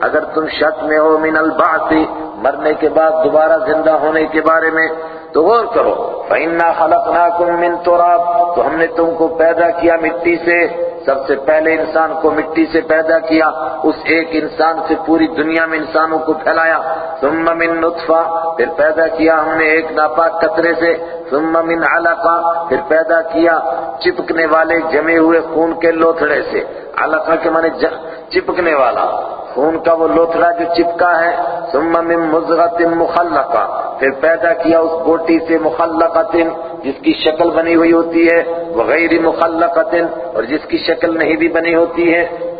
اگر تم شک میں ہو من البعث، مرنے کے بعد دوبارہ زندہ ہونے کے بارے میں، تو غور کرو، فَإِنَّا خَلَقْنَاكُم مِّن تُرَابٍ، تو ہم نے تم کو پیدا کیا مٹی سے۔ سب سے پہلے انسان کو مٹی سے پیدا کیا، اس ایک انسان سے پوری دنیا میں انسانوں کو پھیلایا۔ ثم من نطفہ پھر پیدا کیا ہم نے ایک ناپاک قطرے سے۔ ثم من علقہ پھر پیدا کیا چپکنے والے جمے ہوئے خون کے لوتھڑے سے۔ علقہ کے معنی چپکنے والا۔ خون کا وہ لوتھڑا جو چپکا ہے، ثم من مزغت مخلقہ۔ پھر پیدا کیا اس گوٹی سے مخلقت جس کی شکل بنی ہوئی ہوتی ہے، وغیر مخلقت اور جس کی شکل نہیں بھی بنی ہوتی ہے۔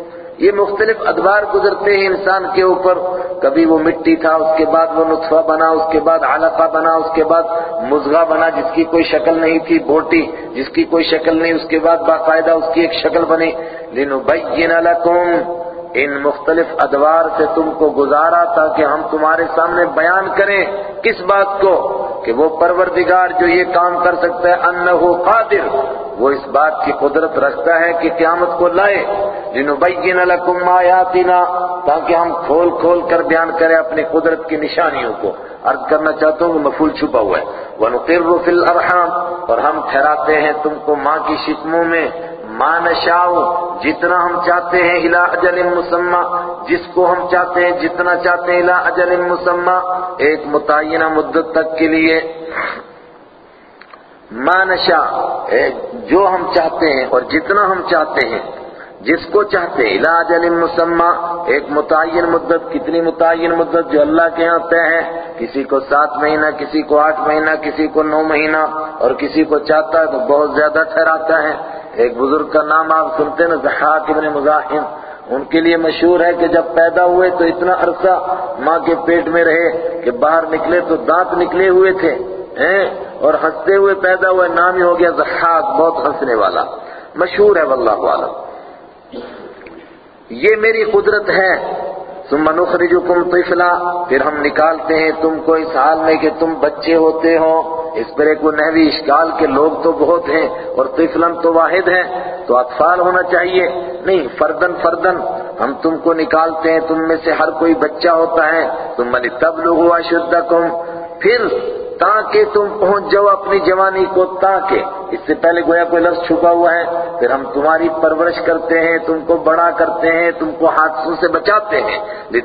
یہ مختلف ادوار گزرتے ہیں انسان کے اوپر۔ کبھی وہ مٹی تھا، اس کے بعد وہ نطفہ بنا، اس کے بعد علقہ بنا، اس کے بعد مزغہ بنا، جس کی کوئی شکل نہیں تھی، بوٹی جس کی کوئی شکل نہیں، اس کے بعد باقاعدہ اس کی ایک شکل بنی۔ لِنُبَيِّنَ لَكُمْ ان مختلف ادوار سے تم کو گزارا تاکہ ہم تمہارے سامنے بیان کریں کس بات کو؟ کہ وہ پروردگار جو یہ کام کر سکتا ہے، انہو قادر، وہ اس بات کی قدرت رکھتا ہے کہ قیامت کو لائے۔ لنبین لکم آیاتنا، تاکہ ہم کھول کھول کر بیان کریں اپنی قدرت کی نشانیوں کو۔ عرض کرنا چاہتا ہوں کہ مفول چھپا ہوا ہے۔ وَنُقِرُّ فِي الْأَرْحَامِ، اور ہم ٹھہراتے ہیں تم کو ماں کی شکموں میں۔ ما نشاؤ جتنا ہم چاہتے ہیں الى اجل مسمى، جس کو ہم چاہتے ہیں جتنا چاہتے ہیں الى اجل مسمى، ایک متعینہ مدت تک کے لیے۔ ما نشا جو ہم چاہتے ہیں اور جتنا ہم چاہتے ہیں، جس کو چاہتے ہیں علاج علم مسمہ ایک متعین مدت۔ کتنی متعین مدت جو اللہ کے ہاں طے ہے؟ کسی کو سات مہینہ، کسی کو آٹھ مہینہ، کسی کو نو مہینہ، اور کسی کو چاہتا ہے تو بہت زیادہ ٹھہراتا ہے۔ ایک بزرگ کا نام آپ سنتے نا زحاق ابن مزاحم۔ ان کے لیے مشہور ہے کہ جب پیدا ہوئے تو اتنا عرصہ ماں کے پیٹ میں رہے کہ باہر نکلے تو دانت نکلے ہوئے تھے اور ہنستے ہوئے پیدا ہوئے، نام ہی ہو گیا زحاق بہت ہنسنے والا۔ مشہور ہے، واللہ والا یہ میری قدرت ہے۔ ثم نخرجکم طفلا۔ پھر ہم نکالتے ہیں تم کو اس حال میں کہ تم بچے ہوتے ہو۔ اس پر ایک نحوی اشکال کے لوگ تو بہت ہیں اور طفلن تو واحد ہے تو اطفال ہونا چاہیے۔ نہیں، فردن فردن۔ ہم تم کو نکالتے ہیں، تم میں سے ہر کوئی بچہ ہوتا ہے۔ تم ملی تب لوگ ہوا پھر تاکہ تم پہنچ جاؤ اپنی جوانی کو، تاکہ۔ اس سے پہلے گویا کوئی لفظ چھپا ہوا ہے، پھر ہم تمہاری پرورش کرتے ہیں، تم کو بڑا کرتے ہیں، تم کو حادثوں سے بچاتے ہیں۔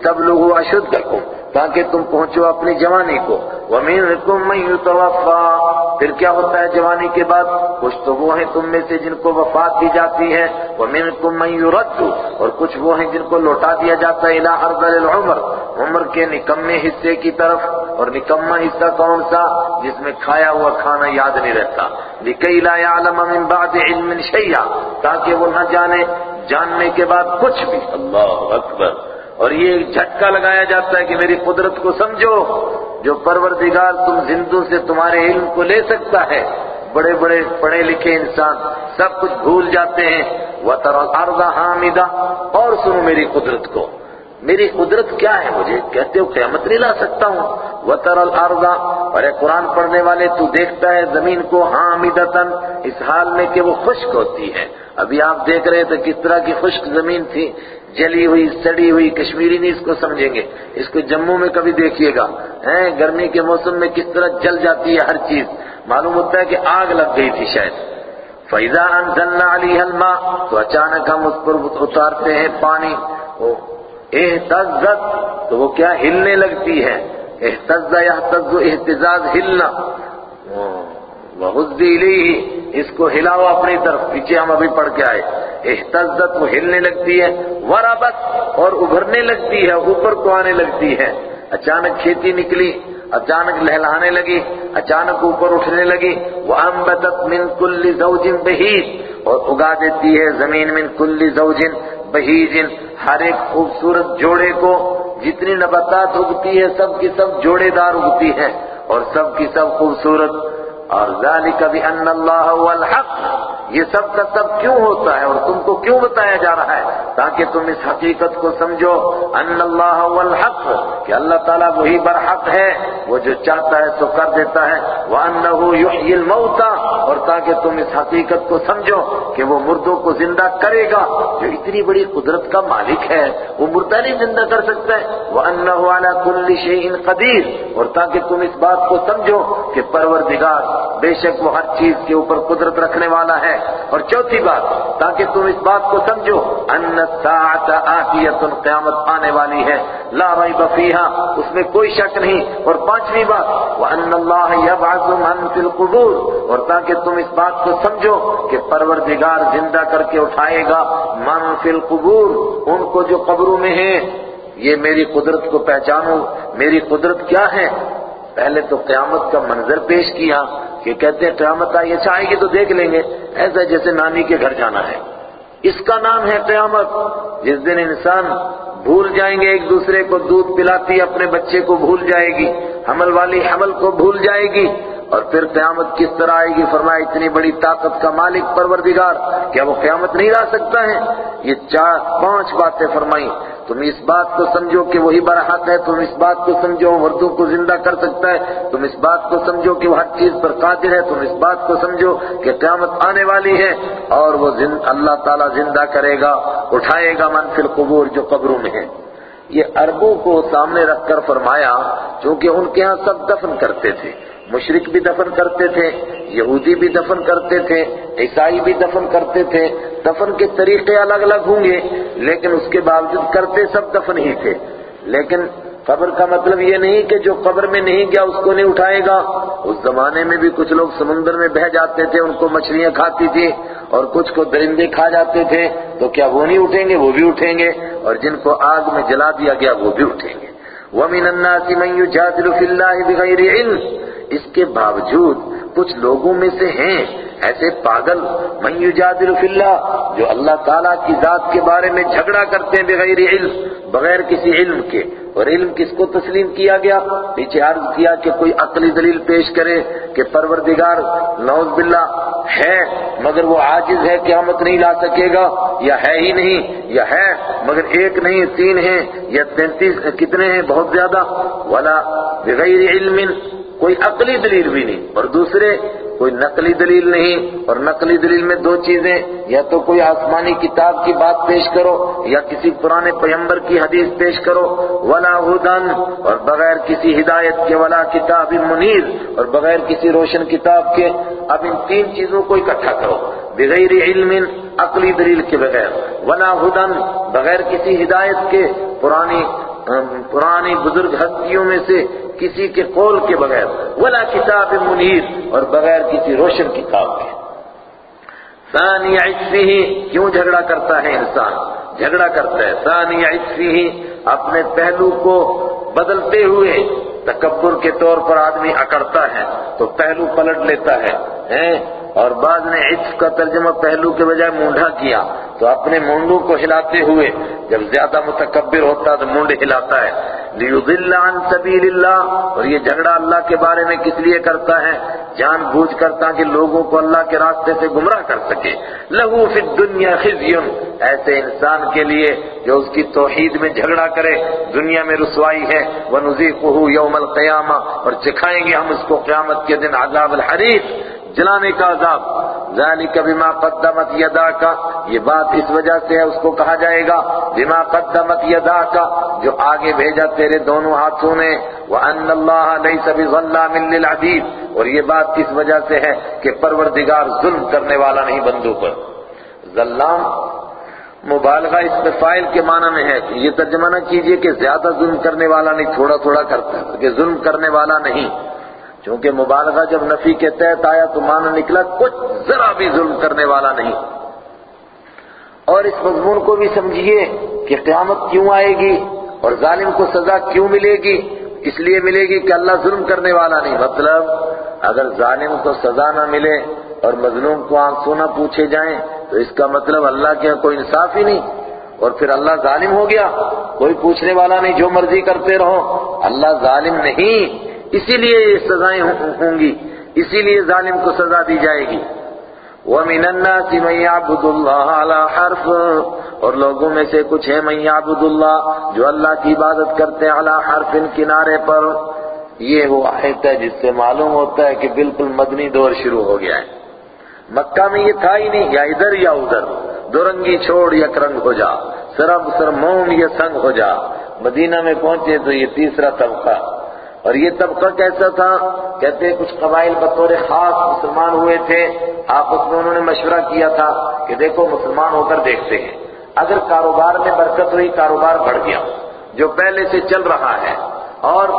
تب لوگ اشد کرو تاکہ تم پہنچو اپنی جوانی کو۔ وَمِنْكُمْ مَنْ يُتَوَفَّى۔ پھر کیا ہوتا ہے جوانی کے بعد؟ کچھ تو وہ ہیں تم میں سے جن کو وفات دی جاتی ہے۔ وَمِنْكُمْ مَنْ يُرَدُّ۔ اور کچھ وہ ہیں جن کو لوٹا دیا جاتا ہے۔ الى ارض العمر۔ عمر کے نکمے حصے کی طرف۔ اور نکمہ حصہ کون سا؟ جس میں کھایا ہوا کھانا یاد نہیں رہتا۔ لِكَيْ لَا يَعْلَمَ مِنْ بَعْدِ عِلْمٍ شَيْئًا۔ تاکہ وہ نہ جانے۔ جاننے کے بعد کچھ بھی۔ اللہ اکبر۔ اور یہ ایک جھٹکا لگایا جاتا ہے کہ میری قدرت کو سمجھو، جو پروردگار تم زندوں سے تمہارے علم کو لے سکتا ہے۔ بڑے بڑے پڑھے لکھے انسان سب کچھ بھول جاتے ہیں۔ وَتَرَ حامدہ اور سنو میری قدرت کو۔ میری قدرت کیا ہے مجھے کہتے ہو قیامت نہیں لا سکتا ہوں۔ وَتَرَ الْأَرْضَ، اور اے قرآن پڑھنے والے، تو دیکھتا ہے زمین کو حامدتاً، اس حال میں کہ وہ خشک ہوتی ہے۔ ابھی آپ دیکھ رہے تھے کس طرح کی خشک زمین تھی۔ جلی ہوئی، سڑی ہوئی، کشمیری نہیں اس کو سمجھیں گے۔ اس کو جموں میں کبھی دیکھیے گا۔ گرمی کے موسم میں کس طرح جل جاتی ہے ہر چیز۔ معلوم ہوتا ہے کہ آگ لگ گئی تھی شاید۔ فیضا انزلنا علی الما تو اچانک ہم اس پر اتارتے ہیں پانی۔ احتزت، تو وہ کیا ہلنے لگتی ہے؟ احتز یحتز، احتزاز ہلنا۔ وحزی لی اس کو ہلاؤ اپنی طرف، پیچھے ہم ابھی پڑھ کے آئے۔ احتزت، وہ ہلنے لگتی ہے۔ ورابت اور ابھرنے لگتی ہے، اوپر کو آنے لگتی ہے۔ اچانک کھیتی نکلی، اچانک لہلانے لگی، اچانک اوپر اٹھنے لگی۔ وَأَنبَتَتْ مِن كُلِّ زَوْجٍ بَهِيجٍ، اور اگا دیتی ہے زمین من کل زوجن بہیجن ہر ایک خوبصورت جوڑے کو، جتنی نباتات اگتی ہے سب کی سب جوڑے دار اگتی ہے اور سب کی سب خوبصورت اور ذالک بان اللہ هو الحق. یہ سب کا سب کیوں ہوتا ہے اور تم کو کیوں بتایا جا رہا ہے؟ تاکہ تم اس حقیقت کو سمجھو. ان اللہ هو الحق. کہ اللہ تعالیٰ وہی برحق ہے. وہ جو چاہتا ہے تو کر دیتا ہے. وانه یحیی الموتى. اور تاکہ تم اس حقیقت کو سمجھو کہ وہ مردوں کو زندہ کرے گا. جو اتنی بڑی قدرت کا مالک ہے، وہ مردہ نہیں زندہ کر سکتا ہے. وانه على كل شيء قدیر. اور تاکہ تم اس بات کو سمجھو کہ پروردگار بے شک وہ ہر چیز کے اوپر قدرت رکھنے والا ہے۔ اور چوتھی بات، تاکہ تم اس بات کو سمجھو، ان الساعت آتیت قیامت آنے والی ہے۔ لا ریب فیہا، اس میں کوئی شک نہیں۔ اور پانچویں بات وان اللہ یبعث من فی القبور۔ اور تاکہ تم اس بات کو سمجھو کہ پروردگار زندہ کر کے اٹھائے گا من فی القبور، ان کو جو قبروں میں ہیں۔ یہ میری قدرت کو پہچانو۔ میری قدرت کیا ہے؟ پہلے تو قیامت کا منظر پیش کیا کہ کہتے ہیں قیامت آئی اچھا آئے گی تو دیکھ لیں گے۔ ایسا جیسے نانی کے گھر جانا ہے۔ اس کا نام ہے قیامت۔ جس دن انسان بھول جائیں گے، ایک دوسرے کو دودھ پلاتی، اپنے بچے کو بھول جائے گی، حمل والی حمل کو بھول جائے گی۔ اور پھر قیامت کس طرح آئے گی فرمایا، اتنی بڑی طاقت کا مالک پروردگار کیا وہ قیامت نہیں لا سکتا ہے۔ یہ چار، پانچ باتیں فرمائی تم اس بات کو سمجھو کہ وہی برحق ہے، تم اس بات کو سمجھو، مردوں کو زندہ کر سکتا ہے۔ تم اس بات کو سمجھو کہ وہ ہر چیز پر قادر ہے۔ تم اس بات کو سمجھو کہ قیامت آنے والی ہے اور وہ اللہ تعالیٰ زندہ کرے گا، اٹھائے گا منفل قبور جو قبروں میں ہے۔ یہ عربوں کو سامنے رکھ کر فرمایا، چونکہ ان کے ہاں سب دفن کرتے تھے۔ مشرق بھی دفن کرتے تھے، یہودی بھی دفن کرتے تھے، عیسائی بھی دفن کرتے تھے، دفن کے طریقے الگ الگ ہوں گے، لیکن اس کے باوجود کرتے سب دفن ہی تھے۔ لیکن قبر کا مطلب یہ نہیں کہ جو قبر میں نہیں گیا اس کو نہیں اٹھائے گا۔ اس زمانے میں بھی کچھ لوگ سمندر میں بہ جاتے تھے، ان کو مچھلیاں کھاتی تھی اور کچھ کو درندے کھا جاتے تھے، تو کیا وہ نہیں اٹھیں گے؟ وہ بھی اٹھیں گے۔ اور جن کو آگ میں جلا دیا گیا، وہ بھی اٹھیں گے۔ وَمِنَ النَّاسِ مَن يُجَادِلُ فِي اللَّهِ بِغَيْرِ عِلْمٍ اس کے باوجود کچھ لوگوں میں سے ہیں ایسے پاگل، من یجادل فی اللہ جو اللہ تعالیٰ کی ذات کے بارے میں جھگڑا کرتے ہیں بغیر علم، بغیر کسی علم کے۔ اور علم کس کو تسلیم کیا گیا؟ پیچھے عرض کیا کہ کوئی عقلی دلیل پیش کرے کہ پروردگار نوز باللہ ہے، مگر وہ عاجز ہے، قیامت نہیں لا سکے گا، یا ہے ہی نہیں، یا ہے مگر ایک نہیں، تین ہیں، یا تینتیس کتنے ہیں، بہت زیادہ۔ ولا بغیر علم کوئی عقلی دلیل بھی نہیں اور دوسرے کوئی نقلی دلیل نہیں اور نقلی دلیل میں دو چیزیں یا تو کوئی آسمانی کتاب کی بات پیش کرو یا کسی پرانے پیمبر کی حدیث پیش کرو، ولا ہدن اور بغیر کسی ہدایت کے، ولا کتاب منیر اور بغیر کسی روشن کتاب کے۔ اب ان تین چیزوں کو اکٹھا کرو۔ بغیر علم عقلی دلیل کے بغیر۔ ولا ہدن بغیر کسی ہدایت کے۔ پرانی پرانی بزرگ ہستیوں میں سے کسی کے قول کے بغیر، ولا کتاب منیر، اور بغیر کسی روشن کتاب کے۔ ثانی عصفی، کیوں جھگڑا کرتا ہے انسان؟ جھگڑا کرتا ہے۔ ثانی عصفی، اپنے پہلو کو بدلتے ہوئے تکبر کے طور پر آدمی اکڑتا ہے، تو پہلو پلٹ لیتا ہے اور بعض نے عطف کا ترجمہ پہلو کے بجائے مونڈا کیا، تو اپنے مونڈوں کو ہلاتے ہوئے جب زیادہ متکبر ہوتا تو مونڈ ہلاتا ہے۔ لیضل عن سبیل اللہ اور یہ جھگڑا اللہ کے بارے میں کس لیے کرتا ہے؟ جان بوجھ کر تاکہ لوگوں کو اللہ کے راستے سے گمراہ کر سکے۔ لہو فی الدنیا خزی ایسے انسان کے لیے جو اس کی توحید میں جھگڑا کرے، دنیا میں رسوائی ہے۔ وَنُزِيقُهُ يَوْمَ الْقِيَامَةِ اور چکھائیں گے ہم اس کو قیامت کے دن عذاب الحریف جلانے کا عذاب۔ ذالک بما قدمت یدا کا یہ بات اس وجہ سے ہے، اس کو کہا جائے گا۔ بما قدمت یدا کا جو آگے بھیجا تیرے دونوں ہاتھوں نے۔ وَأَنَّ اللَّهَ لَيْسَ بِظَلَّامٍ لِّلْعَبِيدِ۔ اور یہ بات کس وجہ سے ہے کہ پروردگار ظلم کرنے والا نہیں بندوں پر۔ ظلام مبالغہ اس میں فائل کے معنی میں ہے۔ یہ ترجمہ نہ کیجیے کہ زیادہ ظلم کرنے والا نہیں، تھوڑا تھوڑا کرتا ہے کہ ظلم کرنے والا نہیں۔ چونکہ مبالغہ جب نفی کے تحت آیا تو معنی نکلا، کچھ ذرا بھی ظلم کرنے والا نہیں۔ اور اس مضمون کو بھی سمجھیے کہ قیامت کیوں آئے گی اور ظالم کو سزا کیوں ملے گی؟ اس لیے ملے گی کہ اللہ ظلم کرنے والا نہیں۔ مطلب اگر ظالم کو سزا نہ ملے اور مظلوم کو آنسو نہ پوچھے جائیں، تو اس کا مطلب اللہ کے یہاں کوئی انصاف ہی نہیں۔ اور پھر اللہ ظالم ہو گیا، کوئی پوچھنے والا نہیں، جو مرضی کرتے رہو۔ اللہ ظالم نہیں۔ اسی لیے یہ سزائیں ہوں گی۔ اسی لیے ظالم کو سزا دی جائے گی۔ وَمِنَ النَّاسِ مَن يَعْبُدُ اللَّهَ عَلَى حَرْفٍ۔ اور لوگوں میں سے کچھ ہیں من يعبد اللہ جو اللہ کی عبادت کرتے ہیں علی حرف کنارے پر۔ یہ وہ آیت ہے جس سے معلوم ہوتا ہے کہ بالکل مدنی دور شروع ہو گیا ہے۔ مکہ میں یہ تھا ہی نہیں، یا ادھر یا ادھر۔ دورنگی چھوڑ یا کرنگ ہو جا۔ سرب سرموم یا سنگ ہو جا۔ مدینہ میں پہنچے تو یہ تیسرا طبقہ۔ اور یہ طبقہ کیسا تھا؟ کہتے ہیں کچھ قبائل بطور خاص مسلمان ہوئے تھے، آپس میں انہوں نے مشورہ کیا تھا کہ دیکھو مسلمان ہو کر دیکھتے ہیں۔ اگر کاروبار میں برکت ہوئی، کاروبار بڑھ گیا، جو پہلے سے چل رہا ہے۔ اور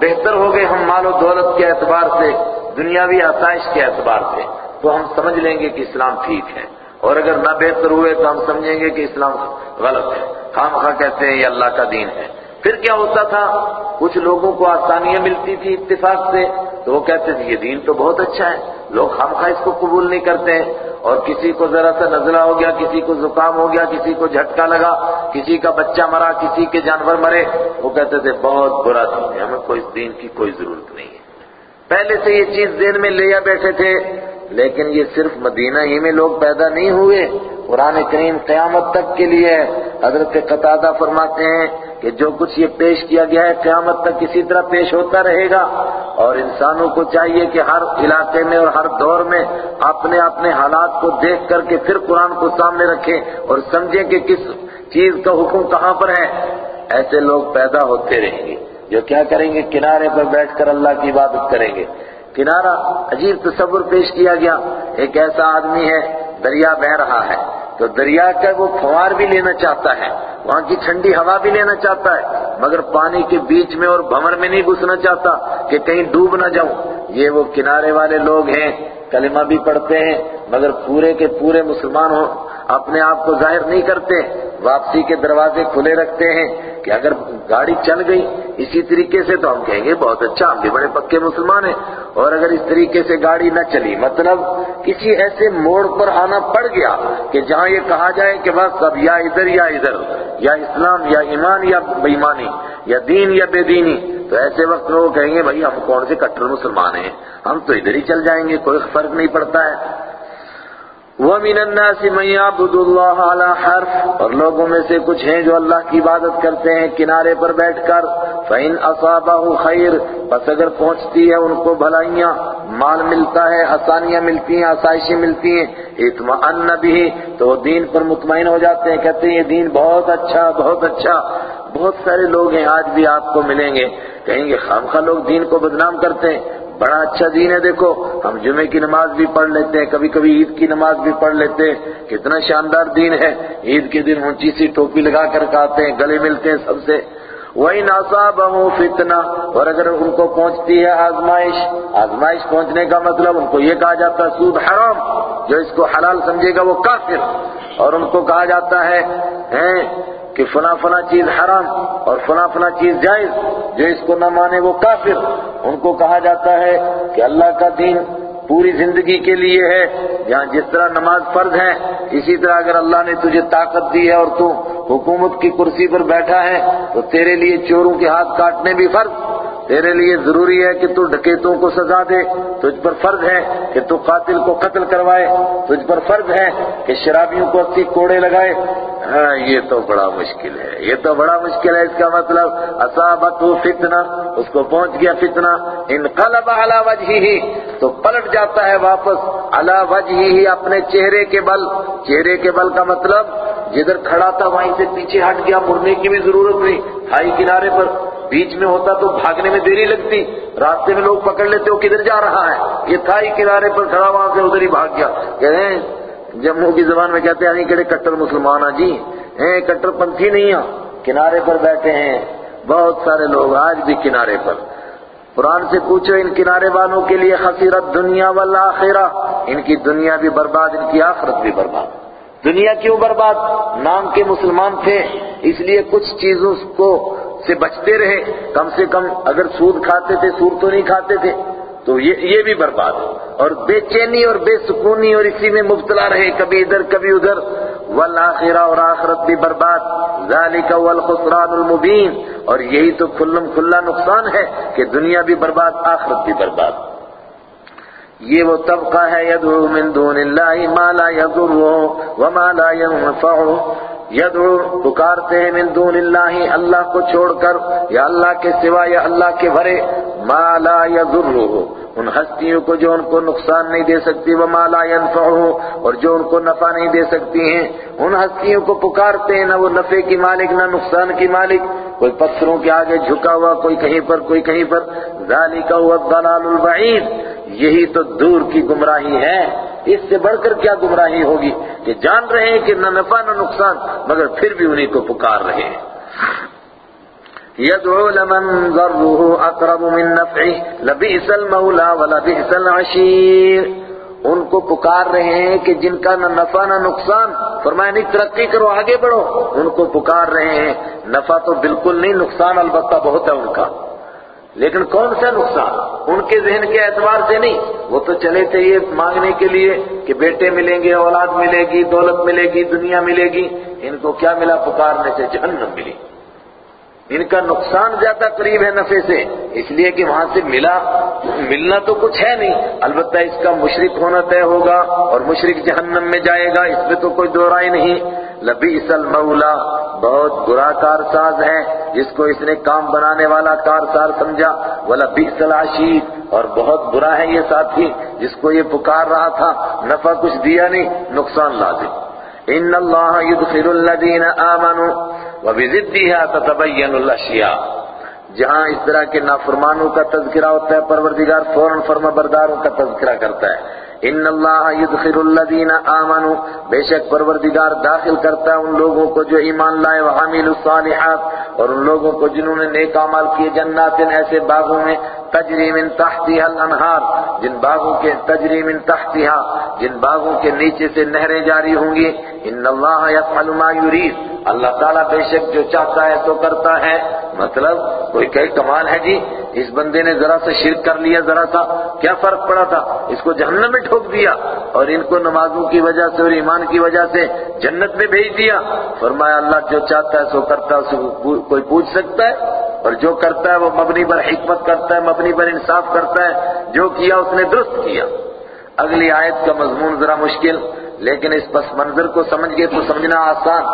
بہتر ہو گئے ہم مال و دولت کے اعتبار سے، دنیاوی آسائش کے اعتبار سے۔ تو ہم سمجھ لیں گے کہ اسلام ٹھیک ہے۔ اور اگر نہ بہتر ہوئے تو ہم سمجھیں گے کہ اسلام غلط ہے۔ خام خواہ کہتے ہیں یہ اللہ کا دین ہے۔ پھر کیا ہوتا تھا؟ کچھ لوگوں کو آسانیاں ملتی تھی اتفاق سے، تو وہ کہتے تھے، یہ دین تو بہت اچھا ہے، لوگ خواہ اس کو قبول نہیں کرتے۔ ہیں اور کسی کو ذرا سا نزلہ ہو گیا، کسی کو زکام ہو گیا، کسی کو جھٹکا لگا، کسی کا بچہ مرا، کسی کے جانور مرے، وہ کہتے تھے، بہت برا دین ہے، ہمیں کوئی دین کی کوئی ضرورت نہیں ہے۔ پہلے سے یہ چیز ذہن میں لے بیٹھے تھے۔ لیکن یہ صرف مدینہ ہی میں لوگ پیدا نہیں ہوئے، قرآن کریم قیامت تک کے لیے حضرت قطادہ فرماتے ہیں کہ جو کچھ یہ پیش کیا گیا ہے، قیامت تک اسی طرح پیش ہوتا رہے گا۔ اور انسانوں کو چاہیے کہ ہر علاقے میں اور ہر دور میں اپنے اپنے حالات کو دیکھ کر کے پھر قرآن کو سامنے رکھیں اور سمجھیں کہ کس چیز کا حکم کہاں پر ہے۔ ایسے لوگ پیدا ہوتے رہیں گے، جو کیا کریں گے؟ کنارے پر بیٹھ کر اللہ کی عبادت کریں گے۔ کنارہ عجیب تصور پیش کیا گیا۔ ایک ایسا آدمی ہے، دریا بہ رہا ہے۔ تو دریا کا وہ فوار بھی لینا چاہتا ہے، وہاں کی ٹھنڈی ہوا بھی لینا چاہتا ہے، مگر پانی کے بیچ میں اور بھمر میں نہیں گھسنا چاہتا کہ کہیں ڈوب نہ جاؤں۔ یہ وہ کنارے والے لوگ ہیں، کلمہ بھی پڑھتے ہیں مگر پورے کے پورے مسلمان ہو اپنے آپ کو ظاہر نہیں کرتے، واپسی کے دروازے کھلے رکھتے ہیں کہ اگر گاڑی چل گئی اسی طریقے سے تو ہم کہیں گے بہت اچھا ہم بھی بڑے پکے مسلمان ہیں۔ اور اگر اس طریقے سے گاڑی نہ چلی مطلب کسی ایسے موڑ پر آنا پڑ گیا کہ جہاں یہ کہا جائے کہ بس اب یا ادھر یا ادھر، یا اسلام یا ایمان یا بےمانی یا دین یا بے دینی، تو ایسے وقت لوگ کہیں گے بھائی ہم کون سے کٹر مسلمان ہیں؟ ہم تو ادھر ہی چل جائیں گے، کوئی فرق نہیں پڑتا ہے۔ وَمِنَ النَّاسِ مَن يَعْبُدُ اللَّهَ عَلَى حَرْفٍ اور لوگوں میں سے کچھ ہیں جو اللہ کی عبادت کرتے ہیں کنارے پر بیٹھ کر، فَإِنْ أَصَابَهُ خَيْرٌ پس اگر پہنچتی ہے ان کو بھلائیاں، مال ملتا ہے، آسانیاں ملتی ہیں، آسائشیں ملتی ہیں، اطمئن بھی تو وہ دین پر مطمئن ہو جاتے ہیں، کہتے ہیں یہ دین بہت اچھا بہت اچھا۔ بہت سارے لوگ ہیں، آج بھی آپ کو ملیں گے۔ کہیں گے خامخواہ لوگ دین کو بدنام کرتے ہیں بڑا اچھا دین ہے دیکھو۔ ہم جمعے کی نماز بھی پڑھ لیتے ہیں کبھی کبھی عید کی نماز بھی پڑھ لیتے ہیں۔ کتنا شاندار دین ہے۔ عید کے دن اونچی سی ٹوپی لگا کر کہتے ہیں، گلے ملتے ہیں سب سے۔ وہی ناسا فتنہ اور اگر ان کو پہنچتی ہے آزمائش آزمائش پہنچنے کا مطلب ان کو یہ کہا جاتا ہے، سود حرام۔ جو اس کو حلال سمجھے گا وہ کافر۔ اور ان کو کہا جاتا ہے کہ فلاں فلاں چیز حرام اور فلاں فلاں چیز جائز، جو اس کو نہ مانے وہ کافر۔ ان کو کہا جاتا ہے کہ اللہ کا دین پوری زندگی کے لیے ہے جہاں جس طرح نماز فرض ہے اسی طرح اگر اللہ نے تجھے طاقت دی ہے اور تو حکومت کی کرسی پر بیٹھا ہے، تو تیرے لیے چوروں کے ہاتھ کاٹنے بھی فرض۔ تیرے لیے ضروری ہے کہ تو ڈکیتوں کو سزا دے، تجھ پر فرض ہے کہ تو قاتل کو قتل کروائے، تجھ پر فرض ہے کہ شرابیوں کو اسی کوڑے لگائے۔ ہاں یہ تو بڑا مشکل ہے، یہ تو بڑا مشکل ہے۔ اس کا مطلب اصابت فتنہ، اس کو پہنچ گیا فتنہ۔ انقلب علی وجہ ہی تو پلٹ جاتا ہے واپس۔ علی وجہ ہی اپنے چہرے کے بل۔ چہرے کے بل کا مطلب جدھر کھڑا تھا وہیں سے پیچھے ہٹ گیا، مرنے کی بھی ضرورت نہیں۔ ہائی کنارے پر بیچ میں ہوتا تو بھاگنے میں دیری لگتی، راستے میں لوگ پکڑ لیتے ہو کدھر جا رہا ہے؟ یہ تھا ہی کنارے پر کھڑا، وہاں سے ادھر ہی بھاگ گیا۔ کہتے ہیں، جموں کی زبان میں کہتے ہیں کہڑے کٹر مسلمان ہیں؟ جی ہیں، کٹر پنتھی نہیں ہیں۔ کنارے پر بیٹھے ہیں۔ بہت سارے لوگ آج بھی کنارے پر۔ قرآن سے پوچھو، ان کنارے والوں کے لیے خصیرت دنیا والآخرہ؟ ان کی دنیا بھی برباد، ان کی آخرت بھی برباد۔ دنیا کیوں برباد؟ نام کے مسلمان تھے، اس لیے کچھ چیزوں کو سے بچتے رہے، کم سے کم اگر سود کھاتے تھے، سود تو نہیں کھاتے تھے، تو یہ بھی برباد۔ اور بے چینی اور بے سکونی اور اسی میں مبتلا رہے، کبھی ادھر کبھی ادھر۔ والآخرہ اور آخرت بھی برباد۔ ذالک والخسران المبین۔ اور یہی تو کھلم کھلا نقصان ہے کہ دنیا بھی برباد، آخرت بھی برباد۔ یہ وہ طبقہ ہے، یدعو من دون اللہ ما لا یضرہ وما لا ينفعہ یدعو، پکارتے ہیں من دون اللہ اللہ کو چھوڑ کر، یا اللہ کے سوا، یا اللہ کے بھرے، ما لا یضرہ ان ہستیوں کو جو ان کو نقصان نہیں دے سکتی وہ مالا ينفعہ اور جو ان کو نفع نہیں دے سکتی ہیں، ان ہستیوں کو پکارتے ہیں، نہ وہ نفع کی مالک، نہ نقصان کی مالک، کوئی پتھروں کے آگے جھکا ہوا، کوئی کہیں پر، کوئی کہیں پر، ذالک هو الضلال البعید، یہی تو دور کی گمراہی ہے۔ اس سے بڑھ کر کیا گمراہی ہوگی کہ جان رہے ہیں کہ نہ نفع نہ نقصان، مگر پھر بھی انہیں کو پکار رہے ہیں۔ يدعو لمن ضره اقرب من نفعه لبئس المولى ولبئس العشير ان کو پکار رہے ہیں کہ جن کا نہ نفع نہ نقصان، فرمایا نہیں، ترقی کرو، آگے بڑھو۔ ان کو پکار رہے ہیں، نفع تو بالکل نہیں، نقصان البتہ بہت ہے ان کا۔ لیکن کون سا نقصان؟ ان کے ذہن کے اعتبار سے نہیں۔ وہ تو چلے تھے یہ مانگنے کے لیے کہ بیٹے ملیں گے، اولاد ملے گی، دولت ملے گی، دنیا ملے گی۔ ان کو کیا ملا؟ پکارنے سے جہنم ملی۔ ان کا نقصان زیادہ قریب ہے نفع سے، اس لیے کہ وہاں سے ملا، ملنا تو کچھ ہے نہیں۔ البتہ اس کا مشرق ہونا طے ہوگا اور مشرق جہنم میں جائے گا، اس میں تو کوئی دو رائے نہیں۔ لبیس المولا، بہت برا کارساز ہے، جس کو اس نے کام بنانے والا کارساز سمجھا۔ وہ لبیس اور بہت برا ہے یہ ساتھی، جس کو یہ پکار رہا تھا۔ نفع کچھ دیا نہیں، نقصان لازم ان اللہ يدخل الذین آمنوا وبضدها تتبین الاشیاء جہاں اس طرح کے نافرمانوں کا تذکرہ ہوتا ہے، پروردگار فوراً فرما برداروں کا تذکرہ کرتا ہے۔ ان اللہ یدخل الذین آمنوا۔ بے شک پروردگار داخل کرتا ہے ان لوگوں کو جو ایمان لائے وحامل الصالحات۔ اور ان لوگوں کو جنہوں نے نیک اعمال کیے جنات ایسے باغوں میں تجری من تحتها الانہار، جن باغوں کے تجری من تحتها، جن باغوں کے نیچے سے نہریں جاری ہوں گی، ان اللہ یفعل ما یرید۔ اللہ تعالیٰ بے شک جو چاہتا ہے تو کرتا ہے۔ مطلب کوئی کہ کمال ہے جی اس بندے نے ذرا سا شرک کر لیا، ذرا سا کیا فرق پڑا تھا؟ اس کو جہنم میں ٹھوک دیا اور ان کو نمازوں کی وجہ سے اور ایمان کی وجہ سے جنت میں بھیج دیا۔ فرمایا، اللہ جو چاہتا ہے سو کرتا ہے کوئی پوچھ سکتا ہے؟ اور جو کرتا ہے وہ مبنی پر حکمت کرتا ہے، مبنی پر انصاف کرتا ہے، جو کیا اس نے درست کیا۔ اگلی آیت کا مضمون ذرا مشکل، لیکن اس پس منظر کو سمجھ گئے تو سمجھنا آسان۔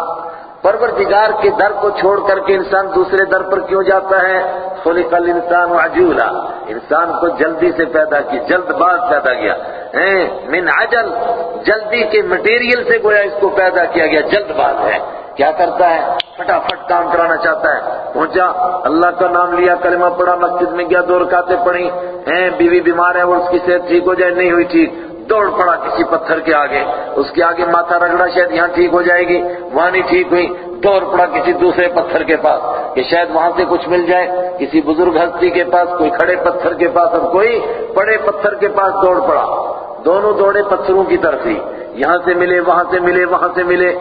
پروردگار کے در کو چھوڑ کر کے انسان دوسرے در پر کیوں جاتا ہے؟ خلق الانسان عجولا۔ انسان کو جلدی سے پیدا کی، جلد باز پیدا کیا۔ من عجل، جلدی کے مٹیریل سے گویا اس کو پیدا کیا گیا، جلد باز ہے۔ کیا کرتا ہے؟ فٹافٹ کام کرانا چاہتا ہے۔ پہنچا۔ اللہ کا نام لیا، کلمہ پڑھا، مسجد میں گیا، دو رکعتیں پڑھی ہیں، بیوی بیمار ہے اور اس کی صحت ٹھیک ہو جائے؟ نہیں ہوئی ٹھیک۔ دوڑ پڑا کسی پتھر کے آگے۔ اس کے آگے ماتھا رگڑا، شاید یہاں ٹھیک ہو جائے گی، وہاں نہیں ٹھیک ہوئی۔ دوڑ پڑا کسی دوسرے پتھر کے پاس کہ شاید وہاں سے کچھ مل جائے۔ کسی بزرگ ہستی کے پاس، کوئی کھڑے پتھر کے پاس اور کوئی بڑے پتھر کے پاس دوڑ پڑا۔ دونوں دوڑے پتھروں کی طرف ہی۔ یہاں سے ملے، وہاں سے ملے، وہاں سے ملے۔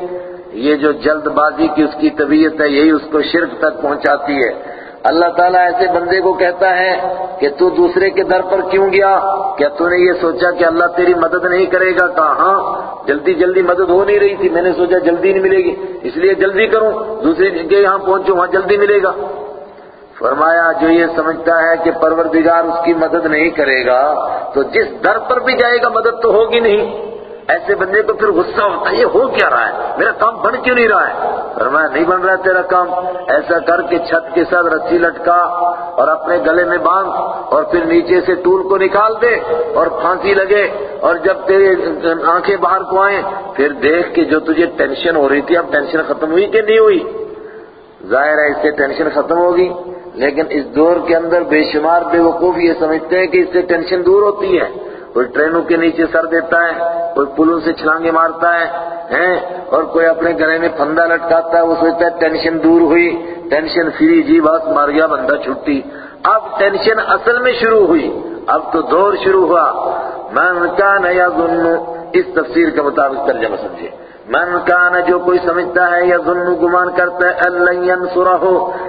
یہ جو جلد بازی کی اس کی طبیعت ہے، یہی اس کو شرک تک پہنچاتی ہے۔ اللہ تعالیٰ ایسے بندے کو کہتا ہے کہ تو دوسرے کے در پر کیوں گیا؟ کیا تو نے یہ سوچا کہ اللہ تیری مدد نہیں کرے گا؟ کہا ہاں جلدی جلدی مدد ہو نہیں رہی تھی۔ میں نے سوچا جلدی نہیں ملے گی، اس لیے جلدی کروں۔ دوسری جگہ یہاں پہنچوں، وہاں جلدی ملے گا۔ فرمایا، جو یہ سمجھتا ہے کہ پروردگار اس کی مدد نہیں کرے گا، تو جس در پر بھی جائے گا، مدد تو ہوگی نہیں۔ ایسے بندے کو پھر غصہ ہوتا ہے، یہ ہو کیا رہا ہے؟ میرا کام بن کیوں نہیں رہا ہے؟ فرمایا، نہیں بن رہا تیرا کام۔ ایسا کر کے چھت کے ساتھ رسی لٹکا اور اپنے گلے میں باندھ اور پھر نیچے سے ٹول کو نکال دے اور پھانسی لگے اور جب تیرے آنکھیں باہر کو آئیں، پھر دیکھ کے جو تجھے ٹینشن ہو رہی تھی، اب ٹینشن ختم ہوئی کہ نہیں ہوئی؟ ظاہر ہے، اس سے ٹینشن ختم ہوگی، لیکن اس دور کے اندر بے شمار بے وقوف یہ سمجھتے ہیں کہ اس سے ٹینشن دور ہوتی ہے۔ کوئی ٹرینوں کے نیچے سر دیتا ہے، کوئی پلوں سے چھلانگے مارتا ہے اور کوئی اپنے گلے میں پھندا لٹکاتا ہے، وہ سوچتا ہے ٹینشن دور ہوئی، ٹینشن فری جی بات مار گیا، بندہ چھٹی۔ اب ٹینشن اصل میں شروع ہوئی، اب تو دور شروع ہوا۔ من کان یظن، اس تفسیر کے مطابق ترجمہ سمجھے من کان جو کوئی سمجھتا ہے یا ظن گمان کرتا ہے اللہ ینصرہ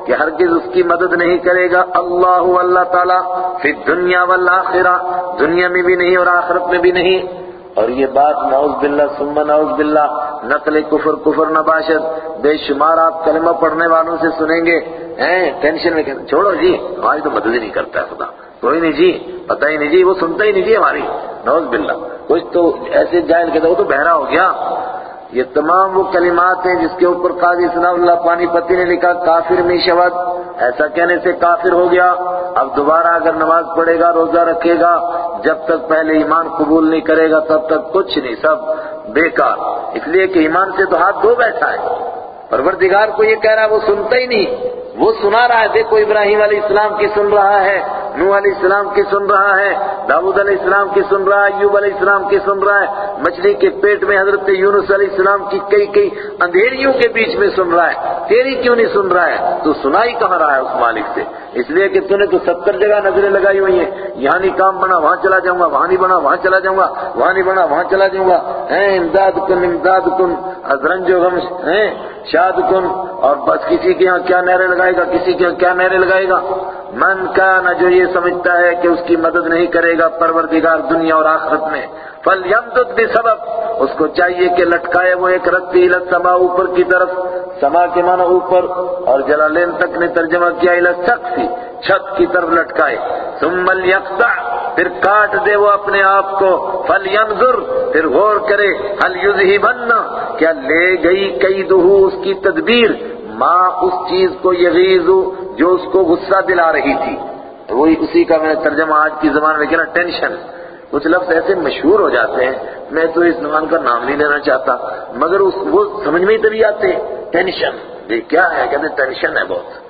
کہ ہرگز اس کی مدد نہیں کرے گا۔ اللہ اللہ تعالی فی الدنیا والآخرہ، دنیا میں بھی نہیں اور آخرت میں بھی نہیں۔ اور یہ بات نعوذ باللہ، ثم نعوذ باللہ، نقل کفر کفر نباشد۔ بے شمار آپ کلمہ پڑھنے والوں سے سنیں گے۔ ہیں، ٹینشن میں چھوڑو جی ہماری تو مدد ہی نہیں کرتا ہے خدا۔ کوئی نہیں جی پتہ ہی نہیں جی وہ سنتا ہی نہیں جی ہماری۔ نعوذ باللہ، کچھ تو ایسے جائل کہتا وہ تو بہرا ہو گیا۔ یہ تمام وہ کلمات ہیں جس کے اوپر قاضی ثناء اللہ پانی پتی نے لکھا، کافر میں شبد ایسا کہنے سے کافر ہو گیا۔ اب دوبارہ اگر نماز پڑھے گا، روزہ رکھے گا، جب تک پہلے ایمان قبول نہیں کرے گا، تب تک کچھ نہیں، سب بیکار۔ اس لیے کہ ایمان سے تو ہاتھ دھو بیٹھا ہے۔ پروردگار کو یہ کہہ رہا ہے، وہ سنتا ہی نہیں۔ وہ سنا رہا ہے، دیکھو ابراہیم علیہ السلام کی سن رہا ہے نو علیہ السلام کی سن رہا ہے داود علیہ السلام کی سن رہا ہے، ایوب علیہ السلام کی سن رہا ہے، مچھلی کے پیٹ میں حضرت یونس علیہ السلام کی کئی کئی اندھیریوں کے بیچ میں سن رہا ہے، تیری کیوں نہیں سن رہا ہے؟ تو سنا ہی کہاں رہا ہے اس مالک سے؟ اس لیے کہ تو نے تو ستر جگہ نظریں لگائی ہوئی ہیں، یہاں نہیں کام بنا، وہاں چلا جاؤں گا، وہاں نہیں بنا، وہاں چلا جاؤں گا، وہاں نہیں بنا، وہاں چلا جاؤں گا امداد کن امداد کن، ازرنج و غم شاد کن اور بس کسی کے یہاں کیا نعرے لگائے گا؟ کسی کے یہاں کیا نعرے لگائے گا؟ من کا نہ جو یہ سمجھتا ہے کہ اس کی مدد نہیں کرے گا پروردگار دنیا اور آخرت میں فل بھی سبب اس کو چاہیے کہ لٹکائے وہ ایک رتی لت سما اوپر کی طرف، سما کے معنی اوپر، اور جلالین تک نے ترجمہ کیا سخت چھت کی طرف لٹکائے۔ ثم یکتا پھر کاٹ دے وہ اپنے آپ کو۔ فل پھر غور کرے حل یوزی بننا کیا لے گئی کئی دہو اس کی تدبیر؟ ماں اس چیز کو یغیز جو اس کو غصہ دلا رہی تھی۔ وہی اسی کا میں ترجمہ آج کی زبان میں کہنا ٹینشن۔ کچھ لفظ ایسے مشہور ہو جاتے ہیں، میں تو اس زبان کا نام نہیں لینا چاہتا۔ مگر اس، وہ سمجھ میں ہی تبھی آتے ٹینشن۔ یہ کیا ہے؟ کہتے ٹینشن ہے بہت۔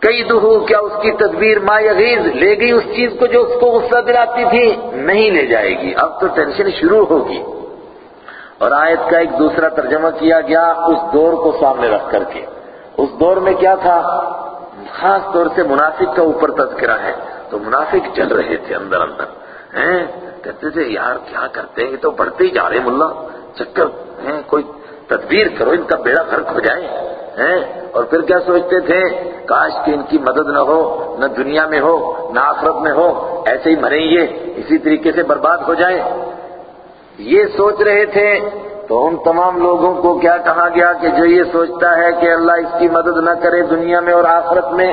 کئی دہو کیا اس کی تدبیر ما یغیز لے گئی اس چیز کو جو اس کو غصہ دلاتی تھی؟ نہیں لے جائے گی۔ اب تو ٹینشن شروع ہوگی۔ اور آیت کا ایک دوسرا ترجمہ کیا گیا اس دور کو سامنے رکھ کر کے۔ اس دور میں کیا تھا؟ خاص طور سے منافق کا اوپر تذکرہ ہے۔ تو منافق چل رہے تھے اندر اندر۔ ہیں؟ کہتے تھے، یار، کیا کرتے ہیں؟ یہ تو بڑھتے ہی جا رہے ملا۔ چکر، ہیں؟ کوئی تدبیر کرو، ان کا بیڑا غرق ہو جائے۔ ہیں؟ اور پھر کیا سوچتے تھے؟ کاش کہ ان کی مدد نہ ہو، نہ دنیا میں ہو، نہ آخرت میں ہو۔ ایسے ہی مریں یہ، اسی طریقے سے برباد ہو جائیں۔ یہ سوچ رہے تھے، تو ان تمام لوگوں کو کیا کہا گیا کہ جو یہ سوچتا ہے کہ اللہ اس کی مدد نہ کرے دنیا میں اور آخرت میں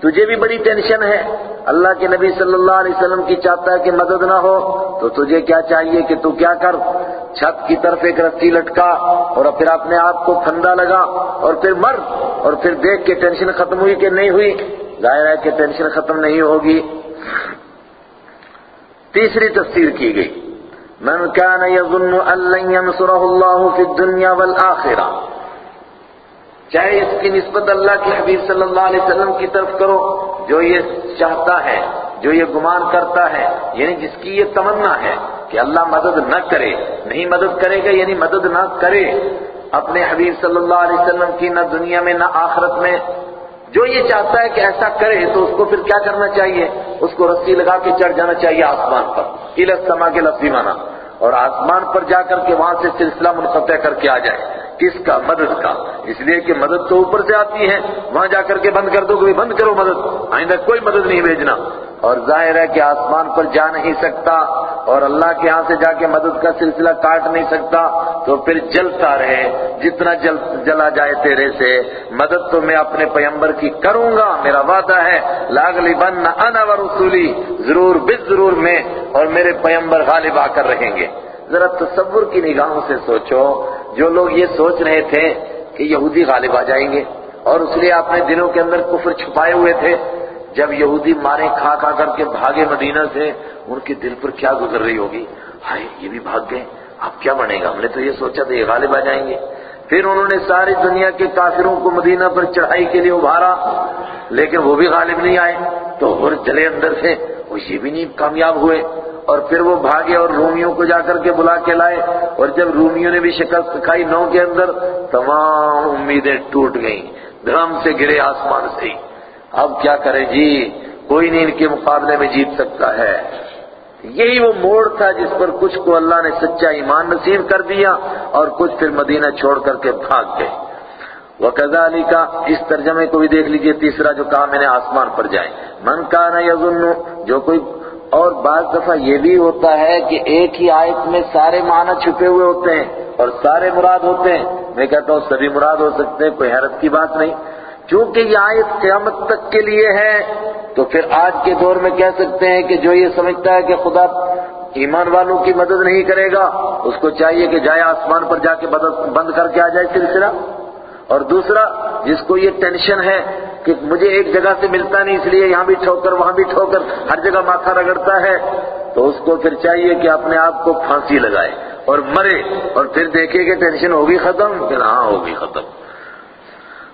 تجھے بھی بڑی ٹینشن ہے۔ اللہ کے نبی صلی اللہ علیہ وسلم کی چاہتا ہے کہ مدد نہ ہو، تو تجھے کیا چاہیے کہ تو کیا کر؟ چھت کی طرف ایک رسی لٹکا اور پھر اپنے آپ کو پھندا لگا اور پھر مر اور پھر دیکھ کے ٹینشن ختم ہوئی کہ نہیں ہوئی۔ ظاہر ہے کہ ٹینشن ختم نہیں ہوگی۔ تیسری تفسیر کی گئی۔ من كان يظن ان لن ينصره الله في الدنيا والاخره چاہے اس کی نسبت اللہ کے حبیب صلی اللہ علیہ وسلم کی طرف کرو، جو یہ چاہتا ہے، جو یہ گمان کرتا ہے یعنی جس کی یہ تمنا ہے کہ اللہ مدد نہ کرے، نہیں مدد کرے گا یعنی مدد نہ کرے اپنے حبیب صلی اللہ علیہ وسلم کی، نہ دنیا میں، نہ آخرت میں۔ جو یہ چاہتا ہے کہ ایسا کرے، تو اس کو پھر کیا کرنا چاہیے؟ اس کو رسی لگا کے چڑھ جانا چاہیے آسمان پر۔ السما کے لفظی مانا اور آسمان پر جا کر کے وہاں سے سلسلہ منقطع کر کے آ جائے۔ کس کا مدد کا؟ اس لیے کہ مدد تو اوپر سے آتی ہے، وہاں جا کر کے بند کر دو کہ بند کرو مدد، آئندہ کوئی مدد نہیں بھیجنا۔ اور ظاہر ہے کہ آسمان پر جا نہیں سکتا، اور اللہ کے ہاں سے جا کے مدد کا سلسلہ کاٹ نہیں سکتا، تو پھر جلتا رہے، جتنا جل جلا جائے تیرے سے۔ مدد تو میں اپنے پیمبر کی کروں گا، میرا وعدہ ہے۔ لاگلی بن انا و رسولی ضرور بس ضرور میں اور میرے پیمبر غالب آ کر رہیں گے۔ ذرا تصور کی نگاہوں سے سوچو۔ جو لوگ یہ سوچ رہے تھے کہ یہودی غالب آ جائیں گے، اور اس لیے اپنے دلوں کے اندر کفر چھپائے ہوئے تھے۔ جب یہودی مارے کھا کھا کر کے بھاگے مدینہ سے، ان کے دل پر کیا گزر رہی ہوگی؟ ہائے، یہ بھی بھاگ گئے۔ اب کیا بنے گا؟ ہم نے تو یہ سوچا تھا، یہ غالب آ جائیں گے۔ پھر انہوں نے ساری دنیا کے کافروں کو مدینہ پر چڑھائی کے لیے ابھارا، لیکن وہ بھی غالب نہیں آئے۔ تو اور چلے اندر سے وہ یہ بھی نہیں کامیاب ہوئے۔ اور پھر وہ بھاگے اور رومیوں کو جا کر کے بلا کے لائے اور جب رومیوں نے بھی شکست کھائی نو کے اندر، تمام امیدیں ٹوٹ گئیں دھرم سے گرے آسمان سے ہی۔ اب کیا کرے جی؟ کوئی نہیں ان کے مقابلے میں جیت سکتا ہے۔ یہی وہ موڑ تھا جس پر کچھ کو اللہ نے سچا ایمان نصیب کر دیا اور کچھ پھر مدینہ چھوڑ کر کے بھاگ گئے۔ وَكَذَلِكَ علی کا اس ترجمے کو بھی دیکھ لیجیے تیسرا جو کہا میں نے، آسمان پر جائے من کانا یظن، جو کوئی اور بعض دفعہ یہ بھی ہوتا ہے کہ ایک ہی آیت میں سارے معنی چھپے ہوئے ہوتے ہیں اور سارے مراد ہوتے ہیں۔ میں کہتا ہوں سبھی مراد ہو سکتے ہیں، کوئی حیرت کی بات نہیں۔ چونکہ یہ آیت قیامت تک کے لیے ہے، تو پھر آج کے دور میں کہہ سکتے ہیں کہ جو یہ سمجھتا ہے کہ خدا ایمان والوں کی مدد نہیں کرے گا، اس کو چاہیے کہ جائے آسمان پر جا کے بند کر کے آ جائے سلسلہ۔ اور دوسرا، جس کو یہ ٹینشن ہے کہ مجھے ایک جگہ سے ملتا نہیں، اس لیے یہاں بھی ٹھوکر، وہاں بھی ٹھوکر، ہر جگہ ماتھا رگڑتا ہے، تو اس کو پھر چاہیے کہ اپنے آپ کو پھانسی لگائے اور مرے اور پھر دیکھے کہ ٹینشن ہوگی ختم، پھر ہاں ہوگی ختم۔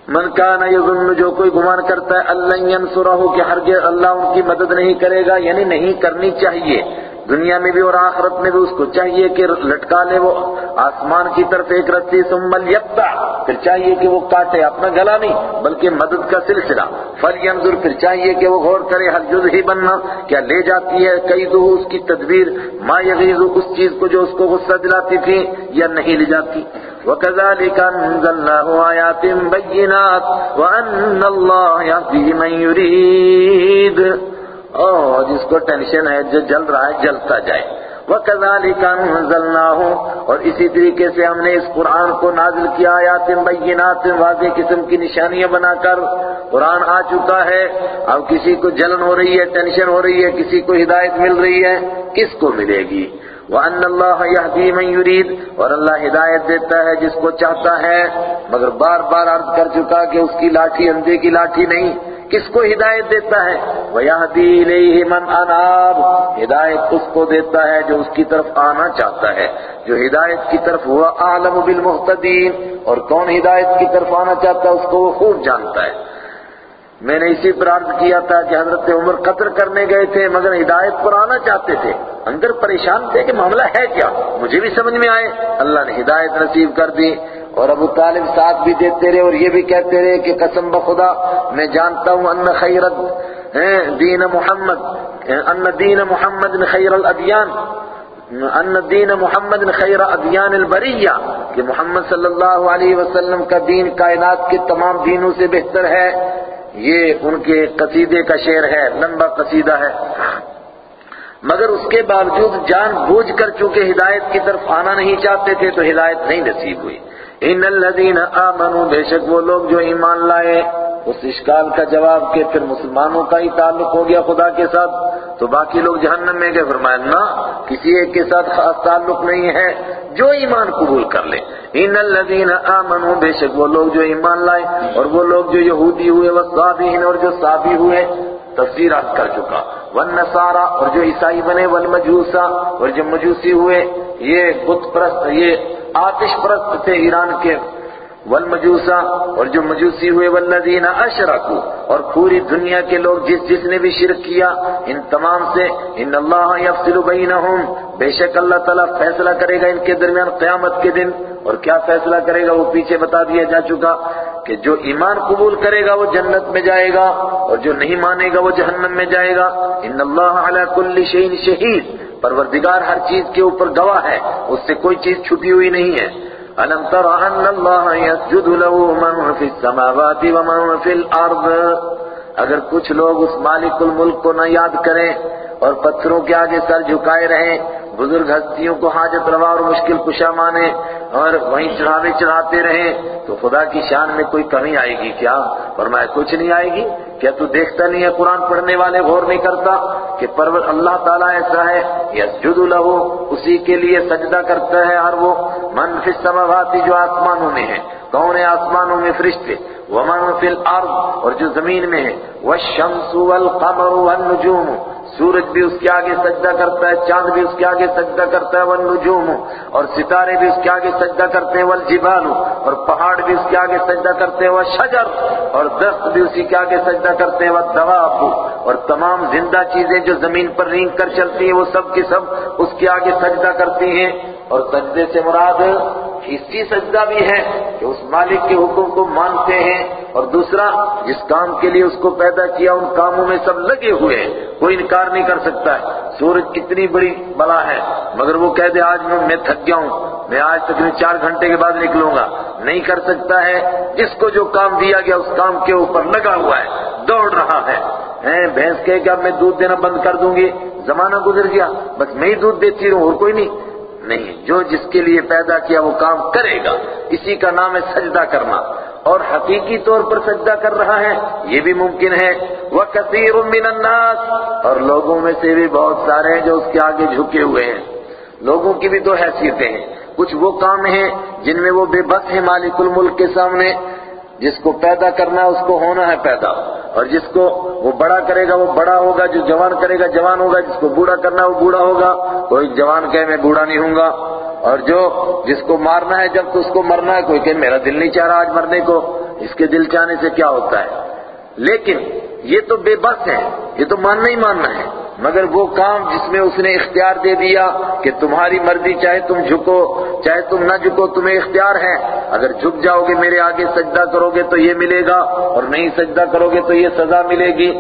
من کان یظن، جو کوئی گمان کرتا ہے اللہ ینصرہ، کہ ہرگز اللہ ان کی مدد نہیں کرے گا یعنی نہیں کرنی چاہیے۔ دنیا میں بھی اور آخرت میں بھی اس کو چاہیے کہ لٹکا لے وہ آسمان کی طرف ایک رسی سمبل یکتا پھر چاہیے کہ وہ کاٹے اپنا گلا نہیں، بلکہ مدد کا سلسلہ۔ فل ینظر پھر چاہیے کہ وہ غور کرے، ہر جز ہی بننا۔ کیا لے جاتی ہے کئی دو اس کی تدبیر؟ ما یغیظ اس چیز کو جو اس کو غصہ دلاتی تھی یا نہیں لے جاتی۔ وَكَذَلِكَ أَنزَلْنَاهُ آيَاتٍ بَيِّنَاتٍ وَأَنَّ اللَّهَ يَهْدِي مَن يُرِيدُ۔ اور جس کو ٹینشن ہے، جو جل رہا ہے، جلتا جائے۔ وَكَذَلِكَ أَنزَلْنَاهُ۔ اور اسی طریقے سے ہم نے اس قرآن کو نازل کیا، آیات بینات، واضح قسم کی نشانیاں بنا کر۔ قرآن آ چکا ہے۔ اب کسی کو جلن ہو رہی ہے، ٹینشن ہو رہی ہے، کسی کو ہدایت مل رہی ہے، کس کو ملے گی؟ وَأَنَّ اللَّهَ يَهْدِي مَن يُرِيدُ اور اللہ ہدایت دیتا ہے جس کو چاہتا ہے۔ مگر بار بار عرض کر چکا کہ اس کی لاٹھی اندھے کی لاٹھی نہیں، کس کو ہدایت دیتا ہے؟ وَيَهْدِي إِلَيْهِ مَنْ أَنَابَ، ہدایت اس کو دیتا ہے جو اس کی طرف آنا چاہتا ہے۔ جو ہدایت کی طرف ہوا عالم بالمحتدین اور کون ہدایت کی طرف آنا چاہتا ہے، اس کو وہ خوب جانتا ہے۔ میں نے اسی پر عرض کیا تھا کہ حضرت عمر قتل کرنے گئے تھے، مگر ہدایت پر آنا چاہتے تھے۔ اندر پریشان تھے کہ معاملہ ہے کیا؟ مجھے بھی سمجھ میں آئے۔ اللہ نے ہدایت نصیب کر دی۔ اور ابو طالب ساتھ بھی دیتے رہے اور یہ بھی کہتے رہے کہ قسم بخدا، میں جانتا ہوں ان خیرت دین محمد، ان دین محمد خیر الادیان، ان دین محمد خیر ادیان البریہ، کہ محمد صلی اللہ علیہ وسلم کا دین کائنات کے تمام دینوں سے بہتر ہے۔ یہ ان کے قصیدے کا شعر ہے، لمبا قصیدہ ہے۔ مگر اس کے باوجود جان بوجھ کر چونکہ ہدایت کی طرف آنا نہیں چاہتے تھے تو ہدایت نہیں نصیب ہوئی۔ ان الذین آمنوا، بے شک وہ لوگ جو ایمان لائے۔ اس اشکال کا جواب کہ پھر مسلمانوں کا ہی تعلق ہو گیا خدا کے ساتھ۔ تو باقی لوگ جہنم میں گئے۔ فرمایا، نہ، کسی ایک کے ساتھ خاص تعلق نہیں ہے۔ جو ایمان قبول کر لے۔ ان الذين امنوا بے شک وہ لوگ جو ایمان لائے اور وہ لوگ جو یہودی ہوئے، وہ اور جو صابی ہوئے تفسیر کر چکا۔ والنصارى اور جو عیسائی بنے، والمجوسا اور جو مجوسی ہوئے، یہ بت پرست، یہ آتش پرست تھے ایران کے والمجوسا اور جو مجوسی ہوئے والذین اشرکو، اور پوری دنیا کے لوگ جس جس نے بھی شرک کیا، ان تمام سے ان اللہ یفصل بینہم، بے شک اللہ تعالیٰ فیصلہ کرے گا ان کے درمیان قیامت کے دن۔ اور کیا فیصلہ کرے گا وہ پیچھے بتا دیا جا چکا کہ جو ایمان قبول کرے گا وہ جنت میں جائے گا، اور جو نہیں مانے گا وہ جہنم میں جائے گا۔ ان اللہ علی کل شیء شہید، پروردگار ہر چیز کے اوپر گواہ ہے، اس سے کوئی چیز چھپی ہوئی نہیں ہے۔ ألم تر أن الله يسجد له من في السماوات ومن في الأرض؟ اگر کچھ لوگ اس مالک الملک کو نہ یاد کریں اور پتھروں کے آگے سر جھکائے رہیں، بزرگ ہستیوں کو حاجت روا اور مشکل کشا مانے اور وہیں چڑھاوے چڑھاتے رہیں تو خدا کی شان میں کوئی کمی آئے گی کیا؟ فرمایا، کچھ نہیں آئے گی؟ کیا تو دیکھتا نہیں ہے قرآن پڑھنے والے غور نہیں کرتا کہ پرور اللہ تعالیٰ ایسا ہے؟ یسجد لہو، اسی کے لیے سجدہ کرتا ہے اور وہ، من فی السماوات، جو آسمانوں میں ہے، کون ہے آسمانوں میں فرشتے؟ ومن فی الارض، اور جو زمین میں ہے، والشمس والقمر والنجوم سورج بھی اس کے آگے سجدہ کرتا ہے، چاند بھی اس کے آگے سجدہ کرتا ہے، والنجوم، اور ستارے بھی اس کے آگے سجدہ کرتے ہیں، والجبال، اور پہاڑ بھی اس کے آگے سجدہ کرتے ہیں، والشجر، اور درخت بھی اسی کے آگے سجدہ کرتے ہیں، والدواب، اور تمام زندہ چیزیں جو زمین پر رینگ کر چلتی ہیں، وہ سب کے سب اس کے آگے سجدہ کرتی ہیں۔ اور سجدے سے مراد حصی سجدہ بھی ہے کہ اس مالک کے حکم کو مانتے ہیں اور دوسرا، جس کام کے لیے اس کو پیدا کیا، ان کاموں میں سب لگے ہوئے ہیں، کوئی انکار نہیں کر سکتا ہے۔ سورج کتنی بڑی بلا ہے، مگر وہ کہہ دے، آج میں میں تھک گیا ہوں، میں آج تک چار گھنٹے کے بعد نکلوں گا۔ نہیں کر سکتا ہے، جس کو جو کام دیا گیا، اس کام کے اوپر لگا ہوا ہے، دوڑ رہا ہے۔ بھینس کہ اب میں دودھ دینا بند کر دوں گی۔ زمانہ گزر گیا، بس میں ہی دودھ دیتی رہوں اور کوئی نہیں۔ نہیں۔ جو جس کے لیے پیدا کیا وہ کام کرے گا۔ اسی کا نام ہے سجدہ کرنا۔ اور حقیقی طور پر سجدہ کر رہا ہے، یہ بھی ممکن ہے۔ وہ کثیر من الناس۔ اور لوگوں میں سے بھی بہت سارے ہیں جو اس کے آگے جھکے ہوئے ہیں۔ لوگوں کی بھی دو حیثیتیں ہیں۔ کچھ وہ کام ہیں جن میں وہ بے بس ہیں مالک الملک کے سامنے، جس کو پیدا کرنا ہے اس کو ہونا ہے پیدا۔ اور جس کو وہ بڑا کرے گا، وہ بڑا ہوگا، جو جوان کرے گا، جوان ہوگا، جس کو بوڑھا کرنا ہے، وہ بوڑھا ہوگا، کوئی جوان کہے میں بوڑھا نہیں ہوں گا۔ اور جو جس کو مارنا ہے، جب تو اس کو مرنا ہے، کوئی کہ میرا دل نہیں چاہ رہا آج مرنے کو، اس کے دل چاہنے سے کیا ہوتا ہے؟ لیکن یہ تو بے بس ہے، یہ تو ماننا ہی ماننا ہے۔ مگر وہ کام جس میں اس نے اختیار دے دیا کہ تمہاری مرضی چاہے تم جھکو، چاہے تم نہ جھکو، تمہیں اختیار ہے اگر جھک جاؤ گے میرے آگے، سجدہ کرو گے تو یہ ملے گا، اور نہیں سجدہ کرو گے تو یہ سزا ملے گی۔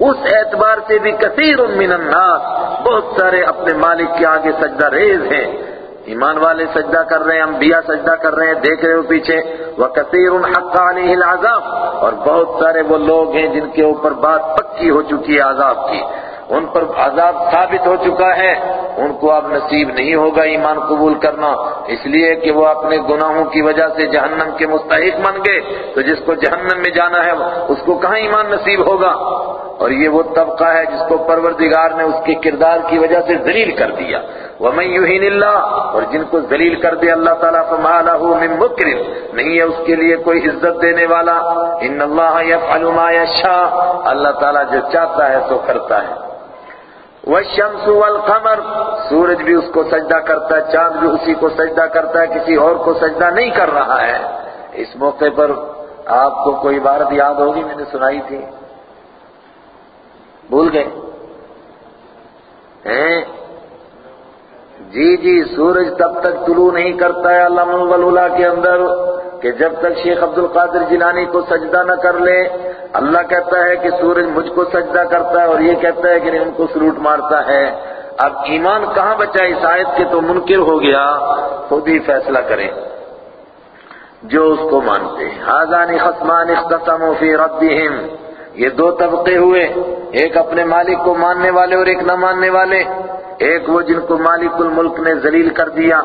اس اعتبار سے بھی کثیر من الناس بہت سارے اپنے مالک کے آگے سجدہ ریز ہیں۔ ایمان والے سجدہ کر رہے ہیں، انبیاء سجدہ کر رہے ہیں، دیکھ رہے ہو پیچھے۔ وہ کثیر حق علیہ العذاب اور بہت سارے وہ لوگ ہیں جن کے اوپر بات پکی ہو چکی ہے عذاب کی۔ ان پر عذاب ثابت ہو چکا ہے۔ ان کو اب نصیب نہیں ہوگا ایمان قبول کرنا۔ اس لیے کہ وہ اپنے گناہوں کی وجہ سے جہنم کے مستحق بن گئے۔ تو جس کو جہنم میں جانا ہے، اس کو کہاں ایمان نصیب ہوگا؟ اور یہ وہ طبقہ ہے جس کو پروردگار نے اس کے کردار کی وجہ سے ذلیل کر دیا۔ وَمَن يُهِنِ اللَّهِ، اور جن کو ذلیل کر دے اللہ تعالیٰ، فَمَا لَهُ مِن مُكْرِمٍ۔ نہیں ہے اس کے لیے کوئی عزت دینے والا۔ ان اللہ يَفْعَلُ مَا يَشَاءُ۔ اللہ تعالیٰ جو چاہتا ہے، سو کرتا ہے۔ والشمس والقمر، سورج بھی اس کو سجدہ کرتا ہے، چاند بھی اسی کو سجدہ کرتا ہے، کسی اور کو سجدہ نہیں کر رہا ہے۔ اس موقع پر آپ کو کوئی عبارت یاد ہوگی، میں نے سنائی تھی۔ بھول گئے؟ ہیں؟ جی جی سورج تب تک طلوع نہیں کرتا ہے علامہ کے اندر کہ جب تک شیخ عبد القادر جیلانی کو سجدہ نہ کر لے اللہ کہتا ہے کہ سورج مجھ کو سجدہ کرتا ہے اور یہ کہتا ہے کہ ان کو سلوٹ مارتا ہے۔ اب ایمان کہاں بچا اس آیت کے تو منکر ہو گیا۔ خود ہی فیصلہ کریں۔ جو اس کو مانتے ہیں۔ آزانی خسمان اختصموا فی ربهم یہ دو طبقے ہوئے، ایک اپنے مالک کو ماننے والے اور ایک نہ ماننے والے۔ ایک وہ جن کو مالک الملک نے ذلیل کر دیا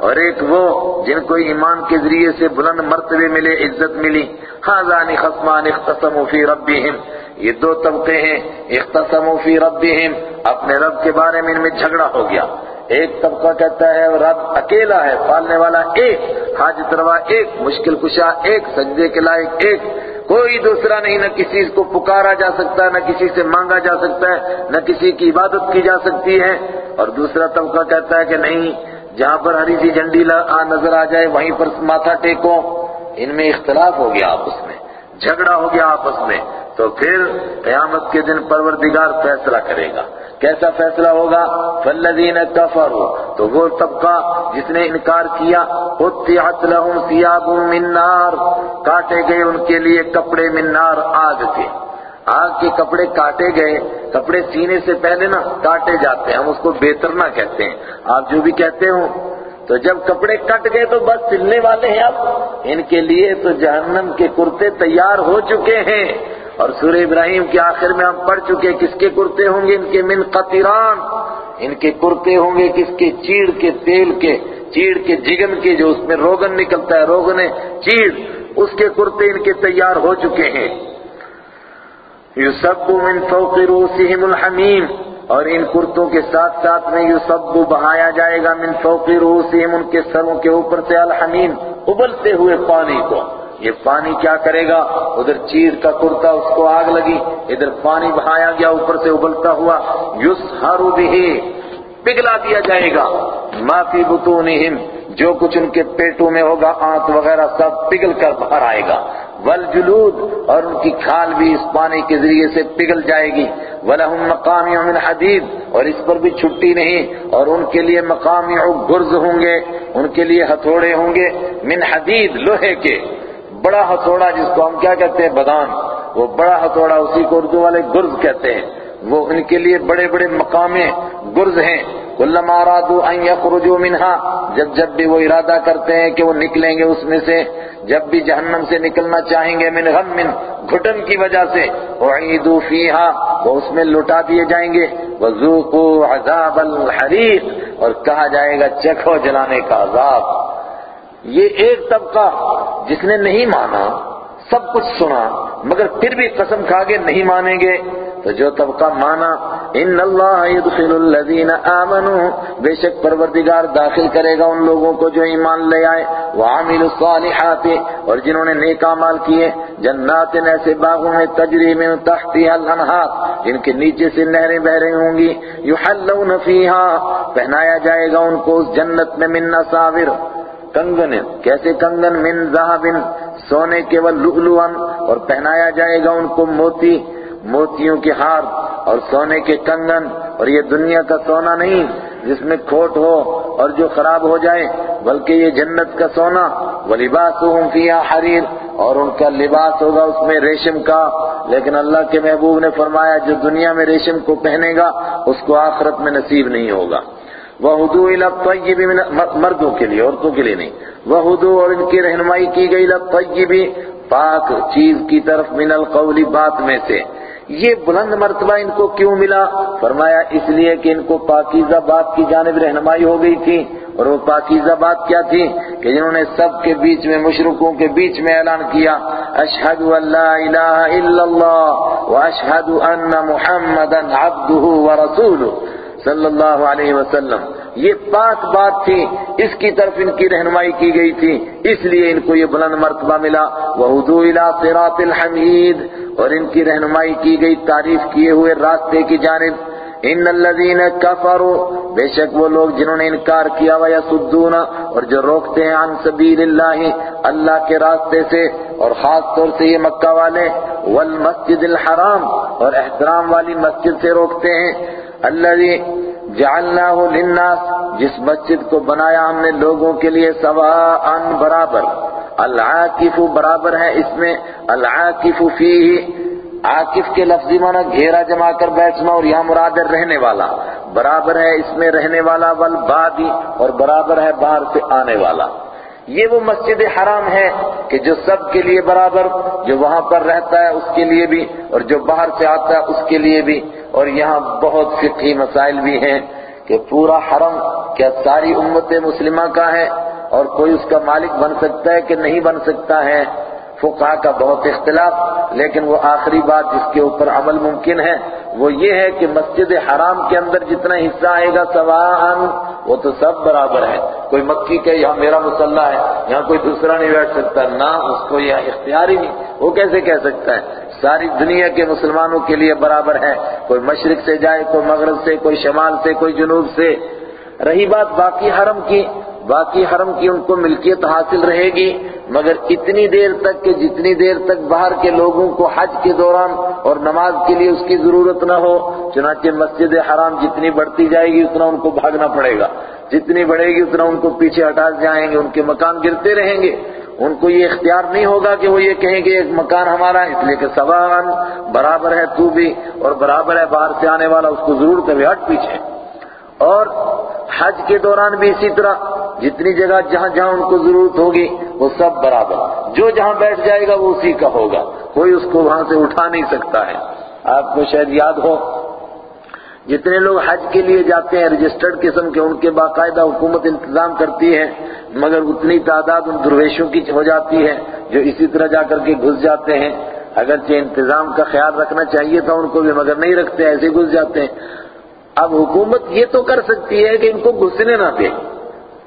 اور ایک وہ جن کو ایمان کے ذریعے سے بلند مرتبے ملے، عزت ملی۔ خاضان خسمان اختصموا فی ربهم یہ دو طبقے ہیں، اختصموا فی ربهم اپنے رب کے بارے میں ان میں جھگڑا ہو گیا۔ ایک طبقہ کہتا ہے، رب اکیلا ہے، پالنے والا ایک، حاجت روا ایک، مشکل کشا ایک، سجدے کے لائق ایک۔ کوئی دوسرا نہیں، نہ کسی کو پکارا جا سکتا ہے نہ کسی سے مانگا جا سکتا ہے، نہ کسی کی عبادت کی جا سکتی ہے۔ اور دوسرا طبقہ کہتا ہے کہ نہیں، جہاں پر ہری سی جھنڈی نظر آ جائے، وہیں پر ماتھا ٹیکو۔ ان میں اختلاف ہو گیا آپس میں، جھگڑا ہو گیا آپس میں۔ تو پھر قیامت کے دن پروردگار فیصلہ کرے گا۔ کیسا فیصلہ ہوگا؟ فالذین کفروا تو وہ طبقہ جس نے انکار کیا، قطعت لهم ثياب من نار۔ کاٹے گئے ان کے لیے کپڑے من نار آگ کے۔ آگ کے کپڑے کاٹے گئے۔ کپڑے سینے سے پہلے نا کاٹے جاتے ہیں۔ ہم اس کو بہترنا کہتے ہیں۔ آپ جو بھی کہتے ہو تو جب کپڑے کٹ گئے تو بس سلنے والے ہیں اب۔ ان کے لیے تو جہنم کے کرتے تیار ہو چکے ہیں۔ اور سورہ ابراہیم کے آخر میں ہم پڑھ چکے کس کے کرتے ہوں گے؟ ان کے من قطران۔ ان کے کرتے ہوں گے کس کے؟ چیڑ کے تیل کے۔ چیڑ کے جگن کے، جو اس میں روغن نکلتا ہے، روغن چیڑ۔ اس کے کرتے ان کے تیار ہو چکے ہیں۔ یوسب من فوق روسہم الحمیم۔ اور ان کرتوں کے ساتھ ساتھ میں یوسب بہایا جائے گا من فوق روسہم ان کے سروں کے اوپر سے الحمیم، ابلتے ہوئے پانی کو۔ یہ پانی کیا کرے گا؟ ادھر چیر کا کرتا اس کو آگ لگی، ادھر پانی بہایا گیا، اوپر سے ابلتا ہوا۔ یوس به پگھلا دیا جائے گا۔ ما فی بطونہم، جو کچھ ان کے پیٹوں میں ہوگا، آنت وغیرہ سب پگھل کر باہر آئے گا۔ والجلود اور ان کی کھال بھی اس پانی کے ذریعے سے پگھل جائے گی۔ وَلَهُمْ مَقَامِعُ مِنْ حَدِيدٍ اور اس پر بھی چھٹی نہیں۔ اور ان کے لیے مقامع گرز ہوں گے، ان کے لیے ہتھوڑے ہوں گے۔ من حدید، لوہے کے۔ بڑا ہتھوڑا جس کو ہم کیا کہتے ہیں بدان، وہ بڑا ہتھوڑا اسی کو اردو والے گرز کہتے ہیں۔ وہ ان کے لیے بڑے بڑے مقامے گرز ہیں۔ علما ارادوا ان يخرجوا منها جب جب بھی وہ ارادہ کرتے ہیں کہ وہ نکلیں گے اس میں سے، جب بھی جہنم سے نکلنا چاہیں گے من غم، من گھٹن کی وجہ سے اعیدوا فیها وہ اس میں لٹا دیے جائیں گے۔ وذوقوا عذاب الحریق، اور کہا جائے گا چکھو جلانے کا عذاب۔ یہ ایک طبقہ جس نے نہیں مانا، سب کچھ سنا، مگر پھر بھی قسم کھا کے نہیں مانیں گے۔ تو جو طبقہ مانا، ان اللہ يدخل الذین آمنوا بے شک پروردگار داخل کرے گا ان لوگوں کو جو ایمان لے آئے۔ وعاملوا الصالحات، اور جنہوں نے نیک اعمال کیے۔ جنات ایسے باغوں میں تجری میں تحتها الانہار، جن کے نیچے سے نہریں بہ رہی ہوں گی۔ یحلون فیها پہنایا جائے گا ان کو اس جنت میں من نصابر۔ کنگن کیسے کنگن؟ من ذہب۔ سونے کے ولؤلؤن اور پہنایا جائے گا ان کو موتی۔ موتیوں کے ہار۔ اور سونے کے کنگن۔ اور یہ دنیا کا سونا نہیں، جس میں کھوٹ ہو اور جو خراب ہو جائے، بلکہ یہ جنت کا سونا۔ وَلِبَاسُهُمْ فِيهَا حریر اور ان کا لباس ہوگا اس میں ریشم کا۔ لیکن اللہ کے محبوب نے فرمایا، جو دنیا میں ریشم کو پہنے گا، اس کو آخرت میں نصیب نہیں ہوگا۔ وَهُدُوا إِلَى الطَّيِّبِ مردوں کے لیے، عورتوں کے لیے نہیں. وَهُدُوا اور ان کی رہنمائی کی گئی لَطَّيِّبِ پاک چیز کی طرف من القول، بات میں سے. یہ بلند مرتبہ ان کو کیوں ملا؟ فرمایا اس لیے کہ ان کو پاکیزہ بات کی جانب رہنمائی ہو گئی تھی. اور وہ پاکیزہ بات کیا تھی؟ کہ جنہوں نے سب کے بیچ میں مشرقوں کے بیچ میں اعلان کیا اشہد اللہ الہ الا اللہ واشہد ان محمدا عبدہ ورسولہ صلی اللہ علیہ وسلم۔ یہ پاک بات تھی، اس کی طرف ان کی رہنمائی کی گئی تھی، اس لیے ان کو یہ بلند مرتبہ ملا۔ وَهُدُوا إِلَىٰ صِرَاطِ الْحَمِيدِ۔ اور ان کی رہنمائی کی گئی، تعریف کیے ہوئے راستے کی جانب۔ ان الذین کفروا بے شک وہ لوگ جنہوں نے انکار کیا یا سدونا اور جو روکتے ہیں، عن سبیل اللہ اللہ کے راستے سے۔ اور خاص طور سے یہ مکہ والے۔ والمسجد الحرام۔ اور احترام والی مسجد سے روکتے ہیں۔ اللہ جعلناہ للناس، جس مسجد کو بنایا ہم نے لوگوں کے لیے سواء برابر، العاکف برابر ہے اس میں، العاکف فیہ، عاکف کے لفظی معنی گھیرا جما کر بیٹھنا اور یہاں مراد ہے رہنے والا، برابر ہے اس میں رہنے والا، والبادی اور برابر ہے باہر سے آنے والا۔ یہ وہ مسجد حرام ہے کہ جو سب کے لیے برابر، جو وہاں پر رہتا ہے اس کے لیے بھی، اور جو باہر سے آتا ہے اس کے لیے بھی۔ اور یہاں بہت فقہی مسائل بھی ہیں کہ پورا حرم کیا ساری امت مسلمہ کا ہے اور کوئی اس کا مالک بن سکتا ہے کہ نہیں بن سکتا ہے۔ فقہ کا بہت اختلاف، لیکن وہ آخری بات جس کے اوپر عمل ممکن ہے، وہ یہ ہے کہ مسجد حرام کے اندر جتنا حصہ آئے گا سوان وہ تو سب برابر ہے کوئی مکی کہ یہاں میرا مسلح ہے، یہاں کوئی دوسرا نہیں بیٹھ سکتا، نہ اس کو یہ اختیار ہی نہیں۔ وہ کیسے کہہ سکتا ہے؟ ساری دنیا کے مسلمانوں کے لیے برابر ہے۔ کوئی مشرق سے جائے، کوئی مغرب سے، کوئی شمال سے، کوئی جنوب سے۔ رہی بات باقی حرم کی باقی حرم کی ان کو ملکیت حاصل رہے گی، مگر اتنی دیر تک کہ جتنی دیر تک باہر کے لوگوں کو حج کے دوران اور نماز کے لیے اس کی ضرورت نہ ہو، چنانچہ مسجد حرام جتنی بڑھتی جائے گی، اتنا ان کو بھاگنا پڑے گا۔ جتنی بڑھے گی، اتنا ان کو پیچھے ہٹا جائیں گے، ان کے مکان گرتے رہیں گے۔ ان کو یہ اختیار نہیں ہوگا کہ وہ یہ کہیں گے ایک مکان ہمارا ہے، اس لیے کہ سوان برابر ہے تو بھی اور برابر ہے، باہر سے آنے والا اس کو ضرور کبھی ہٹ پیچھے۔ اور حج کے دوران بھی اسی طرح جتنی جگہ جہاں جہاں ان کو ضرورت ہوگی وہ سب برابر جو جہاں بیٹھ جائے گا وہ اسی کا ہوگا کوئی اس کو وہاں سے اٹھا نہیں سکتا ہے آپ کو شاید یاد ہو جتنے لوگ حج کے لیے جاتے ہیں رجسٹرڈ قسم کے ان کے باقاعدہ حکومت انتظام کرتی ہے مگر اتنی تعداد ان درویشوں کی ہو جاتی ہے جو اسی طرح جا کر کے گھس جاتے ہیں اگرچہ انتظام کا خیال رکھنا چاہیے تھا ان کو بھی مگر نہیں رکھتے ایسے گھس جاتے ہیں اب حکومت یہ تو کر سکتی ہے کہ ان کو گھسنے نہ دے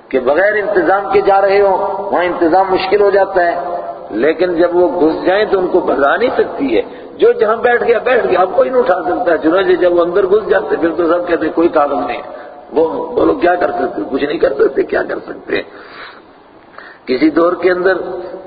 کہ بغیر انتظام کے جا رہے ہوں، وہاں انتظام مشکل ہو جاتا ہے۔ لیکن جب وہ گھس جائیں تو ان کو بھگا نہیں سکتی ہے۔ جو جہاں بیٹھ گیا بیٹھ گیا، اب کوئی نہیں اٹھا سکتا۔ چنانچہ جب وہ اندر گھس جاتے، پھر تو سب کہتے کوئی کاغذ نہیں۔ وہ بولو، کیا کر سکتے؟ کچھ نہیں کر سکتے، کیا کر سکتے؟ کسی دور کے اندر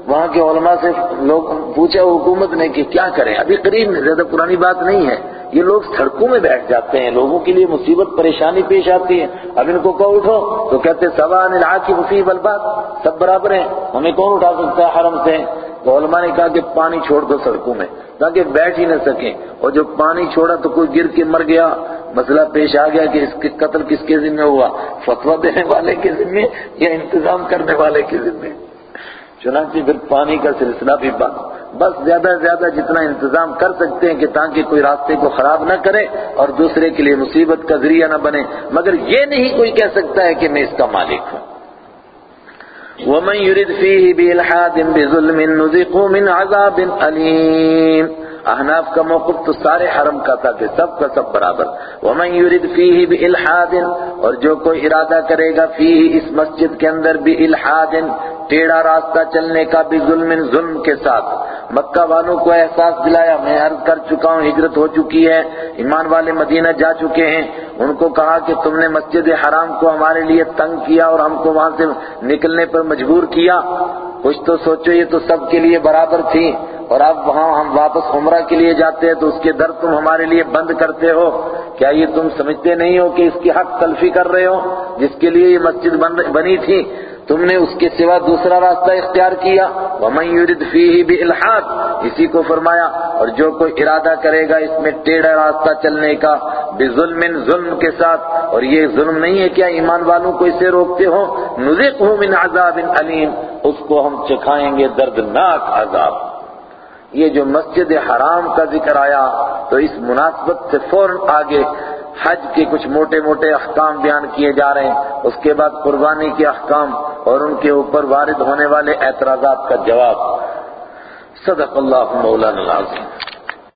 وہاں کے علماء سے لوگ پوچھا، حکومت نے کہ کیا کریں؟ ابھی قریب میں، زیادہ پرانی بات نہیں ہے۔ یہ لوگ سڑکوں میں بیٹھ جاتے ہیں، لوگوں کے لیے مصیبت، پریشانی پیش آتی ہے۔ اب ان کو کہو، اٹھو۔ تو کہتے سوا نلا کی مصیب البات سب برابر ہیں۔ ہمیں کون اٹھا سکتا ہے حرم سے؟ تو علماء نے کہا کہ پانی چھوڑ دو سڑکوں میں۔ تاکہ بیٹھ ہی نہ سکیں۔ اور جو پانی چھوڑا تو کوئی گر کے مر گیا۔ مسئلہ پیش آ گیا کہ اس کے قتل کس کے ذمہ ہوا؟ فتوا دینے والے کے ذمہ یا انتظام کرنے والے کے ذمہ؟ چنانچہ پھر پانی کا سلسلہ بھی بند۔ بس زیادہ سے زیادہ جتنا انتظام کر سکتے ہیں کہ تاکہ کوئی راستے کو خراب نہ کرے اور دوسرے کے لیے مصیبت کا ذریعہ نہ بنے۔ مگر یہ نہیں کوئی کہہ سکتا ہے کہ میں اس کا مالک ہوں۔ ومن يرد فيه بِإِلْحَادٍ بظلم نذقه من عذاب أَلِيمٍ. احناف کا موقف تو سارے حرم کا تھا کہ سب کا سب برابر. ومن يرد فيه بِإِلْحَادٍ اور جو کوئی ارادہ کرے گا فيه اس مسجد کے اندر بِإِلْحَادٍ ٹیڑا راستہ چلنے کا بھی ظلم ظلم کے ساتھ۔ مکہ والوں کو احساس دلایا، میں عرض کر چکا ہوں، ہجرت ہو چکی ہے، ایمان والے مدینہ جا چکے ہیں۔ ان کو کہا کہ تم نے مسجد حرام کو ہمارے لیے تنگ کیا اور ہم کو وہاں سے نکلنے پر مجبور کیا۔ کچھ تو سوچو، یہ تو سب کے لیے برابر تھی۔ اور اب وہاں ہم واپس عمرہ کے لیے جاتے ہیں، تو اس کے در تم ہمارے لیے بند کرتے ہو۔ کیا یہ تم سمجھتے نہیں ہو کہ اس کی حق تلفی کر رہے ہو؟ جس کے لیے یہ مسجد بنی تھی۔ تم نے اس کے سوا دوسرا راستہ اختیار کیا۔ وَمَن يُرِدْ فِيهِ بِإِلْحَادٍ، اسی کو فرمایا، اور جو کوئی ارادہ کرے گا اس میں ٹیڑھا راستہ چلنے کا، بظلم، ظلم کے ساتھ۔ اور یہ ظلم نہیں ہے کیا ایمان والوں کو اسے روکتے ہو نُذِقْهُ مِنْ عَذَابٍ علیم اس کو ہم چکھائیں گے دردناک عذاب۔ یہ جو مسجد حرام کا ذکر آیا، تو اس مناسبت سے فوراً آگے حج کے کچھ موٹے موٹے احکام بیان کیے جا رہے ہیں۔ اس کے بعد قربانی کے احکام اور ان کے اوپر وارد ہونے والے اعتراضات کا جواب۔ صدق اللہ مولانا العظیم۔